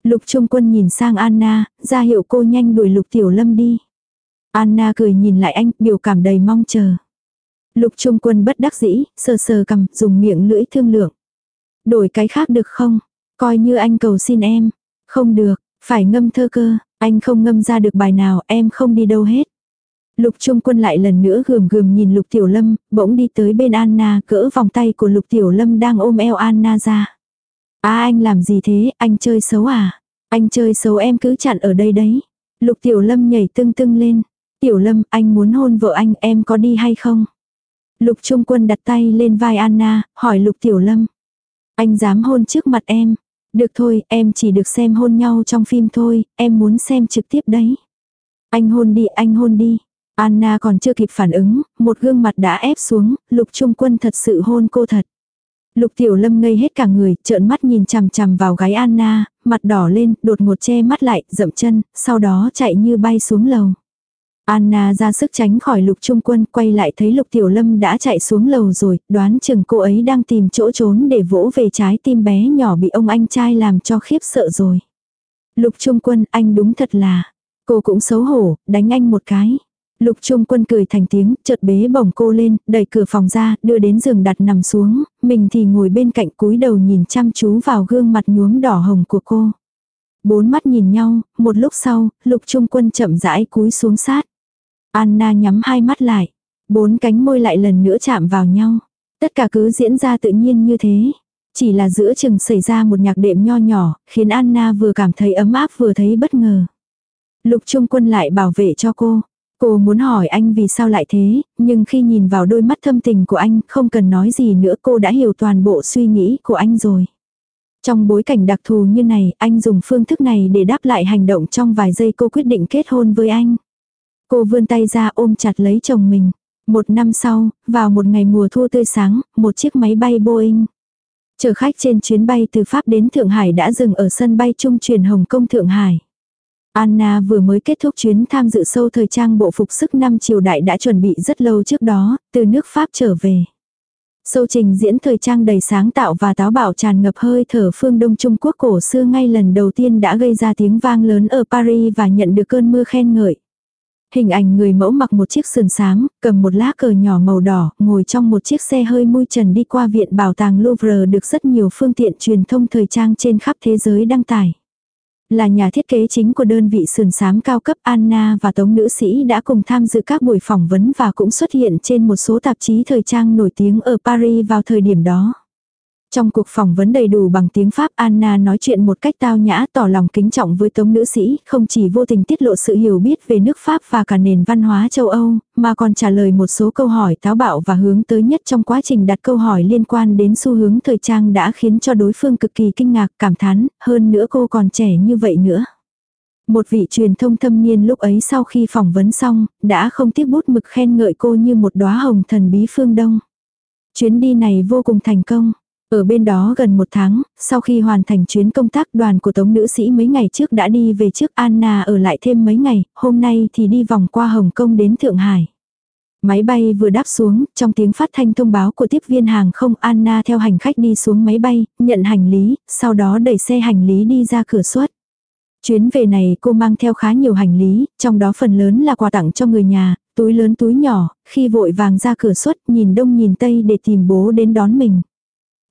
Lục Trung Quân nhìn sang Anna, ra hiệu cô nhanh đuổi Lục Tiểu Lâm đi. Anna cười nhìn lại anh, biểu cảm đầy mong chờ. Lục Trung Quân bất đắc dĩ, sờ sờ cầm, dùng miệng lưỡi thương lượng. Đổi cái khác được không? Coi như anh cầu xin em. Không được, phải ngâm thơ cơ, anh không ngâm ra được bài nào, em không đi đâu hết. Lục Trung Quân lại lần nữa gườm gườm nhìn Lục Tiểu Lâm, bỗng đi tới bên Anna, cỡ vòng tay của Lục Tiểu Lâm đang ôm eo Anna ra. À anh làm gì thế, anh chơi xấu à? Anh chơi xấu em cứ chặn ở đây đấy. Lục Tiểu Lâm nhảy tưng tưng lên. Tiểu Lâm, anh muốn hôn vợ anh, em có đi hay không? Lục Trung Quân đặt tay lên vai Anna, hỏi Lục Tiểu Lâm. Anh dám hôn trước mặt em. Được thôi, em chỉ được xem hôn nhau trong phim thôi, em muốn xem trực tiếp đấy. Anh hôn đi, anh hôn đi. Anna còn chưa kịp phản ứng, một gương mặt đã ép xuống, Lục Trung Quân thật sự hôn cô thật. Lục Tiểu Lâm ngây hết cả người, trợn mắt nhìn chằm chằm vào gái Anna, mặt đỏ lên, đột ngột che mắt lại, dậm chân, sau đó chạy như bay xuống lầu. Anna ra sức tránh khỏi lục trung quân quay lại thấy lục tiểu lâm đã chạy xuống lầu rồi, đoán chừng cô ấy đang tìm chỗ trốn để vỗ về trái tim bé nhỏ bị ông anh trai làm cho khiếp sợ rồi. Lục trung quân anh đúng thật là, cô cũng xấu hổ, đánh anh một cái. Lục Trung Quân cười thành tiếng, chợt bế bổng cô lên, đẩy cửa phòng ra, đưa đến giường đặt nằm xuống, mình thì ngồi bên cạnh cúi đầu nhìn chăm chú vào gương mặt nhuốm đỏ hồng của cô. Bốn mắt nhìn nhau, một lúc sau, Lục Trung Quân chậm rãi cúi xuống sát. Anna nhắm hai mắt lại, bốn cánh môi lại lần nữa chạm vào nhau. Tất cả cứ diễn ra tự nhiên như thế. Chỉ là giữa chừng xảy ra một nhạc đệm nho nhỏ, khiến Anna vừa cảm thấy ấm áp vừa thấy bất ngờ. Lục Trung Quân lại bảo vệ cho cô. Cô muốn hỏi anh vì sao lại thế, nhưng khi nhìn vào đôi mắt thâm tình của anh, không cần nói gì nữa cô đã hiểu toàn bộ suy nghĩ của anh rồi. Trong bối cảnh đặc thù như này, anh dùng phương thức này để đáp lại hành động trong vài giây cô quyết định kết hôn với anh. Cô vươn tay ra ôm chặt lấy chồng mình. Một năm sau, vào một ngày mùa thu tươi sáng, một chiếc máy bay Boeing. Chở khách trên chuyến bay từ Pháp đến Thượng Hải đã dừng ở sân bay trung chuyển Hồng Kông Thượng Hải. Anna vừa mới kết thúc chuyến tham dự sâu thời trang bộ phục sức năm triều đại đã chuẩn bị rất lâu trước đó, từ nước Pháp trở về. Sâu trình diễn thời trang đầy sáng tạo và táo bạo tràn ngập hơi thở phương Đông Trung Quốc cổ xưa ngay lần đầu tiên đã gây ra tiếng vang lớn ở Paris và nhận được cơn mưa khen ngợi. Hình ảnh người mẫu mặc một chiếc sườn sáng, cầm một lá cờ nhỏ màu đỏ, ngồi trong một chiếc xe hơi mui trần đi qua viện bảo tàng Louvre được rất nhiều phương tiện truyền thông thời trang trên khắp thế giới đăng tải. Là nhà thiết kế chính của đơn vị sườn sám cao cấp Anna và Tống nữ sĩ đã cùng tham dự các buổi phỏng vấn và cũng xuất hiện trên một số tạp chí thời trang nổi tiếng ở Paris vào thời điểm đó. Trong cuộc phỏng vấn đầy đủ bằng tiếng Pháp Anna nói chuyện một cách tao nhã tỏ lòng kính trọng với tống nữ sĩ, không chỉ vô tình tiết lộ sự hiểu biết về nước Pháp và cả nền văn hóa châu Âu, mà còn trả lời một số câu hỏi táo bạo và hướng tới nhất trong quá trình đặt câu hỏi liên quan đến xu hướng thời trang đã khiến cho đối phương cực kỳ kinh ngạc cảm thán, hơn nữa cô còn trẻ như vậy nữa. Một vị truyền thông thâm niên lúc ấy sau khi phỏng vấn xong, đã không tiếc bút mực khen ngợi cô như một đóa hồng thần bí phương Đông. Chuyến đi này vô cùng thành công. Ở bên đó gần một tháng, sau khi hoàn thành chuyến công tác đoàn của tống nữ sĩ mấy ngày trước đã đi về trước Anna ở lại thêm mấy ngày, hôm nay thì đi vòng qua Hồng Kông đến Thượng Hải. Máy bay vừa đáp xuống, trong tiếng phát thanh thông báo của tiếp viên hàng không Anna theo hành khách đi xuống máy bay, nhận hành lý, sau đó đẩy xe hành lý đi ra cửa suất. Chuyến về này cô mang theo khá nhiều hành lý, trong đó phần lớn là quà tặng cho người nhà, túi lớn túi nhỏ, khi vội vàng ra cửa suất nhìn đông nhìn tây để tìm bố đến đón mình.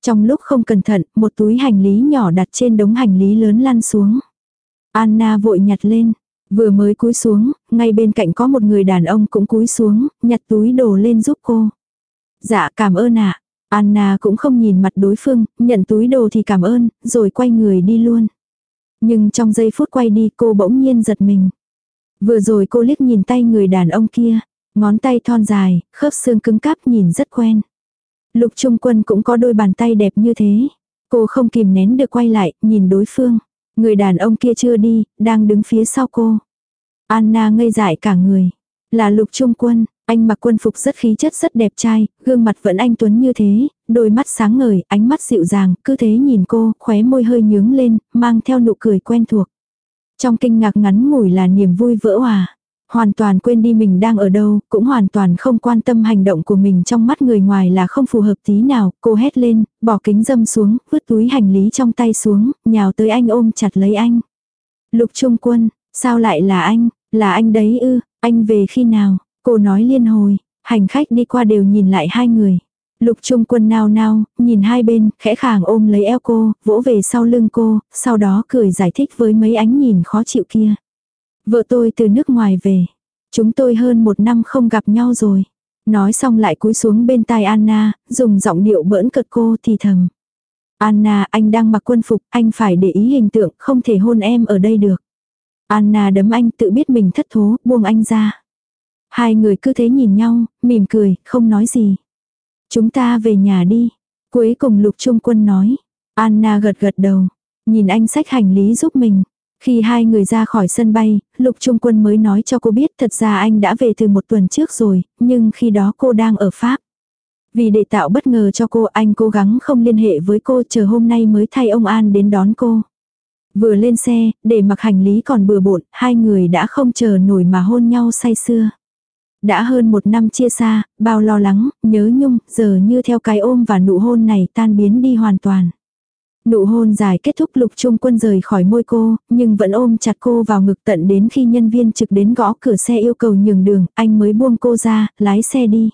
Trong lúc không cẩn thận, một túi hành lý nhỏ đặt trên đống hành lý lớn lăn xuống. Anna vội nhặt lên. Vừa mới cúi xuống, ngay bên cạnh có một người đàn ông cũng cúi xuống, nhặt túi đồ lên giúp cô. Dạ cảm ơn ạ. Anna cũng không nhìn mặt đối phương, nhận túi đồ thì cảm ơn, rồi quay người đi luôn. Nhưng trong giây phút quay đi cô bỗng nhiên giật mình. Vừa rồi cô liếc nhìn tay người đàn ông kia, ngón tay thon dài, khớp xương cứng cáp nhìn rất quen. Lục Trung Quân cũng có đôi bàn tay đẹp như thế. Cô không kìm nén được quay lại, nhìn đối phương. Người đàn ông kia chưa đi, đang đứng phía sau cô. Anna ngây dại cả người. Là Lục Trung Quân, anh mặc quân phục rất khí chất rất đẹp trai, gương mặt vẫn anh tuấn như thế, đôi mắt sáng ngời, ánh mắt dịu dàng, cứ thế nhìn cô, khóe môi hơi nhướng lên, mang theo nụ cười quen thuộc. Trong kinh ngạc ngắn ngủi là niềm vui vỡ hòa. Hoàn toàn quên đi mình đang ở đâu, cũng hoàn toàn không quan tâm hành động của mình trong mắt người ngoài là không phù hợp tí nào, cô hét lên, bỏ kính dâm xuống, vứt túi hành lý trong tay xuống, nhào tới anh ôm chặt lấy anh. Lục Trung Quân, sao lại là anh, là anh đấy ư, anh về khi nào, cô nói liên hồi, hành khách đi qua đều nhìn lại hai người. Lục Trung Quân nao nao, nhìn hai bên, khẽ khàng ôm lấy eo cô, vỗ về sau lưng cô, sau đó cười giải thích với mấy ánh nhìn khó chịu kia. Vợ tôi từ nước ngoài về. Chúng tôi hơn một năm không gặp nhau rồi. Nói xong lại cúi xuống bên tai Anna, dùng giọng điệu bỡn cợt cô thì thầm. Anna, anh đang mặc quân phục, anh phải để ý hình tượng, không thể hôn em ở đây được. Anna đấm anh tự biết mình thất thố, buông anh ra. Hai người cứ thế nhìn nhau, mỉm cười, không nói gì. Chúng ta về nhà đi. Cuối cùng lục trung quân nói. Anna gật gật đầu. Nhìn anh xách hành lý giúp mình. Khi hai người ra khỏi sân bay, lục trung quân mới nói cho cô biết thật ra anh đã về từ một tuần trước rồi, nhưng khi đó cô đang ở Pháp. Vì để tạo bất ngờ cho cô anh cố gắng không liên hệ với cô chờ hôm nay mới thay ông An đến đón cô. Vừa lên xe, để mặc hành lý còn bừa bộn, hai người đã không chờ nổi mà hôn nhau say sưa. Đã hơn một năm chia xa, bao lo lắng, nhớ nhung, giờ như theo cái ôm và nụ hôn này tan biến đi hoàn toàn. Nụ hôn dài kết thúc lục trung quân rời khỏi môi cô, nhưng vẫn ôm chặt cô vào ngực tận đến khi nhân viên trực đến gõ cửa xe yêu cầu nhường đường, anh mới buông cô ra, lái xe đi.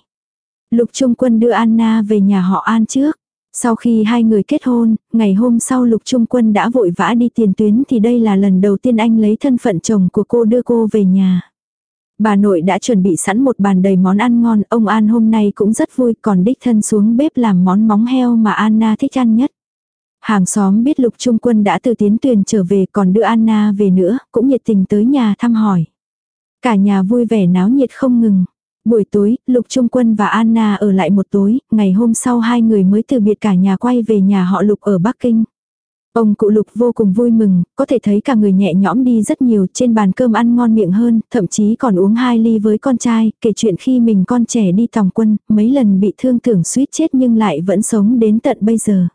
Lục trung quân đưa Anna về nhà họ An trước. Sau khi hai người kết hôn, ngày hôm sau Lục Trung Quân đã vội vã đi tiền tuyến thì đây là lần đầu tiên anh lấy thân phận chồng của cô đưa cô về nhà. Bà nội đã chuẩn bị sẵn một bàn đầy món ăn ngon, ông An hôm nay cũng rất vui còn đích thân xuống bếp làm món móng heo mà Anna thích ăn nhất. Hàng xóm biết Lục Trung Quân đã từ tiến tuyển trở về còn đưa Anna về nữa, cũng nhiệt tình tới nhà thăm hỏi. Cả nhà vui vẻ náo nhiệt không ngừng. Buổi tối, Lục Trung Quân và Anna ở lại một tối, ngày hôm sau hai người mới từ biệt cả nhà quay về nhà họ Lục ở Bắc Kinh. Ông cụ Lục vô cùng vui mừng, có thể thấy cả người nhẹ nhõm đi rất nhiều trên bàn cơm ăn ngon miệng hơn, thậm chí còn uống hai ly với con trai, kể chuyện khi mình con trẻ đi tòng quân, mấy lần bị thương tưởng suýt chết nhưng lại vẫn sống đến tận bây giờ.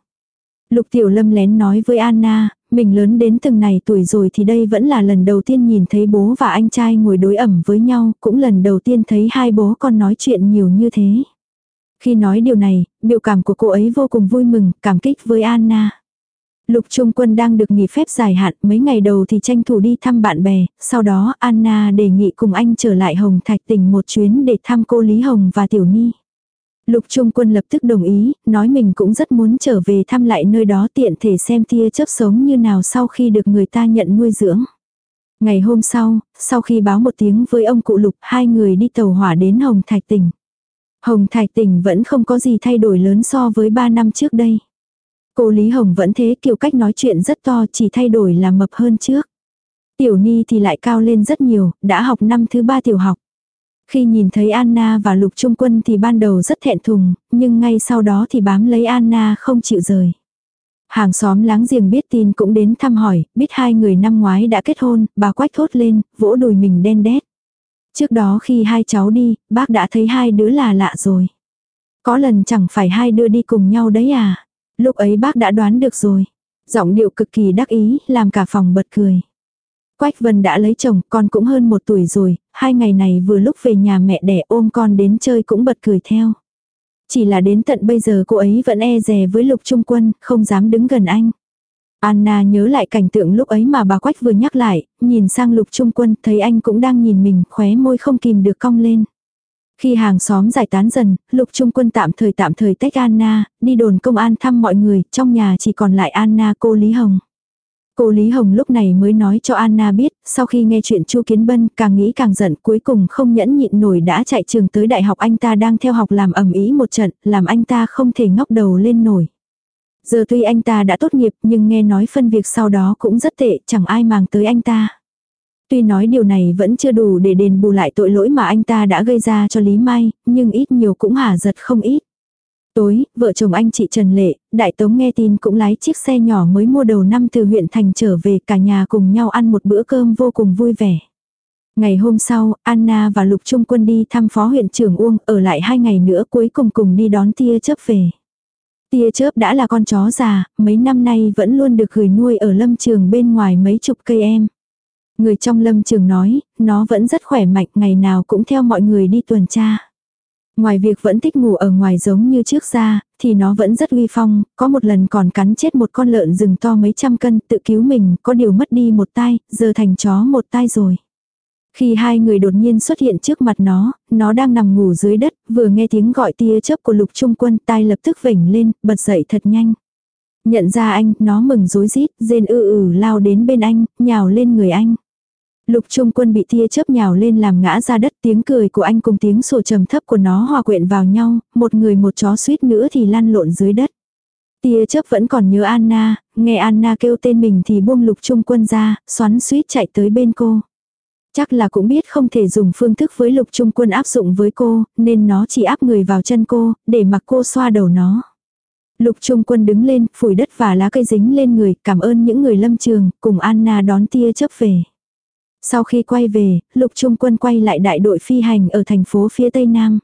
Lục Tiểu Lâm lén nói với Anna, mình lớn đến từng này tuổi rồi thì đây vẫn là lần đầu tiên nhìn thấy bố và anh trai ngồi đối ẩm với nhau, cũng lần đầu tiên thấy hai bố con nói chuyện nhiều như thế. Khi nói điều này, biểu cảm của cô ấy vô cùng vui mừng, cảm kích với Anna. Lục Trung Quân đang được nghỉ phép dài hạn, mấy ngày đầu thì tranh thủ đi thăm bạn bè, sau đó Anna đề nghị cùng anh trở lại Hồng Thạch tỉnh một chuyến để thăm cô Lý Hồng và Tiểu Ni. Lục Trung Quân lập tức đồng ý, nói mình cũng rất muốn trở về thăm lại nơi đó tiện thể xem tia chớp sống như nào sau khi được người ta nhận nuôi dưỡng. Ngày hôm sau, sau khi báo một tiếng với ông cụ Lục, hai người đi tàu hỏa đến Hồng Thạch tỉnh. Hồng Thạch tỉnh vẫn không có gì thay đổi lớn so với ba năm trước đây. Cô Lý Hồng vẫn thế kiểu cách nói chuyện rất to chỉ thay đổi là mập hơn trước. Tiểu Ni thì lại cao lên rất nhiều, đã học năm thứ ba tiểu học. Khi nhìn thấy Anna và Lục Trung Quân thì ban đầu rất thẹn thùng, nhưng ngay sau đó thì bám lấy Anna không chịu rời. Hàng xóm láng giềng biết tin cũng đến thăm hỏi, biết hai người năm ngoái đã kết hôn, bà quách thốt lên, vỗ đùi mình đen đét. Trước đó khi hai cháu đi, bác đã thấy hai đứa là lạ rồi. Có lần chẳng phải hai đứa đi cùng nhau đấy à. Lúc ấy bác đã đoán được rồi. Giọng điệu cực kỳ đắc ý, làm cả phòng bật cười. Quách Vân đã lấy chồng, con cũng hơn một tuổi rồi, hai ngày này vừa lúc về nhà mẹ đẻ ôm con đến chơi cũng bật cười theo. Chỉ là đến tận bây giờ cô ấy vẫn e dè với Lục Trung Quân, không dám đứng gần anh. Anna nhớ lại cảnh tượng lúc ấy mà bà Quách vừa nhắc lại, nhìn sang Lục Trung Quân thấy anh cũng đang nhìn mình, khóe môi không kìm được cong lên. Khi hàng xóm giải tán dần, Lục Trung Quân tạm thời tạm thời tách Anna, đi đồn công an thăm mọi người, trong nhà chỉ còn lại Anna cô Lý Hồng. Cô Lý Hồng lúc này mới nói cho Anna biết, sau khi nghe chuyện Chu Kiến Bân càng nghĩ càng giận cuối cùng không nhẫn nhịn nổi đã chạy trường tới đại học anh ta đang theo học làm ẩm ý một trận, làm anh ta không thể ngóc đầu lên nổi. Giờ tuy anh ta đã tốt nghiệp nhưng nghe nói phân việc sau đó cũng rất tệ, chẳng ai màng tới anh ta. Tuy nói điều này vẫn chưa đủ để đền bù lại tội lỗi mà anh ta đã gây ra cho Lý Mai, nhưng ít nhiều cũng hả giật không ít. Tối, vợ chồng anh chị Trần Lệ, Đại Tống nghe tin cũng lái chiếc xe nhỏ mới mua đầu năm từ huyện thành trở về cả nhà cùng nhau ăn một bữa cơm vô cùng vui vẻ. Ngày hôm sau, Anna và Lục Trung Quân đi thăm phó huyện trưởng Uông ở lại hai ngày nữa cuối cùng cùng đi đón tia chớp về. Tia chớp đã là con chó già, mấy năm nay vẫn luôn được gửi nuôi ở lâm trường bên ngoài mấy chục cây em. Người trong lâm trường nói, nó vẫn rất khỏe mạnh, ngày nào cũng theo mọi người đi tuần tra. Ngoài việc vẫn thích ngủ ở ngoài giống như trước ra, thì nó vẫn rất uy phong, có một lần còn cắn chết một con lợn rừng to mấy trăm cân tự cứu mình, có điều mất đi một tai, giờ thành chó một tai rồi. Khi hai người đột nhiên xuất hiện trước mặt nó, nó đang nằm ngủ dưới đất, vừa nghe tiếng gọi tia chớp của lục trung quân tai lập tức vểnh lên, bật dậy thật nhanh. Nhận ra anh, nó mừng rối rít, rên ư ử lao đến bên anh, nhào lên người anh. Lục trung quân bị tia chớp nhào lên làm ngã ra đất tiếng cười của anh cùng tiếng sổ trầm thấp của nó hòa quyện vào nhau, một người một chó suýt nữa thì lăn lộn dưới đất. Tia chớp vẫn còn nhớ Anna, nghe Anna kêu tên mình thì buông lục trung quân ra, xoắn suýt chạy tới bên cô. Chắc là cũng biết không thể dùng phương thức với lục trung quân áp dụng với cô, nên nó chỉ áp người vào chân cô, để mặc cô xoa đầu nó. Lục trung quân đứng lên, phủi đất và lá cây dính lên người, cảm ơn những người lâm trường, cùng Anna đón tia chớp về. Sau khi quay về, lục trung quân quay lại đại đội phi hành ở thành phố phía tây nam.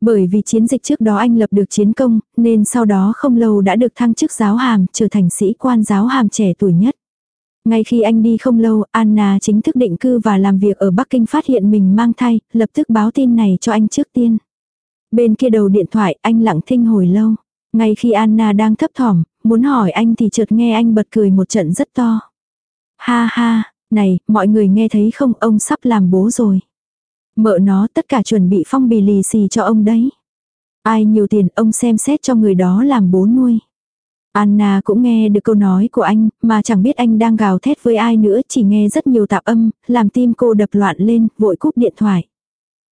Bởi vì chiến dịch trước đó anh lập được chiến công, nên sau đó không lâu đã được thăng chức giáo hàm, trở thành sĩ quan giáo hàm trẻ tuổi nhất. Ngay khi anh đi không lâu, Anna chính thức định cư và làm việc ở Bắc Kinh phát hiện mình mang thai, lập tức báo tin này cho anh trước tiên. Bên kia đầu điện thoại, anh lặng thinh hồi lâu. Ngay khi Anna đang thấp thỏm, muốn hỏi anh thì chợt nghe anh bật cười một trận rất to. Ha ha, này, mọi người nghe thấy không ông sắp làm bố rồi. Mợ nó tất cả chuẩn bị phong bì lì xì cho ông đấy. Ai nhiều tiền ông xem xét cho người đó làm bố nuôi. Anna cũng nghe được câu nói của anh, mà chẳng biết anh đang gào thét với ai nữa, chỉ nghe rất nhiều tạp âm, làm tim cô đập loạn lên, vội cúp điện thoại.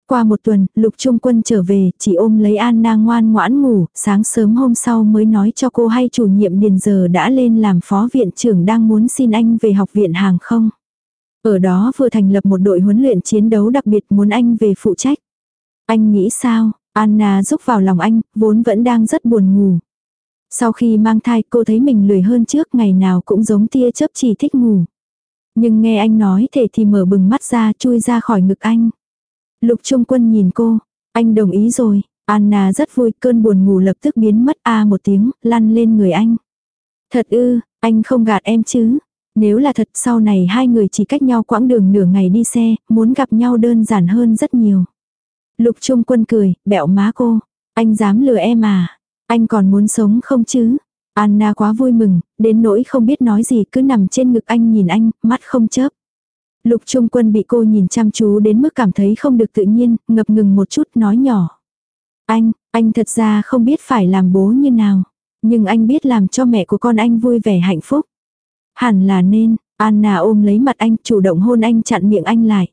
Qua một tuần, Lục Trung Quân trở về, chỉ ôm lấy Anna ngoan ngoãn ngủ, sáng sớm hôm sau mới nói cho cô hay chủ nhiệm điền giờ đã lên làm phó viện trưởng đang muốn xin anh về học viện hàng không. Ở đó vừa thành lập một đội huấn luyện chiến đấu đặc biệt muốn anh về phụ trách. Anh nghĩ sao? Anna rúc vào lòng anh, vốn vẫn đang rất buồn ngủ. Sau khi mang thai cô thấy mình lười hơn trước ngày nào cũng giống tia chớp chỉ thích ngủ. Nhưng nghe anh nói thể thì mở bừng mắt ra chui ra khỏi ngực anh. Lục Trung Quân nhìn cô, anh đồng ý rồi. Anna rất vui cơn buồn ngủ lập tức biến mất a à một tiếng, lăn lên người anh. Thật ư, anh không gạt em chứ. Nếu là thật sau này hai người chỉ cách nhau quãng đường nửa ngày đi xe, muốn gặp nhau đơn giản hơn rất nhiều. Lục Trung Quân cười, bẹo má cô. Anh dám lừa em à? Anh còn muốn sống không chứ? Anna quá vui mừng, đến nỗi không biết nói gì cứ nằm trên ngực anh nhìn anh, mắt không chớp. Lục Trung Quân bị cô nhìn chăm chú đến mức cảm thấy không được tự nhiên, ngập ngừng một chút nói nhỏ. Anh, anh thật ra không biết phải làm bố như nào. Nhưng anh biết làm cho mẹ của con anh vui vẻ hạnh phúc. Hẳn là nên, Anna ôm lấy mặt anh chủ động hôn anh chặn miệng anh lại.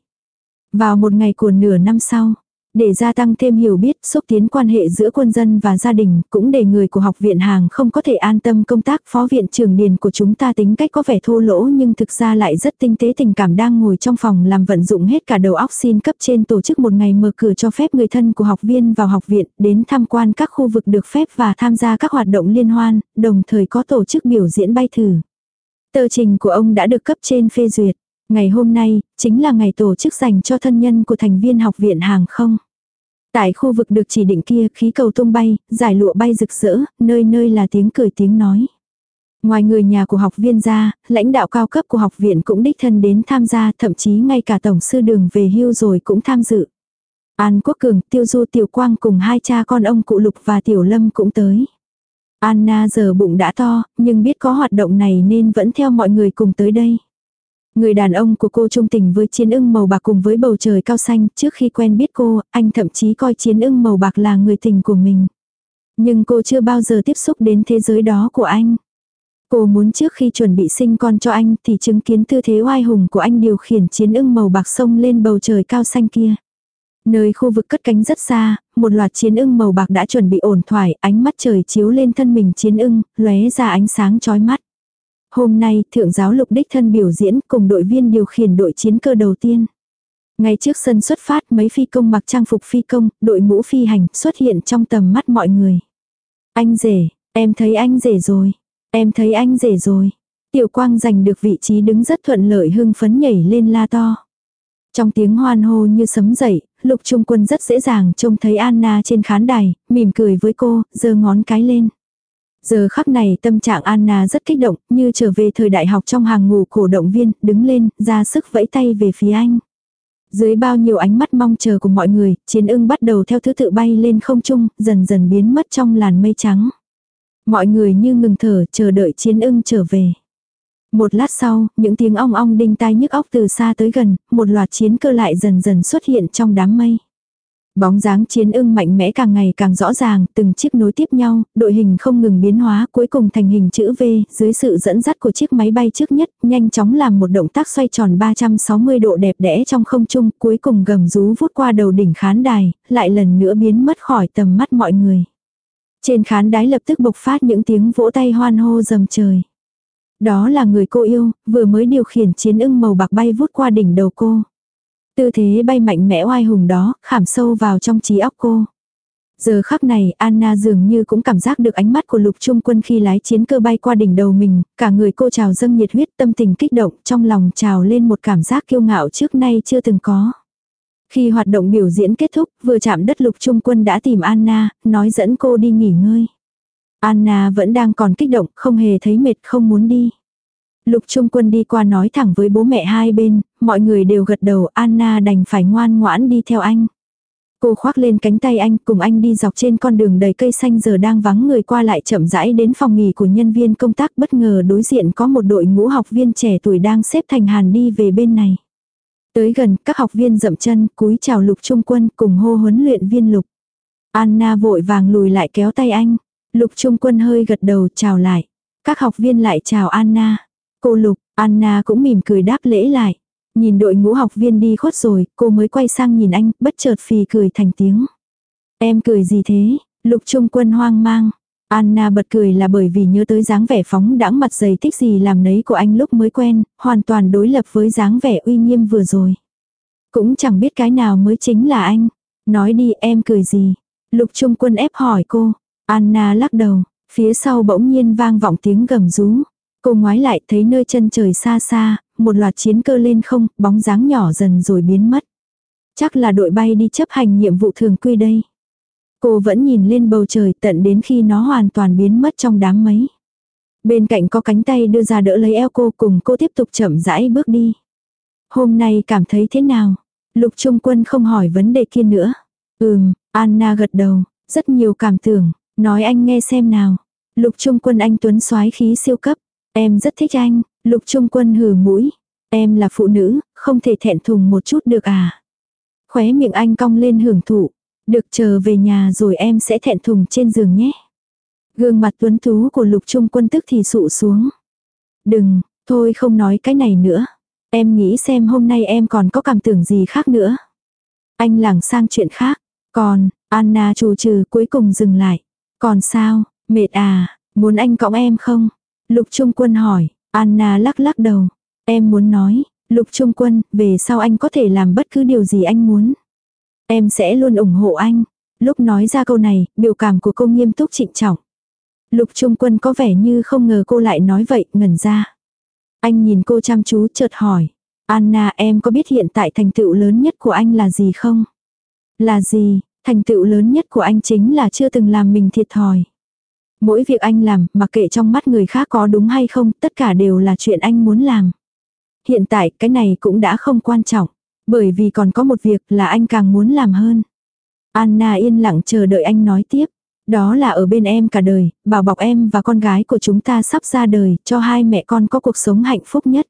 Vào một ngày của nửa năm sau, để gia tăng thêm hiểu biết, xúc tiến quan hệ giữa quân dân và gia đình, cũng để người của học viện hàng không có thể an tâm công tác. Phó viện trưởng điền của chúng ta tính cách có vẻ thô lỗ nhưng thực ra lại rất tinh tế tình cảm đang ngồi trong phòng làm vận dụng hết cả đầu óc xin cấp trên tổ chức một ngày mở cửa cho phép người thân của học viên vào học viện đến tham quan các khu vực được phép và tham gia các hoạt động liên hoan, đồng thời có tổ chức biểu diễn bay thử. Tờ trình của ông đã được cấp trên phê duyệt. Ngày hôm nay, chính là ngày tổ chức dành cho thân nhân của thành viên học viện hàng không. Tại khu vực được chỉ định kia, khí cầu tung bay, giải lụa bay rực rỡ, nơi nơi là tiếng cười tiếng nói. Ngoài người nhà của học viên ra, lãnh đạo cao cấp của học viện cũng đích thân đến tham gia, thậm chí ngay cả tổng sư đường về hưu rồi cũng tham dự. An Quốc Cường, Tiêu Du Tiểu Quang cùng hai cha con ông cụ Lục và Tiểu Lâm cũng tới. Anna giờ bụng đã to, nhưng biết có hoạt động này nên vẫn theo mọi người cùng tới đây. Người đàn ông của cô trung tình với chiến ưng màu bạc cùng với bầu trời cao xanh, trước khi quen biết cô, anh thậm chí coi chiến ưng màu bạc là người tình của mình. Nhưng cô chưa bao giờ tiếp xúc đến thế giới đó của anh. Cô muốn trước khi chuẩn bị sinh con cho anh thì chứng kiến tư thế oai hùng của anh điều khiển chiến ưng màu bạc sông lên bầu trời cao xanh kia. Nơi khu vực cất cánh rất xa, một loạt chiến ưng màu bạc đã chuẩn bị ổn thoải, ánh mắt trời chiếu lên thân mình chiến ưng, lóe ra ánh sáng chói mắt. Hôm nay, thượng giáo lục đích thân biểu diễn cùng đội viên điều khiển đội chiến cơ đầu tiên. Ngay trước sân xuất phát mấy phi công mặc trang phục phi công, đội mũ phi hành xuất hiện trong tầm mắt mọi người. Anh rể, em thấy anh rể rồi. Em thấy anh rể rồi. Tiểu quang giành được vị trí đứng rất thuận lợi hưng phấn nhảy lên la to. Trong tiếng hoan hô như sấm dậy, lục trung quân rất dễ dàng trông thấy Anna trên khán đài, mỉm cười với cô, giơ ngón cái lên. Giờ khắc này tâm trạng Anna rất kích động, như trở về thời đại học trong hàng ngủ cổ động viên, đứng lên, ra sức vẫy tay về phía anh. Dưới bao nhiêu ánh mắt mong chờ của mọi người, chiến ưng bắt đầu theo thứ tự bay lên không trung, dần dần biến mất trong làn mây trắng. Mọi người như ngừng thở chờ đợi chiến ưng trở về. Một lát sau, những tiếng ong ong đinh tai nhức óc từ xa tới gần, một loạt chiến cơ lại dần dần xuất hiện trong đám mây. Bóng dáng chiến ưng mạnh mẽ càng ngày càng rõ ràng, từng chiếc nối tiếp nhau, đội hình không ngừng biến hóa, cuối cùng thành hình chữ V, dưới sự dẫn dắt của chiếc máy bay trước nhất, nhanh chóng làm một động tác xoay tròn 360 độ đẹp đẽ trong không trung, cuối cùng gầm rú vút qua đầu đỉnh khán đài, lại lần nữa biến mất khỏi tầm mắt mọi người. Trên khán đái lập tức bộc phát những tiếng vỗ tay hoan hô dầm trời. Đó là người cô yêu, vừa mới điều khiển chiến ưng màu bạc bay vút qua đỉnh đầu cô. Tư thế bay mạnh mẽ oai hùng đó, khảm sâu vào trong trí óc cô. Giờ khắc này, Anna dường như cũng cảm giác được ánh mắt của lục trung quân khi lái chiến cơ bay qua đỉnh đầu mình, cả người cô trào dâng nhiệt huyết tâm tình kích động, trong lòng trào lên một cảm giác kiêu ngạo trước nay chưa từng có. Khi hoạt động biểu diễn kết thúc, vừa chạm đất lục trung quân đã tìm Anna, nói dẫn cô đi nghỉ ngơi. Anna vẫn đang còn kích động, không hề thấy mệt, không muốn đi. Lục Trung Quân đi qua nói thẳng với bố mẹ hai bên, mọi người đều gật đầu, Anna đành phải ngoan ngoãn đi theo anh. Cô khoác lên cánh tay anh, cùng anh đi dọc trên con đường đầy cây xanh giờ đang vắng người qua lại chậm rãi đến phòng nghỉ của nhân viên công tác bất ngờ đối diện có một đội ngũ học viên trẻ tuổi đang xếp thành hàn đi về bên này. Tới gần, các học viên dậm chân, cúi chào Lục Trung Quân cùng hô huấn luyện viên Lục. Anna vội vàng lùi lại kéo tay anh. Lục Trung Quân hơi gật đầu chào lại. Các học viên lại chào Anna. Cô Lục, Anna cũng mỉm cười đáp lễ lại. Nhìn đội ngũ học viên đi khuất rồi, cô mới quay sang nhìn anh, bất chợt phì cười thành tiếng. Em cười gì thế? Lục Trung Quân hoang mang. Anna bật cười là bởi vì nhớ tới dáng vẻ phóng đãng mặt dày thích gì làm nấy của anh lúc mới quen, hoàn toàn đối lập với dáng vẻ uy nghiêm vừa rồi. Cũng chẳng biết cái nào mới chính là anh. Nói đi em cười gì. Lục Trung Quân ép hỏi cô. Anna lắc đầu, phía sau bỗng nhiên vang vọng tiếng gầm rú. Cô ngoái lại thấy nơi chân trời xa xa, một loạt chiến cơ lên không, bóng dáng nhỏ dần rồi biến mất. Chắc là đội bay đi chấp hành nhiệm vụ thường quy đây. Cô vẫn nhìn lên bầu trời tận đến khi nó hoàn toàn biến mất trong đám mây. Bên cạnh có cánh tay đưa ra đỡ lấy eo cô cùng cô tiếp tục chậm rãi bước đi. Hôm nay cảm thấy thế nào? Lục Trung Quân không hỏi vấn đề kia nữa. Ừm, Anna gật đầu, rất nhiều cảm tưởng, nói anh nghe xem nào. Lục Trung Quân anh Tuấn soái khí siêu cấp. Em rất thích anh, lục trung quân hừ mũi. Em là phụ nữ, không thể thẹn thùng một chút được à. Khóe miệng anh cong lên hưởng thụ. Được chờ về nhà rồi em sẽ thẹn thùng trên giường nhé. Gương mặt tuấn tú của lục trung quân tức thì sụ xuống. Đừng, thôi không nói cái này nữa. Em nghĩ xem hôm nay em còn có cảm tưởng gì khác nữa. Anh lảng sang chuyện khác. Còn, Anna trù trừ cuối cùng dừng lại. Còn sao, mệt à, muốn anh cõng em không? Lục Trung Quân hỏi, Anna lắc lắc đầu. Em muốn nói, Lục Trung Quân, về sau anh có thể làm bất cứ điều gì anh muốn. Em sẽ luôn ủng hộ anh. Lúc nói ra câu này, biểu cảm của cô nghiêm túc trịnh trọng. Lục Trung Quân có vẻ như không ngờ cô lại nói vậy, ngẩn ra. Anh nhìn cô chăm chú chợt hỏi. Anna em có biết hiện tại thành tựu lớn nhất của anh là gì không? Là gì? Thành tựu lớn nhất của anh chính là chưa từng làm mình thiệt thòi. Mỗi việc anh làm, mặc kệ trong mắt người khác có đúng hay không, tất cả đều là chuyện anh muốn làm. Hiện tại cái này cũng đã không quan trọng, bởi vì còn có một việc là anh càng muốn làm hơn. Anna yên lặng chờ đợi anh nói tiếp. Đó là ở bên em cả đời, bảo bọc em và con gái của chúng ta sắp ra đời, cho hai mẹ con có cuộc sống hạnh phúc nhất.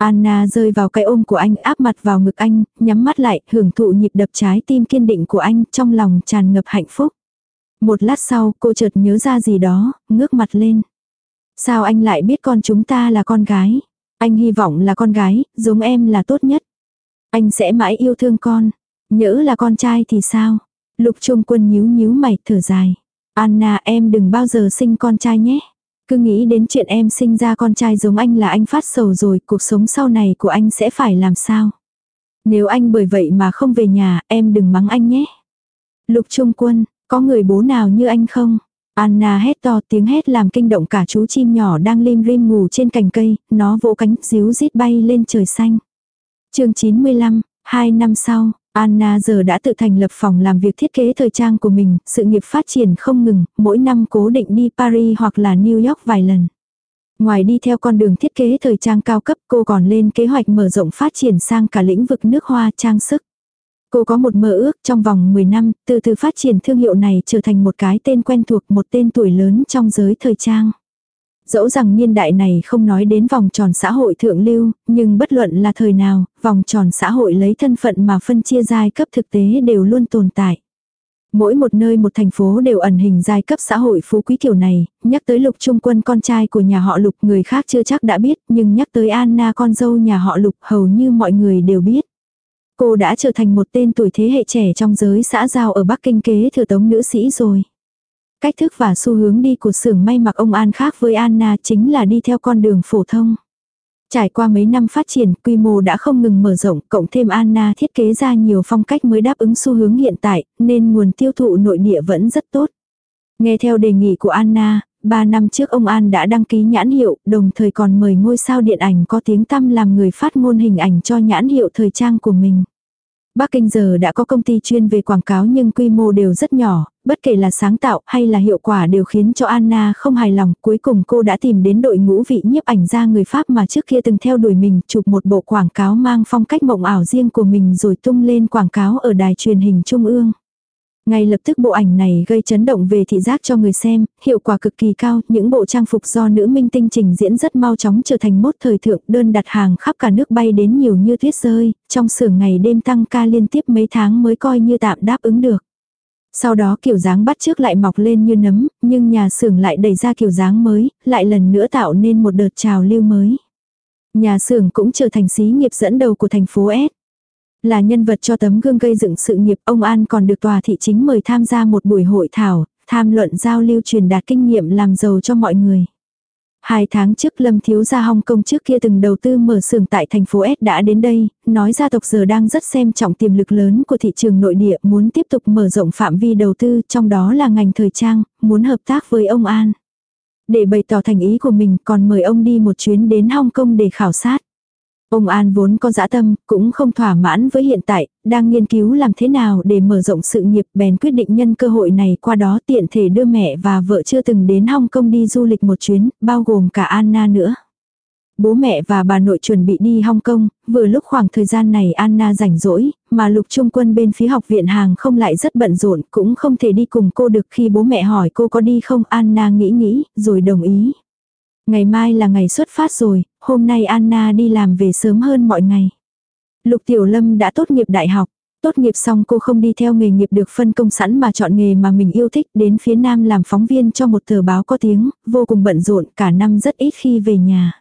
Anna rơi vào cái ôm của anh áp mặt vào ngực anh, nhắm mắt lại, hưởng thụ nhịp đập trái tim kiên định của anh trong lòng tràn ngập hạnh phúc. Một lát sau cô chợt nhớ ra gì đó, ngước mặt lên. Sao anh lại biết con chúng ta là con gái? Anh hy vọng là con gái, giống em là tốt nhất. Anh sẽ mãi yêu thương con. Nhỡ là con trai thì sao? Lục Trung Quân nhíu nhíu mày thở dài. Anna em đừng bao giờ sinh con trai nhé. Cứ nghĩ đến chuyện em sinh ra con trai giống anh là anh phát sầu rồi, cuộc sống sau này của anh sẽ phải làm sao? Nếu anh bởi vậy mà không về nhà, em đừng mắng anh nhé. Lục Trung Quân, có người bố nào như anh không? Anna hét to tiếng hét làm kinh động cả chú chim nhỏ đang lim rim ngủ trên cành cây, nó vỗ cánh díu rít bay lên trời xanh. chương 95, hai năm sau, Anna giờ đã tự thành lập phòng làm việc thiết kế thời trang của mình, sự nghiệp phát triển không ngừng, mỗi năm cố định đi Paris hoặc là New York vài lần. Ngoài đi theo con đường thiết kế thời trang cao cấp cô còn lên kế hoạch mở rộng phát triển sang cả lĩnh vực nước hoa trang sức. Cô có một mơ ước trong vòng 10 năm, từ từ phát triển thương hiệu này trở thành một cái tên quen thuộc một tên tuổi lớn trong giới thời trang. Dẫu rằng niên đại này không nói đến vòng tròn xã hội thượng lưu, nhưng bất luận là thời nào, vòng tròn xã hội lấy thân phận mà phân chia giai cấp thực tế đều luôn tồn tại. Mỗi một nơi một thành phố đều ẩn hình giai cấp xã hội phú quý kiểu này, nhắc tới lục trung quân con trai của nhà họ lục người khác chưa chắc đã biết, nhưng nhắc tới Anna con dâu nhà họ lục hầu như mọi người đều biết. Cô đã trở thành một tên tuổi thế hệ trẻ trong giới xã giao ở Bắc Kinh kế thừa tống nữ sĩ rồi. Cách thức và xu hướng đi của xưởng may mặc ông An khác với Anna chính là đi theo con đường phổ thông. Trải qua mấy năm phát triển, quy mô đã không ngừng mở rộng, cộng thêm Anna thiết kế ra nhiều phong cách mới đáp ứng xu hướng hiện tại, nên nguồn tiêu thụ nội địa vẫn rất tốt. Nghe theo đề nghị của Anna, 3 năm trước ông An đã đăng ký nhãn hiệu, đồng thời còn mời ngôi sao điện ảnh có tiếng tăm làm người phát ngôn hình ảnh cho nhãn hiệu thời trang của mình. Bắc Kinh giờ đã có công ty chuyên về quảng cáo nhưng quy mô đều rất nhỏ, bất kể là sáng tạo hay là hiệu quả đều khiến cho Anna không hài lòng. Cuối cùng cô đã tìm đến đội ngũ vị nhiếp ảnh gia người Pháp mà trước kia từng theo đuổi mình chụp một bộ quảng cáo mang phong cách mộng ảo riêng của mình rồi tung lên quảng cáo ở đài truyền hình trung ương. Ngay lập tức bộ ảnh này gây chấn động về thị giác cho người xem, hiệu quả cực kỳ cao, những bộ trang phục do nữ minh tinh trình diễn rất mau chóng trở thành mốt thời thượng, đơn đặt hàng khắp cả nước bay đến nhiều như tuyết rơi, trong xưởng ngày đêm tăng ca liên tiếp mấy tháng mới coi như tạm đáp ứng được. Sau đó kiểu dáng bắt trước lại mọc lên như nấm, nhưng nhà xưởng lại đẩy ra kiểu dáng mới, lại lần nữa tạo nên một đợt trào lưu mới. Nhà xưởng cũng trở thành xí nghiệp dẫn đầu của thành phố S. Là nhân vật cho tấm gương gây dựng sự nghiệp, ông An còn được tòa thị chính mời tham gia một buổi hội thảo, tham luận giao lưu truyền đạt kinh nghiệm làm giàu cho mọi người. Hai tháng trước Lâm Thiếu gia Hong Kong trước kia từng đầu tư mở xưởng tại thành phố S đã đến đây, nói gia tộc giờ đang rất xem trọng tiềm lực lớn của thị trường nội địa muốn tiếp tục mở rộng phạm vi đầu tư trong đó là ngành thời trang, muốn hợp tác với ông An. Để bày tỏ thành ý của mình còn mời ông đi một chuyến đến Hong Kong để khảo sát. Ông An vốn có dã tâm, cũng không thỏa mãn với hiện tại, đang nghiên cứu làm thế nào để mở rộng sự nghiệp bèn quyết định nhân cơ hội này qua đó tiện thể đưa mẹ và vợ chưa từng đến Hong Kong đi du lịch một chuyến, bao gồm cả Anna nữa. Bố mẹ và bà nội chuẩn bị đi Hong Kong, vừa lúc khoảng thời gian này Anna rảnh rỗi, mà lục trung quân bên phía học viện hàng không lại rất bận rộn, cũng không thể đi cùng cô được khi bố mẹ hỏi cô có đi không Anna nghĩ nghĩ, rồi đồng ý. Ngày mai là ngày xuất phát rồi, hôm nay Anna đi làm về sớm hơn mọi ngày. Lục Tiểu Lâm đã tốt nghiệp đại học. Tốt nghiệp xong cô không đi theo nghề nghiệp được phân công sẵn mà chọn nghề mà mình yêu thích đến phía Nam làm phóng viên cho một tờ báo có tiếng, vô cùng bận rộn cả năm rất ít khi về nhà.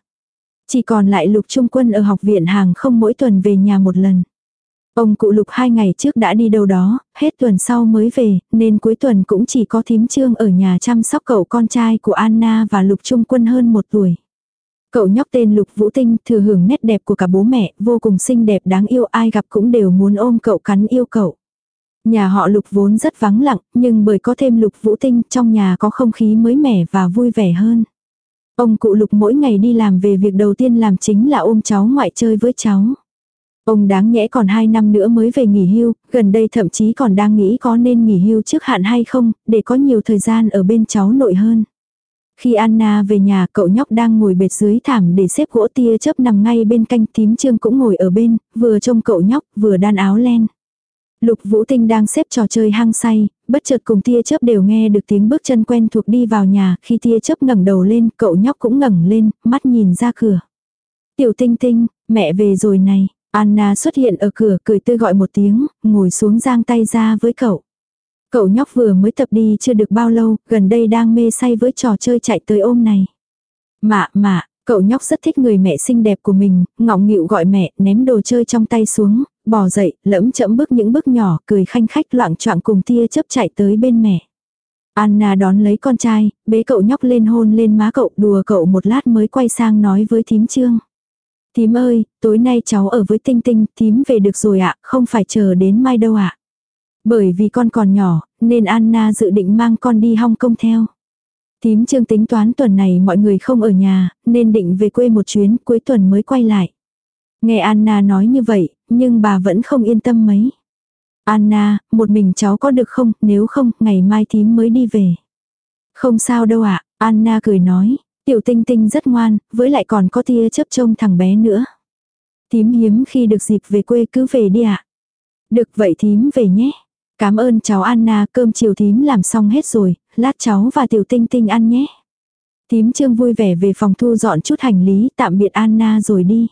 Chỉ còn lại lục trung quân ở học viện hàng không mỗi tuần về nhà một lần. Ông cụ lục hai ngày trước đã đi đâu đó, hết tuần sau mới về, nên cuối tuần cũng chỉ có thím trương ở nhà chăm sóc cậu con trai của Anna và lục trung quân hơn một tuổi. Cậu nhóc tên Lục Vũ Tinh thừa hưởng nét đẹp của cả bố mẹ, vô cùng xinh đẹp đáng yêu ai gặp cũng đều muốn ôm cậu cắn yêu cậu. Nhà họ Lục vốn rất vắng lặng, nhưng bởi có thêm Lục Vũ Tinh trong nhà có không khí mới mẻ và vui vẻ hơn. Ông cụ Lục mỗi ngày đi làm về việc đầu tiên làm chính là ôm cháu ngoại chơi với cháu. Ông đáng nhẽ còn 2 năm nữa mới về nghỉ hưu, gần đây thậm chí còn đang nghĩ có nên nghỉ hưu trước hạn hay không, để có nhiều thời gian ở bên cháu nội hơn. Khi Anna về nhà cậu nhóc đang ngồi bệt dưới thảm để xếp gỗ tia chớp nằm ngay bên canh tím trương cũng ngồi ở bên, vừa trông cậu nhóc vừa đan áo len. Lục Vũ Tinh đang xếp trò chơi hăng say, bất chợt cùng tia chớp đều nghe được tiếng bước chân quen thuộc đi vào nhà, khi tia chớp ngẩng đầu lên, cậu nhóc cũng ngẩng lên, mắt nhìn ra cửa. Tiểu Tinh Tinh, Mẹ về rồi này. Anna xuất hiện ở cửa cười tươi gọi một tiếng, ngồi xuống giang tay ra với cậu. Cậu nhóc vừa mới tập đi chưa được bao lâu, gần đây đang mê say với trò chơi chạy tới ôm này. Mạ mạ, cậu nhóc rất thích người mẹ xinh đẹp của mình, ngọng nghịu gọi mẹ, ném đồ chơi trong tay xuống, bò dậy, lẫm chậm bước những bước nhỏ, cười khanh khách loạn choạng cùng tia chớp chạy tới bên mẹ. Anna đón lấy con trai, bế cậu nhóc lên hôn lên má cậu, đùa cậu một lát mới quay sang nói với thím trương. Tím ơi, tối nay cháu ở với Tinh Tinh, Tím về được rồi ạ, không phải chờ đến mai đâu ạ. Bởi vì con còn nhỏ, nên Anna dự định mang con đi Hong Kong theo. Tím trương tính toán tuần này mọi người không ở nhà, nên định về quê một chuyến, cuối tuần mới quay lại. Nghe Anna nói như vậy, nhưng bà vẫn không yên tâm mấy. Anna, một mình cháu có được không, nếu không, ngày mai thím mới đi về. Không sao đâu ạ, Anna cười nói, tiểu tinh tinh rất ngoan, với lại còn có tia chấp trông thằng bé nữa. tím hiếm khi được dịp về quê cứ về đi ạ. Được vậy thím về nhé. Cảm ơn cháu Anna, cơm chiều thím làm xong hết rồi, lát cháu và tiểu tinh tinh ăn nhé. Thím trương vui vẻ về phòng thu dọn chút hành lý, tạm biệt Anna rồi đi.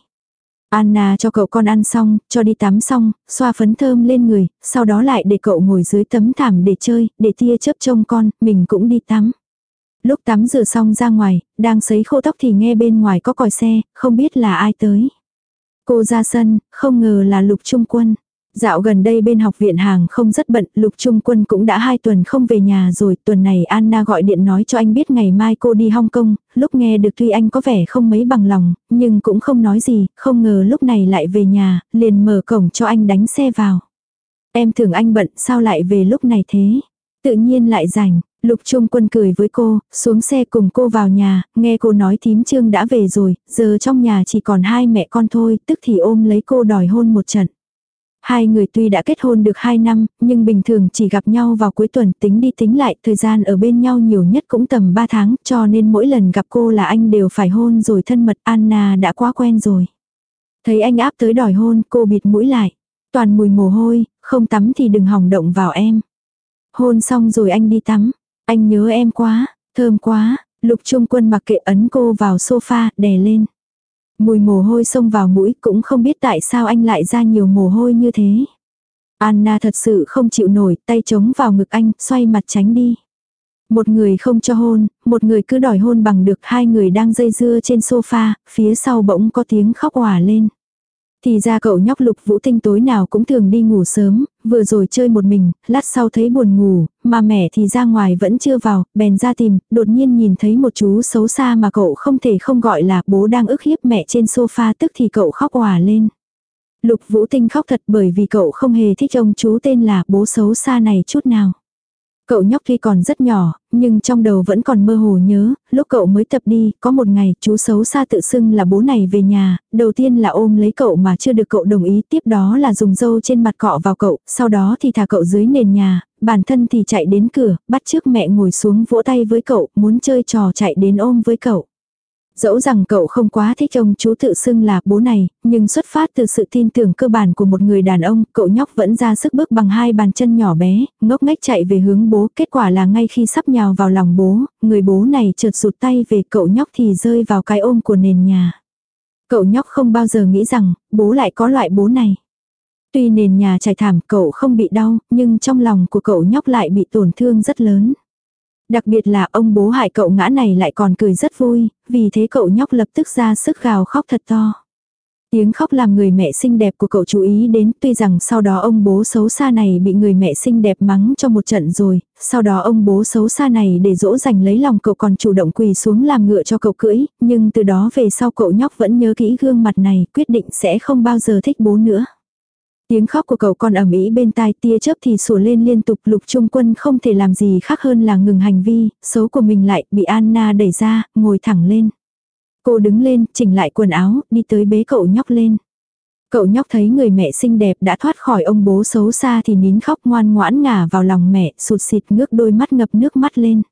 Anna cho cậu con ăn xong, cho đi tắm xong, xoa phấn thơm lên người, sau đó lại để cậu ngồi dưới tấm thảm để chơi, để tia chớp trông con, mình cũng đi tắm. Lúc tắm rửa xong ra ngoài, đang sấy khô tóc thì nghe bên ngoài có còi xe, không biết là ai tới. Cô ra sân, không ngờ là lục trung quân. Dạo gần đây bên học viện hàng không rất bận, Lục Trung Quân cũng đã hai tuần không về nhà rồi, tuần này Anna gọi điện nói cho anh biết ngày mai cô đi Hong Kong, lúc nghe được tuy anh có vẻ không mấy bằng lòng, nhưng cũng không nói gì, không ngờ lúc này lại về nhà, liền mở cổng cho anh đánh xe vào. Em tưởng anh bận, sao lại về lúc này thế? Tự nhiên lại rảnh, Lục Trung Quân cười với cô, xuống xe cùng cô vào nhà, nghe cô nói thím trương đã về rồi, giờ trong nhà chỉ còn hai mẹ con thôi, tức thì ôm lấy cô đòi hôn một trận. Hai người tuy đã kết hôn được 2 năm, nhưng bình thường chỉ gặp nhau vào cuối tuần tính đi tính lại, thời gian ở bên nhau nhiều nhất cũng tầm 3 tháng, cho nên mỗi lần gặp cô là anh đều phải hôn rồi thân mật, Anna đã quá quen rồi. Thấy anh áp tới đòi hôn, cô bịt mũi lại. Toàn mùi mồ hôi, không tắm thì đừng hỏng động vào em. Hôn xong rồi anh đi tắm. Anh nhớ em quá, thơm quá, lục trung quân mặc kệ ấn cô vào sofa, đè lên. Mùi mồ hôi xông vào mũi cũng không biết tại sao anh lại ra nhiều mồ hôi như thế. Anna thật sự không chịu nổi, tay chống vào ngực anh, xoay mặt tránh đi. Một người không cho hôn, một người cứ đòi hôn bằng được hai người đang dây dưa trên sofa, phía sau bỗng có tiếng khóc hòa lên. Thì ra cậu nhóc lục vũ tinh tối nào cũng thường đi ngủ sớm, vừa rồi chơi một mình, lát sau thấy buồn ngủ, mà mẹ thì ra ngoài vẫn chưa vào, bèn ra tìm, đột nhiên nhìn thấy một chú xấu xa mà cậu không thể không gọi là bố đang ức hiếp mẹ trên sofa tức thì cậu khóc hòa lên. Lục vũ tinh khóc thật bởi vì cậu không hề thích ông chú tên là bố xấu xa này chút nào. Cậu nhóc khi còn rất nhỏ, nhưng trong đầu vẫn còn mơ hồ nhớ, lúc cậu mới tập đi, có một ngày chú xấu xa tự xưng là bố này về nhà, đầu tiên là ôm lấy cậu mà chưa được cậu đồng ý, tiếp đó là dùng dâu trên mặt cọ vào cậu, sau đó thì thả cậu dưới nền nhà, bản thân thì chạy đến cửa, bắt trước mẹ ngồi xuống vỗ tay với cậu, muốn chơi trò chạy đến ôm với cậu. Dẫu rằng cậu không quá thích ông chú tự xưng là bố này, nhưng xuất phát từ sự tin tưởng cơ bản của một người đàn ông, cậu nhóc vẫn ra sức bước bằng hai bàn chân nhỏ bé, ngốc ngách chạy về hướng bố. Kết quả là ngay khi sắp nhào vào lòng bố, người bố này chợt rụt tay về cậu nhóc thì rơi vào cái ôm của nền nhà. Cậu nhóc không bao giờ nghĩ rằng, bố lại có loại bố này. Tuy nền nhà trải thảm cậu không bị đau, nhưng trong lòng của cậu nhóc lại bị tổn thương rất lớn. Đặc biệt là ông bố hại cậu ngã này lại còn cười rất vui, vì thế cậu nhóc lập tức ra sức gào khóc thật to. Tiếng khóc làm người mẹ xinh đẹp của cậu chú ý đến tuy rằng sau đó ông bố xấu xa này bị người mẹ xinh đẹp mắng cho một trận rồi, sau đó ông bố xấu xa này để dỗ dành lấy lòng cậu còn chủ động quỳ xuống làm ngựa cho cậu cưỡi, nhưng từ đó về sau cậu nhóc vẫn nhớ kỹ gương mặt này, quyết định sẽ không bao giờ thích bố nữa. Tiếng khóc của cậu con ẩm ý bên tai tia chớp thì sủa lên liên tục lục trung quân không thể làm gì khác hơn là ngừng hành vi, xấu của mình lại bị Anna đẩy ra, ngồi thẳng lên. Cô đứng lên, chỉnh lại quần áo, đi tới bế cậu nhóc lên. Cậu nhóc thấy người mẹ xinh đẹp đã thoát khỏi ông bố xấu xa thì nín khóc ngoan ngoãn ngả vào lòng mẹ, sụt xịt ngước đôi mắt ngập nước mắt lên.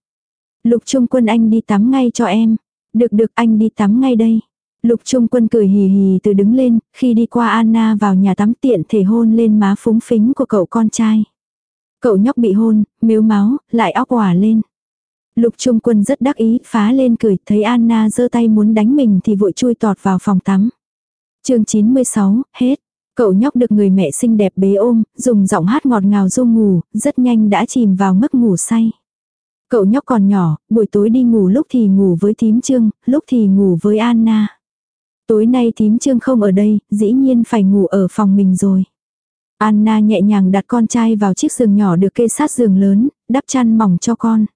Lục trung quân anh đi tắm ngay cho em. Được được anh đi tắm ngay đây. Lục Trung Quân cười hì hì từ đứng lên, khi đi qua Anna vào nhà tắm tiện thể hôn lên má phúng phính của cậu con trai. Cậu nhóc bị hôn, miếu máu, lại óc quả lên. Lục Trung Quân rất đắc ý, phá lên cười, thấy Anna giơ tay muốn đánh mình thì vội chui tọt vào phòng tắm. chương 96, hết. Cậu nhóc được người mẹ xinh đẹp bế ôm, dùng giọng hát ngọt ngào du ngủ, rất nhanh đã chìm vào giấc ngủ say. Cậu nhóc còn nhỏ, buổi tối đi ngủ lúc thì ngủ với thím trương, lúc thì ngủ với Anna. Tối nay thím trương không ở đây, dĩ nhiên phải ngủ ở phòng mình rồi. Anna nhẹ nhàng đặt con trai vào chiếc giường nhỏ được kê sát giường lớn, đắp chăn mỏng cho con.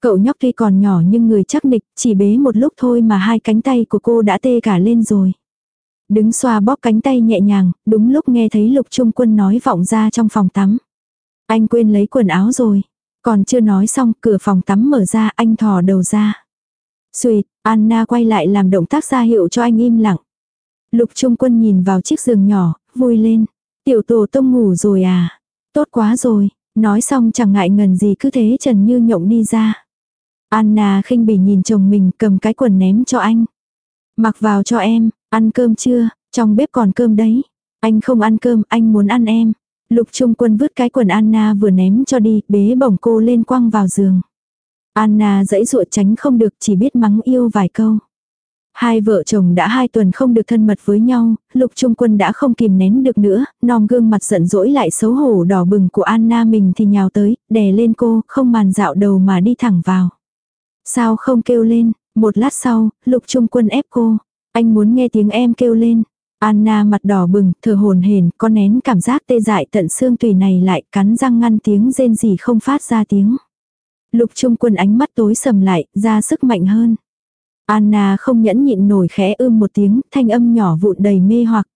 Cậu nhóc tuy còn nhỏ nhưng người chắc nịch, chỉ bế một lúc thôi mà hai cánh tay của cô đã tê cả lên rồi. Đứng xoa bóp cánh tay nhẹ nhàng, đúng lúc nghe thấy lục trung quân nói vọng ra trong phòng tắm. Anh quên lấy quần áo rồi. Còn chưa nói xong, cửa phòng tắm mở ra, anh thò đầu ra. Xuyệt, Anna quay lại làm động tác ra hiệu cho anh im lặng. Lục trung quân nhìn vào chiếc giường nhỏ, vui lên. Tiểu tổ tông ngủ rồi à? Tốt quá rồi. Nói xong chẳng ngại ngần gì cứ thế trần như nhộng đi ra. Anna khinh bỉ nhìn chồng mình cầm cái quần ném cho anh. Mặc vào cho em, ăn cơm chưa, trong bếp còn cơm đấy. Anh không ăn cơm, anh muốn ăn em. Lục Trung Quân vứt cái quần Anna vừa ném cho đi, bế bổng cô lên quăng vào giường. Anna dãy dụa tránh không được chỉ biết mắng yêu vài câu. Hai vợ chồng đã hai tuần không được thân mật với nhau, lục trung quân đã không kìm nén được nữa, nòm gương mặt giận dỗi lại xấu hổ đỏ bừng của Anna mình thì nhào tới, đè lên cô, không màn dạo đầu mà đi thẳng vào. Sao không kêu lên, một lát sau, lục trung quân ép cô, anh muốn nghe tiếng em kêu lên. Anna mặt đỏ bừng, thở hồn hển, con nén cảm giác tê dại tận xương tùy này lại cắn răng ngăn tiếng rên gì không phát ra tiếng. Lục trung quân ánh mắt tối sầm lại, ra sức mạnh hơn. Anna không nhẫn nhịn nổi khẽ ưm một tiếng, thanh âm nhỏ vụn đầy mê hoặc.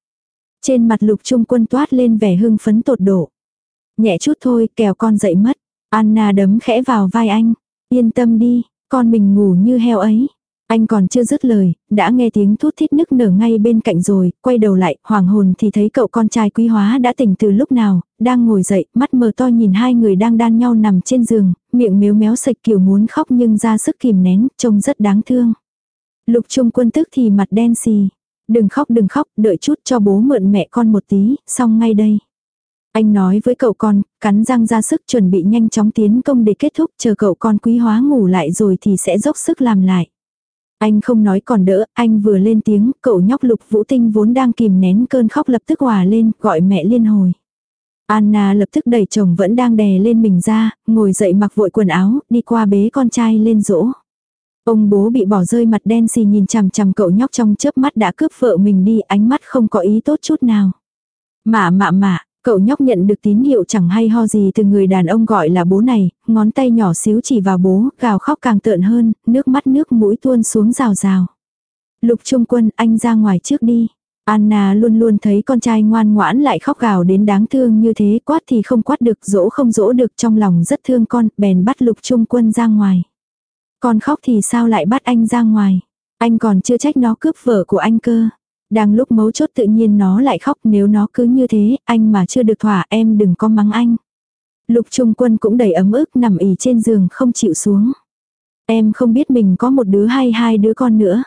Trên mặt lục trung quân toát lên vẻ hưng phấn tột độ. Nhẹ chút thôi, kèo con dậy mất. Anna đấm khẽ vào vai anh. Yên tâm đi, con mình ngủ như heo ấy. Anh còn chưa dứt lời, đã nghe tiếng thút thít nức nở ngay bên cạnh rồi, quay đầu lại, hoàng hồn thì thấy cậu con trai quý hóa đã tỉnh từ lúc nào, đang ngồi dậy, mắt mờ to nhìn hai người đang đan nhau nằm trên giường, miệng méo méo sạch kiểu muốn khóc nhưng ra sức kìm nén, trông rất đáng thương. Lục trung quân tức thì mặt đen xì. Đừng khóc đừng khóc, đợi chút cho bố mượn mẹ con một tí, xong ngay đây. Anh nói với cậu con, cắn răng ra sức chuẩn bị nhanh chóng tiến công để kết thúc, chờ cậu con quý hóa ngủ lại rồi thì sẽ dốc sức làm lại. Anh không nói còn đỡ, anh vừa lên tiếng, cậu nhóc lục vũ tinh vốn đang kìm nén cơn khóc lập tức hòa lên, gọi mẹ liên hồi. Anna lập tức đẩy chồng vẫn đang đè lên mình ra, ngồi dậy mặc vội quần áo, đi qua bế con trai lên dỗ. Ông bố bị bỏ rơi mặt đen xì nhìn chằm chằm cậu nhóc trong chớp mắt đã cướp vợ mình đi, ánh mắt không có ý tốt chút nào. Mạ mạ mạ, cậu nhóc nhận được tín hiệu chẳng hay ho gì từ người đàn ông gọi là bố này, ngón tay nhỏ xíu chỉ vào bố, gào khóc càng tợn hơn, nước mắt nước mũi tuôn xuống rào rào. Lục Trung Quân, anh ra ngoài trước đi. Anna luôn luôn thấy con trai ngoan ngoãn lại khóc gào đến đáng thương như thế, quát thì không quát được, dỗ không dỗ được trong lòng rất thương con, bèn bắt Lục Trung Quân ra ngoài. Con khóc thì sao lại bắt anh ra ngoài. Anh còn chưa trách nó cướp vợ của anh cơ. Đang lúc mấu chốt tự nhiên nó lại khóc nếu nó cứ như thế, anh mà chưa được thỏa em đừng có mắng anh. Lục Trung Quân cũng đầy ấm ức nằm ỉ trên giường không chịu xuống. Em không biết mình có một đứa hay hai đứa con nữa.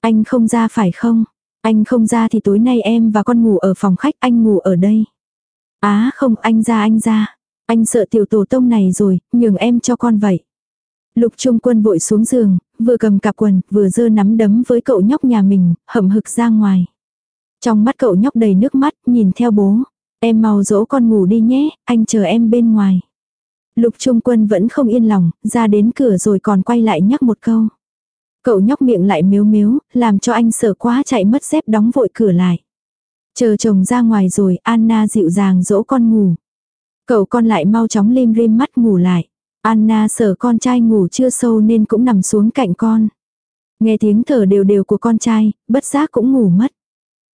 Anh không ra phải không? Anh không ra thì tối nay em và con ngủ ở phòng khách anh ngủ ở đây. Á không anh ra anh ra. Anh sợ tiểu tổ tông này rồi, nhường em cho con vậy. Lục Trung Quân vội xuống giường, vừa cầm cặp quần, vừa dơ nắm đấm với cậu nhóc nhà mình, hậm hực ra ngoài. Trong mắt cậu nhóc đầy nước mắt, nhìn theo bố. Em mau dỗ con ngủ đi nhé, anh chờ em bên ngoài. Lục Trung Quân vẫn không yên lòng, ra đến cửa rồi còn quay lại nhắc một câu. Cậu nhóc miệng lại miếu miếu, làm cho anh sợ quá chạy mất dép đóng vội cửa lại. Chờ chồng ra ngoài rồi, Anna dịu dàng dỗ con ngủ. Cậu con lại mau chóng lim rim mắt ngủ lại. Anna sợ con trai ngủ chưa sâu nên cũng nằm xuống cạnh con. Nghe tiếng thở đều đều của con trai, bất giác cũng ngủ mất.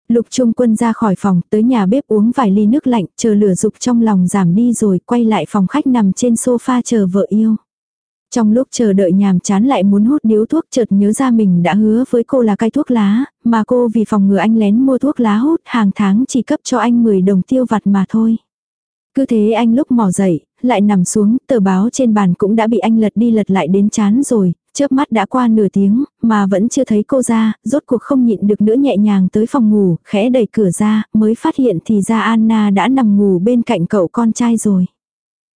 Lục Trung Quân ra khỏi phòng, tới nhà bếp uống vài ly nước lạnh, chờ lửa dục trong lòng giảm đi rồi quay lại phòng khách nằm trên sofa chờ vợ yêu. Trong lúc chờ đợi nhàm chán lại muốn hút điếu thuốc chợt nhớ ra mình đã hứa với cô là cai thuốc lá, mà cô vì phòng ngừa anh lén mua thuốc lá hút hàng tháng chỉ cấp cho anh 10 đồng tiêu vặt mà thôi. Cứ thế anh lúc mò dậy, lại nằm xuống, tờ báo trên bàn cũng đã bị anh lật đi lật lại đến chán rồi, chớp mắt đã qua nửa tiếng, mà vẫn chưa thấy cô ra, rốt cuộc không nhịn được nữa nhẹ nhàng tới phòng ngủ, khẽ đẩy cửa ra, mới phát hiện thì ra Anna đã nằm ngủ bên cạnh cậu con trai rồi.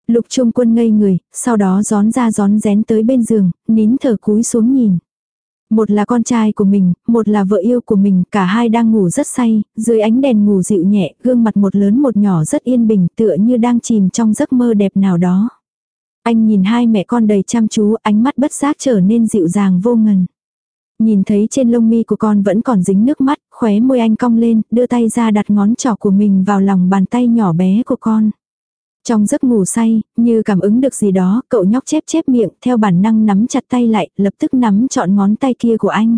Lục Trung Quân ngây người, sau đó gión ra gión rén tới bên giường, nín thở cúi xuống nhìn. Một là con trai của mình, một là vợ yêu của mình, cả hai đang ngủ rất say, dưới ánh đèn ngủ dịu nhẹ, gương mặt một lớn một nhỏ rất yên bình tựa như đang chìm trong giấc mơ đẹp nào đó. Anh nhìn hai mẹ con đầy chăm chú, ánh mắt bất giác trở nên dịu dàng vô ngần. Nhìn thấy trên lông mi của con vẫn còn dính nước mắt, khóe môi anh cong lên, đưa tay ra đặt ngón trỏ của mình vào lòng bàn tay nhỏ bé của con. Trong giấc ngủ say, như cảm ứng được gì đó, cậu nhóc chép chép miệng, theo bản năng nắm chặt tay lại, lập tức nắm trọn ngón tay kia của anh.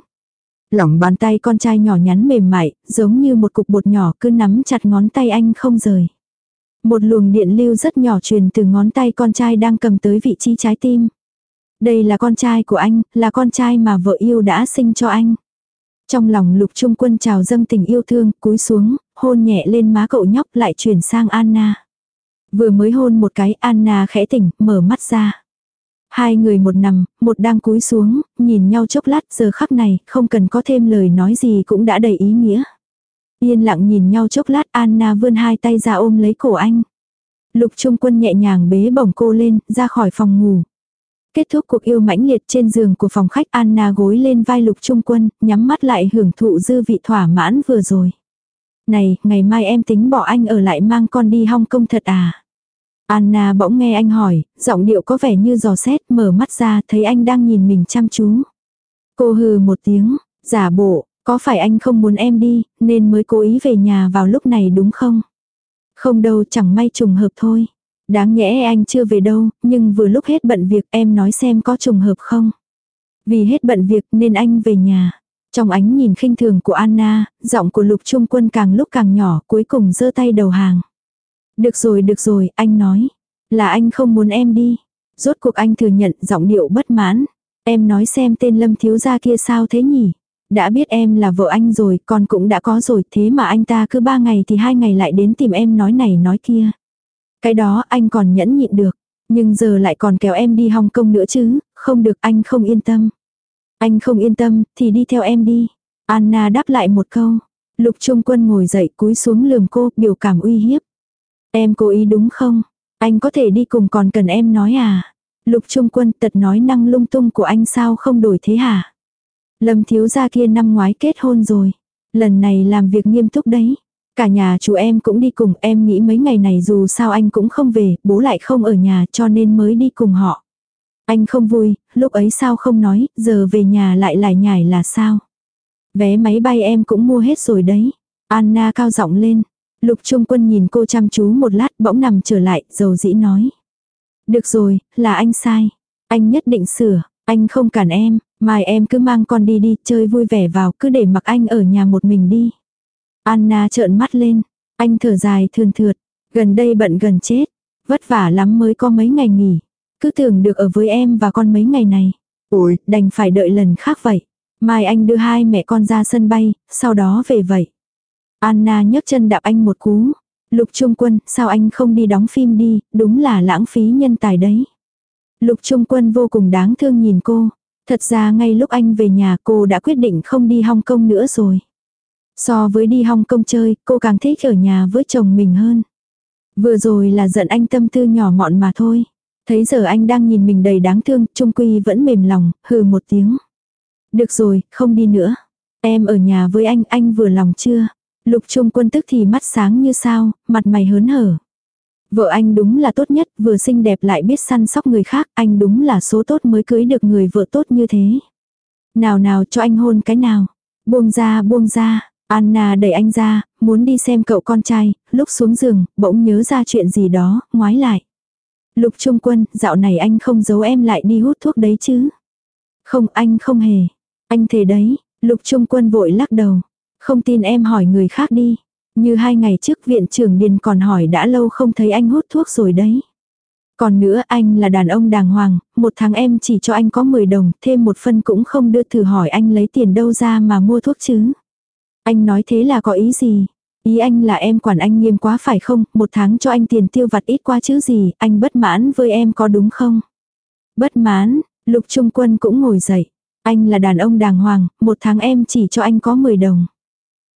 lỏng bàn tay con trai nhỏ nhắn mềm mại, giống như một cục bột nhỏ cứ nắm chặt ngón tay anh không rời. Một luồng điện lưu rất nhỏ truyền từ ngón tay con trai đang cầm tới vị trí trái tim. Đây là con trai của anh, là con trai mà vợ yêu đã sinh cho anh. Trong lòng lục trung quân trào dâng tình yêu thương, cúi xuống, hôn nhẹ lên má cậu nhóc lại chuyển sang Anna. Vừa mới hôn một cái Anna khẽ tỉnh, mở mắt ra. Hai người một nằm, một đang cúi xuống, nhìn nhau chốc lát giờ khắc này, không cần có thêm lời nói gì cũng đã đầy ý nghĩa. Yên lặng nhìn nhau chốc lát Anna vươn hai tay ra ôm lấy cổ anh. Lục Trung Quân nhẹ nhàng bế bổng cô lên, ra khỏi phòng ngủ. Kết thúc cuộc yêu mãnh liệt trên giường của phòng khách Anna gối lên vai Lục Trung Quân, nhắm mắt lại hưởng thụ dư vị thỏa mãn vừa rồi. Này, ngày mai em tính bỏ anh ở lại mang con đi Hong Kong thật à? Anna bỗng nghe anh hỏi, giọng điệu có vẻ như giò xét, mở mắt ra thấy anh đang nhìn mình chăm chú. Cô hừ một tiếng, giả bộ, có phải anh không muốn em đi, nên mới cố ý về nhà vào lúc này đúng không? Không đâu, chẳng may trùng hợp thôi. Đáng nhẽ anh chưa về đâu, nhưng vừa lúc hết bận việc em nói xem có trùng hợp không. Vì hết bận việc nên anh về nhà. Trong ánh nhìn khinh thường của Anna, giọng của lục trung quân càng lúc càng nhỏ cuối cùng giơ tay đầu hàng. Được rồi được rồi, anh nói. Là anh không muốn em đi. Rốt cuộc anh thừa nhận giọng điệu bất mãn. Em nói xem tên lâm thiếu gia kia sao thế nhỉ? Đã biết em là vợ anh rồi, con cũng đã có rồi, thế mà anh ta cứ ba ngày thì hai ngày lại đến tìm em nói này nói kia. Cái đó anh còn nhẫn nhịn được, nhưng giờ lại còn kéo em đi Hong Kong nữa chứ, không được anh không yên tâm. Anh không yên tâm, thì đi theo em đi. Anna đáp lại một câu. Lục Trung Quân ngồi dậy cúi xuống lườm cô, biểu cảm uy hiếp. Em cố ý đúng không? Anh có thể đi cùng còn cần em nói à? Lục Trung Quân tật nói năng lung tung của anh sao không đổi thế hả? Lâm thiếu gia kia năm ngoái kết hôn rồi. Lần này làm việc nghiêm túc đấy. Cả nhà chú em cũng đi cùng em nghĩ mấy ngày này dù sao anh cũng không về, bố lại không ở nhà cho nên mới đi cùng họ. Anh không vui, lúc ấy sao không nói, giờ về nhà lại lại nhảy là sao. Vé máy bay em cũng mua hết rồi đấy. Anna cao giọng lên. Lục Trung Quân nhìn cô chăm chú một lát bỗng nằm trở lại, dầu dĩ nói. Được rồi, là anh sai. Anh nhất định sửa, anh không cản em, mai em cứ mang con đi đi, chơi vui vẻ vào, cứ để mặc anh ở nhà một mình đi. Anna trợn mắt lên, anh thở dài thườn thượt, gần đây bận gần chết, vất vả lắm mới có mấy ngày nghỉ. Cứ tưởng được ở với em và con mấy ngày này. Ôi, đành phải đợi lần khác vậy. Mai anh đưa hai mẹ con ra sân bay, sau đó về vậy. Anna nhấc chân đạp anh một cú. Lục Trung Quân, sao anh không đi đóng phim đi, đúng là lãng phí nhân tài đấy. Lục Trung Quân vô cùng đáng thương nhìn cô. Thật ra ngay lúc anh về nhà cô đã quyết định không đi Hong Kong nữa rồi. So với đi Hong Kong chơi, cô càng thích ở nhà với chồng mình hơn. Vừa rồi là giận anh tâm tư nhỏ mọn mà thôi. Thấy giờ anh đang nhìn mình đầy đáng thương, Trung Quy vẫn mềm lòng, hừ một tiếng. Được rồi, không đi nữa. Em ở nhà với anh, anh vừa lòng chưa? Lục Trung Quân tức thì mắt sáng như sao, mặt mày hớn hở. Vợ anh đúng là tốt nhất, vừa xinh đẹp lại biết săn sóc người khác, anh đúng là số tốt mới cưới được người vợ tốt như thế. Nào nào cho anh hôn cái nào. Buông ra buông ra, Anna đẩy anh ra, muốn đi xem cậu con trai, lúc xuống giường, bỗng nhớ ra chuyện gì đó, ngoái lại. Lục Trung Quân, dạo này anh không giấu em lại đi hút thuốc đấy chứ. Không, anh không hề. Anh thề đấy, Lục Trung Quân vội lắc đầu. Không tin em hỏi người khác đi. Như hai ngày trước viện trưởng Điền còn hỏi đã lâu không thấy anh hút thuốc rồi đấy. Còn nữa anh là đàn ông đàng hoàng, một tháng em chỉ cho anh có 10 đồng, thêm một phân cũng không đưa thử hỏi anh lấy tiền đâu ra mà mua thuốc chứ. Anh nói thế là có ý gì? Ý anh là em quản anh nghiêm quá phải không, một tháng cho anh tiền tiêu vặt ít quá chứ gì, anh bất mãn với em có đúng không? Bất mãn, lục trung quân cũng ngồi dậy. Anh là đàn ông đàng hoàng, một tháng em chỉ cho anh có 10 đồng.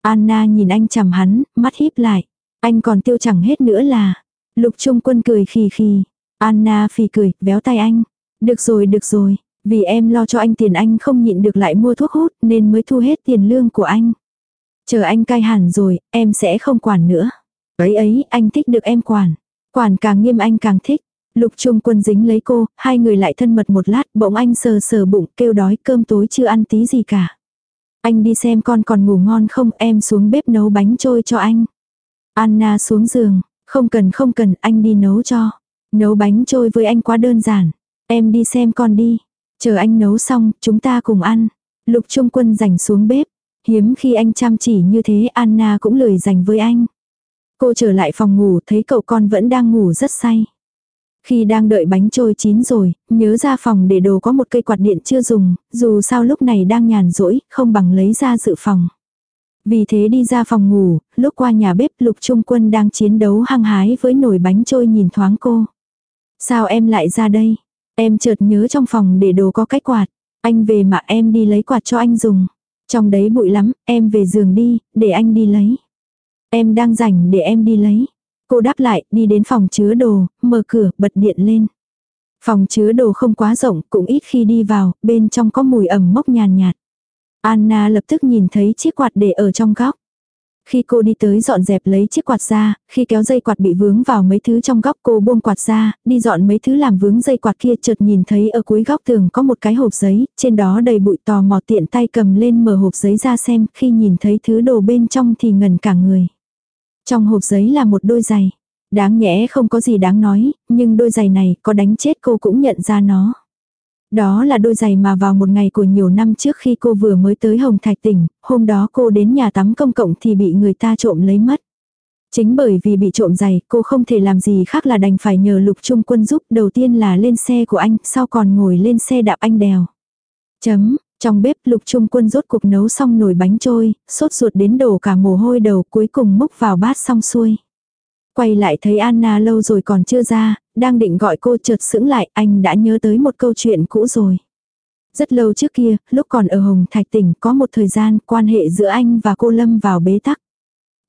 Anna nhìn anh chằm hắn, mắt híp lại. Anh còn tiêu chẳng hết nữa là. Lục Trung Quân cười khì khì. Anna phì cười, véo tay anh. Được rồi, được rồi. Vì em lo cho anh tiền anh không nhịn được lại mua thuốc hút nên mới thu hết tiền lương của anh. Chờ anh cai hẳn rồi, em sẽ không quản nữa. Ấy ấy, anh thích được em quản. Quản càng nghiêm anh càng thích. Lục Trung Quân dính lấy cô, hai người lại thân mật một lát, bỗng anh sờ sờ bụng, kêu đói cơm tối chưa ăn tí gì cả. Anh đi xem con còn ngủ ngon không, em xuống bếp nấu bánh trôi cho anh. Anna xuống giường, không cần không cần, anh đi nấu cho. Nấu bánh trôi với anh quá đơn giản. Em đi xem con đi. Chờ anh nấu xong, chúng ta cùng ăn. Lục Trung Quân rảnh xuống bếp. Hiếm khi anh chăm chỉ như thế Anna cũng lười dành với anh. Cô trở lại phòng ngủ thấy cậu con vẫn đang ngủ rất say. Khi đang đợi bánh trôi chín rồi, nhớ ra phòng để đồ có một cây quạt điện chưa dùng, dù sao lúc này đang nhàn rỗi, không bằng lấy ra dự phòng. Vì thế đi ra phòng ngủ, lúc qua nhà bếp lục trung quân đang chiến đấu hăng hái với nồi bánh trôi nhìn thoáng cô. Sao em lại ra đây? Em chợt nhớ trong phòng để đồ có cái quạt. Anh về mà em đi lấy quạt cho anh dùng. Trong đấy bụi lắm, em về giường đi, để anh đi lấy. Em đang rảnh để em đi lấy. Cô đáp lại, đi đến phòng chứa đồ, mở cửa, bật điện lên. Phòng chứa đồ không quá rộng, cũng ít khi đi vào, bên trong có mùi ẩm mốc nhàn nhạt. Anna lập tức nhìn thấy chiếc quạt để ở trong góc. Khi cô đi tới dọn dẹp lấy chiếc quạt ra, khi kéo dây quạt bị vướng vào mấy thứ trong góc cô buông quạt ra, đi dọn mấy thứ làm vướng dây quạt kia chợt nhìn thấy ở cuối góc tường có một cái hộp giấy, trên đó đầy bụi tò mò tiện tay cầm lên mở hộp giấy ra xem, khi nhìn thấy thứ đồ bên trong thì ngần cả người. Trong hộp giấy là một đôi giày. Đáng nhẽ không có gì đáng nói, nhưng đôi giày này có đánh chết cô cũng nhận ra nó. Đó là đôi giày mà vào một ngày của nhiều năm trước khi cô vừa mới tới Hồng Thạch tỉnh, hôm đó cô đến nhà tắm công cộng thì bị người ta trộm lấy mất. Chính bởi vì bị trộm giày, cô không thể làm gì khác là đành phải nhờ lục trung quân giúp. Đầu tiên là lên xe của anh, sau còn ngồi lên xe đạp anh đèo. Chấm, trong bếp lục trung quân rốt cuộc nấu xong nồi bánh trôi, sốt ruột đến đổ cả mồ hôi đầu cuối cùng múc vào bát xong xuôi. Quay lại thấy Anna lâu rồi còn chưa ra, đang định gọi cô chợt sững lại, anh đã nhớ tới một câu chuyện cũ rồi. Rất lâu trước kia, lúc còn ở Hồng Thạch tỉnh có một thời gian quan hệ giữa anh và cô Lâm vào bế tắc.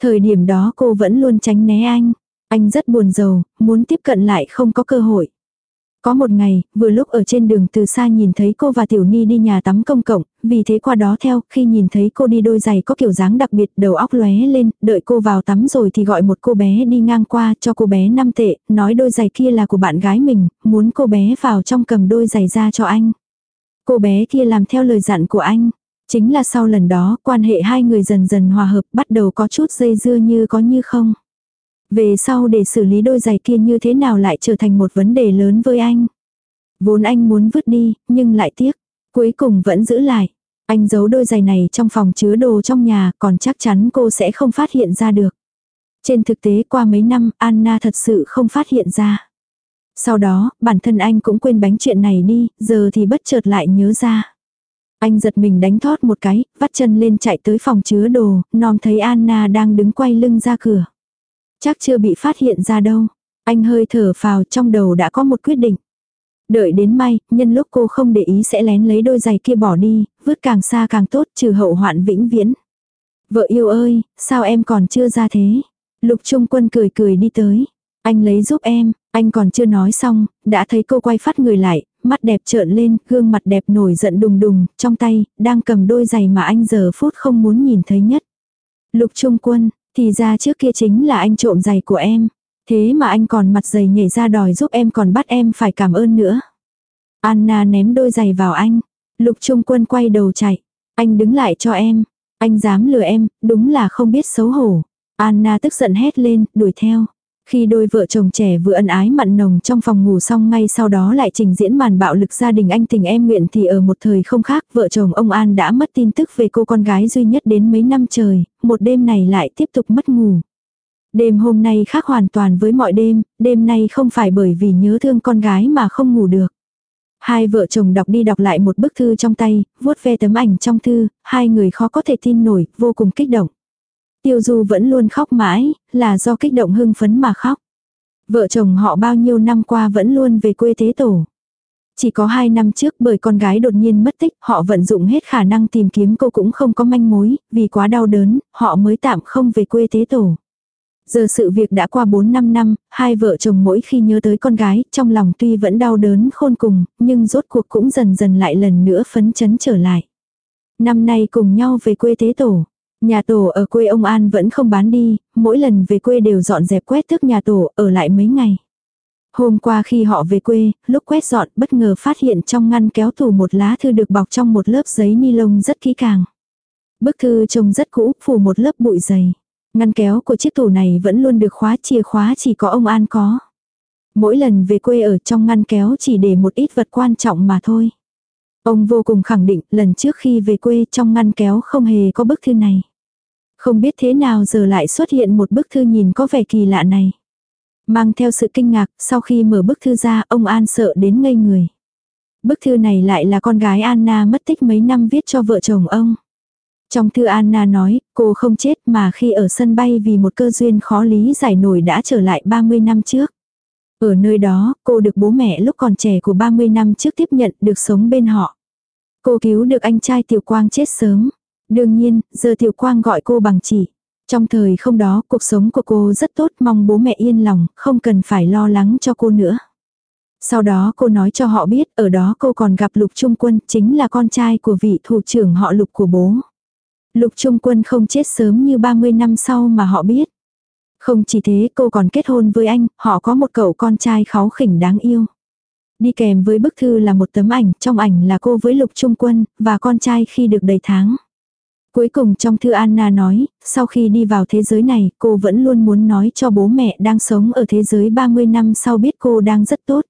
Thời điểm đó cô vẫn luôn tránh né anh. Anh rất buồn giàu, muốn tiếp cận lại không có cơ hội. Có một ngày, vừa lúc ở trên đường từ xa nhìn thấy cô và Tiểu Ni đi nhà tắm công cộng, vì thế qua đó theo, khi nhìn thấy cô đi đôi giày có kiểu dáng đặc biệt, đầu óc lóe lên, đợi cô vào tắm rồi thì gọi một cô bé đi ngang qua cho cô bé 5 tệ, nói đôi giày kia là của bạn gái mình, muốn cô bé vào trong cầm đôi giày ra cho anh. Cô bé kia làm theo lời dặn của anh. Chính là sau lần đó, quan hệ hai người dần dần hòa hợp, bắt đầu có chút dây dưa như có như không. Về sau để xử lý đôi giày kia như thế nào lại trở thành một vấn đề lớn với anh. Vốn anh muốn vứt đi, nhưng lại tiếc. Cuối cùng vẫn giữ lại. Anh giấu đôi giày này trong phòng chứa đồ trong nhà, còn chắc chắn cô sẽ không phát hiện ra được. Trên thực tế qua mấy năm, Anna thật sự không phát hiện ra. Sau đó, bản thân anh cũng quên bánh chuyện này đi, giờ thì bất chợt lại nhớ ra. Anh giật mình đánh thót một cái, vắt chân lên chạy tới phòng chứa đồ, nòm thấy Anna đang đứng quay lưng ra cửa. Chắc chưa bị phát hiện ra đâu. Anh hơi thở phào trong đầu đã có một quyết định. Đợi đến may, nhân lúc cô không để ý sẽ lén lấy đôi giày kia bỏ đi, vứt càng xa càng tốt trừ hậu hoạn vĩnh viễn. Vợ yêu ơi, sao em còn chưa ra thế? Lục Trung Quân cười cười đi tới. Anh lấy giúp em, anh còn chưa nói xong, đã thấy cô quay phát người lại, mắt đẹp trợn lên, gương mặt đẹp nổi giận đùng đùng, trong tay, đang cầm đôi giày mà anh giờ phút không muốn nhìn thấy nhất. Lục Trung Quân, thì ra trước kia chính là anh trộm giày của em. Thế mà anh còn mặt giày nhảy ra đòi giúp em còn bắt em phải cảm ơn nữa. Anna ném đôi giày vào anh. Lục Trung Quân quay đầu chạy. Anh đứng lại cho em. Anh dám lừa em, đúng là không biết xấu hổ. Anna tức giận hét lên, đuổi theo. Khi đôi vợ chồng trẻ vừa ân ái mặn nồng trong phòng ngủ xong ngay sau đó lại trình diễn màn bạo lực gia đình anh tình em nguyện thì ở một thời không khác vợ chồng ông An đã mất tin tức về cô con gái duy nhất đến mấy năm trời, một đêm này lại tiếp tục mất ngủ. Đêm hôm nay khác hoàn toàn với mọi đêm, đêm nay không phải bởi vì nhớ thương con gái mà không ngủ được. Hai vợ chồng đọc đi đọc lại một bức thư trong tay, vuốt ve tấm ảnh trong thư, hai người khó có thể tin nổi, vô cùng kích động. Tiêu Du vẫn luôn khóc mãi, là do kích động hưng phấn mà khóc. Vợ chồng họ bao nhiêu năm qua vẫn luôn về quê tế tổ. Chỉ có hai năm trước bởi con gái đột nhiên mất tích, họ vận dụng hết khả năng tìm kiếm cô cũng không có manh mối, vì quá đau đớn, họ mới tạm không về quê tế tổ. Giờ sự việc đã qua 4-5 năm, hai vợ chồng mỗi khi nhớ tới con gái, trong lòng tuy vẫn đau đớn khôn cùng, nhưng rốt cuộc cũng dần dần lại lần nữa phấn chấn trở lại. Năm nay cùng nhau về quê tế tổ. Nhà tổ ở quê ông An vẫn không bán đi, mỗi lần về quê đều dọn dẹp quét thức nhà tổ, ở lại mấy ngày. Hôm qua khi họ về quê, lúc quét dọn bất ngờ phát hiện trong ngăn kéo tủ một lá thư được bọc trong một lớp giấy ni lông rất kỹ càng. Bức thư trông rất cũ, phủ một lớp bụi dày. Ngăn kéo của chiếc tủ này vẫn luôn được khóa chìa khóa chỉ có ông An có. Mỗi lần về quê ở trong ngăn kéo chỉ để một ít vật quan trọng mà thôi. Ông vô cùng khẳng định lần trước khi về quê trong ngăn kéo không hề có bức thư này. Không biết thế nào giờ lại xuất hiện một bức thư nhìn có vẻ kỳ lạ này. Mang theo sự kinh ngạc, sau khi mở bức thư ra, ông An sợ đến ngây người. Bức thư này lại là con gái Anna mất tích mấy năm viết cho vợ chồng ông. Trong thư Anna nói, cô không chết mà khi ở sân bay vì một cơ duyên khó lý giải nổi đã trở lại 30 năm trước. Ở nơi đó, cô được bố mẹ lúc còn trẻ của 30 năm trước tiếp nhận được sống bên họ. Cô cứu được anh trai Tiểu Quang chết sớm. Đương nhiên, giờ Tiểu Quang gọi cô bằng chỉ. Trong thời không đó, cuộc sống của cô rất tốt, mong bố mẹ yên lòng, không cần phải lo lắng cho cô nữa. Sau đó cô nói cho họ biết, ở đó cô còn gặp Lục Trung Quân, chính là con trai của vị thủ trưởng họ Lục của bố. Lục Trung Quân không chết sớm như 30 năm sau mà họ biết. Không chỉ thế cô còn kết hôn với anh, họ có một cậu con trai kháu khỉnh đáng yêu. Đi kèm với bức thư là một tấm ảnh, trong ảnh là cô với Lục Trung Quân, và con trai khi được đầy tháng. Cuối cùng trong thư Anna nói, sau khi đi vào thế giới này, cô vẫn luôn muốn nói cho bố mẹ đang sống ở thế giới 30 năm sau biết cô đang rất tốt.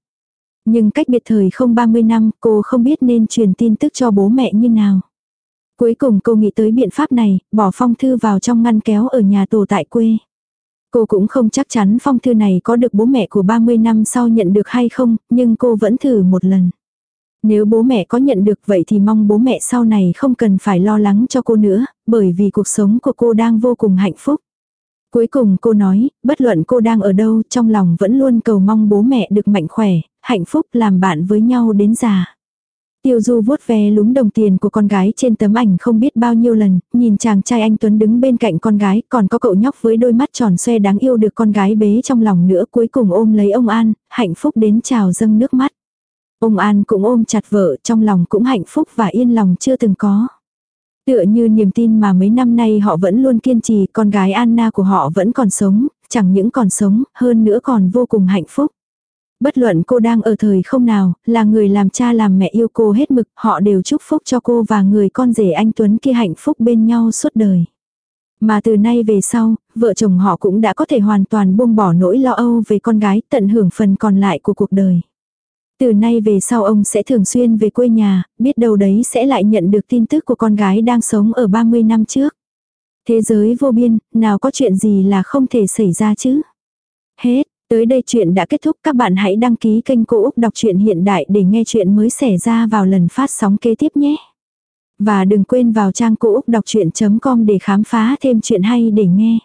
Nhưng cách biệt thời không 30 năm, cô không biết nên truyền tin tức cho bố mẹ như nào. Cuối cùng cô nghĩ tới biện pháp này, bỏ phong thư vào trong ngăn kéo ở nhà tổ tại quê. Cô cũng không chắc chắn phong thư này có được bố mẹ của 30 năm sau nhận được hay không, nhưng cô vẫn thử một lần. Nếu bố mẹ có nhận được vậy thì mong bố mẹ sau này không cần phải lo lắng cho cô nữa, bởi vì cuộc sống của cô đang vô cùng hạnh phúc. Cuối cùng cô nói, bất luận cô đang ở đâu trong lòng vẫn luôn cầu mong bố mẹ được mạnh khỏe, hạnh phúc làm bạn với nhau đến già. Tiêu Du vuốt ve lúm đồng tiền của con gái trên tấm ảnh không biết bao nhiêu lần, nhìn chàng trai anh Tuấn đứng bên cạnh con gái, còn có cậu nhóc với đôi mắt tròn xoe đáng yêu được con gái bế trong lòng nữa cuối cùng ôm lấy ông An, hạnh phúc đến trào dâng nước mắt. Ông An cũng ôm chặt vợ trong lòng cũng hạnh phúc và yên lòng chưa từng có. Tựa như niềm tin mà mấy năm nay họ vẫn luôn kiên trì, con gái Anna của họ vẫn còn sống, chẳng những còn sống, hơn nữa còn vô cùng hạnh phúc. Bất luận cô đang ở thời không nào, là người làm cha làm mẹ yêu cô hết mực, họ đều chúc phúc cho cô và người con rể anh Tuấn kia hạnh phúc bên nhau suốt đời. Mà từ nay về sau, vợ chồng họ cũng đã có thể hoàn toàn buông bỏ nỗi lo âu về con gái tận hưởng phần còn lại của cuộc đời. Từ nay về sau ông sẽ thường xuyên về quê nhà, biết đâu đấy sẽ lại nhận được tin tức của con gái đang sống ở 30 năm trước. Thế giới vô biên, nào có chuyện gì là không thể xảy ra chứ? Hết, tới đây chuyện đã kết thúc các bạn hãy đăng ký kênh Cô Úc Đọc truyện Hiện Đại để nghe chuyện mới xảy ra vào lần phát sóng kế tiếp nhé. Và đừng quên vào trang cô úc đọc chuyện.com để khám phá thêm chuyện hay để nghe.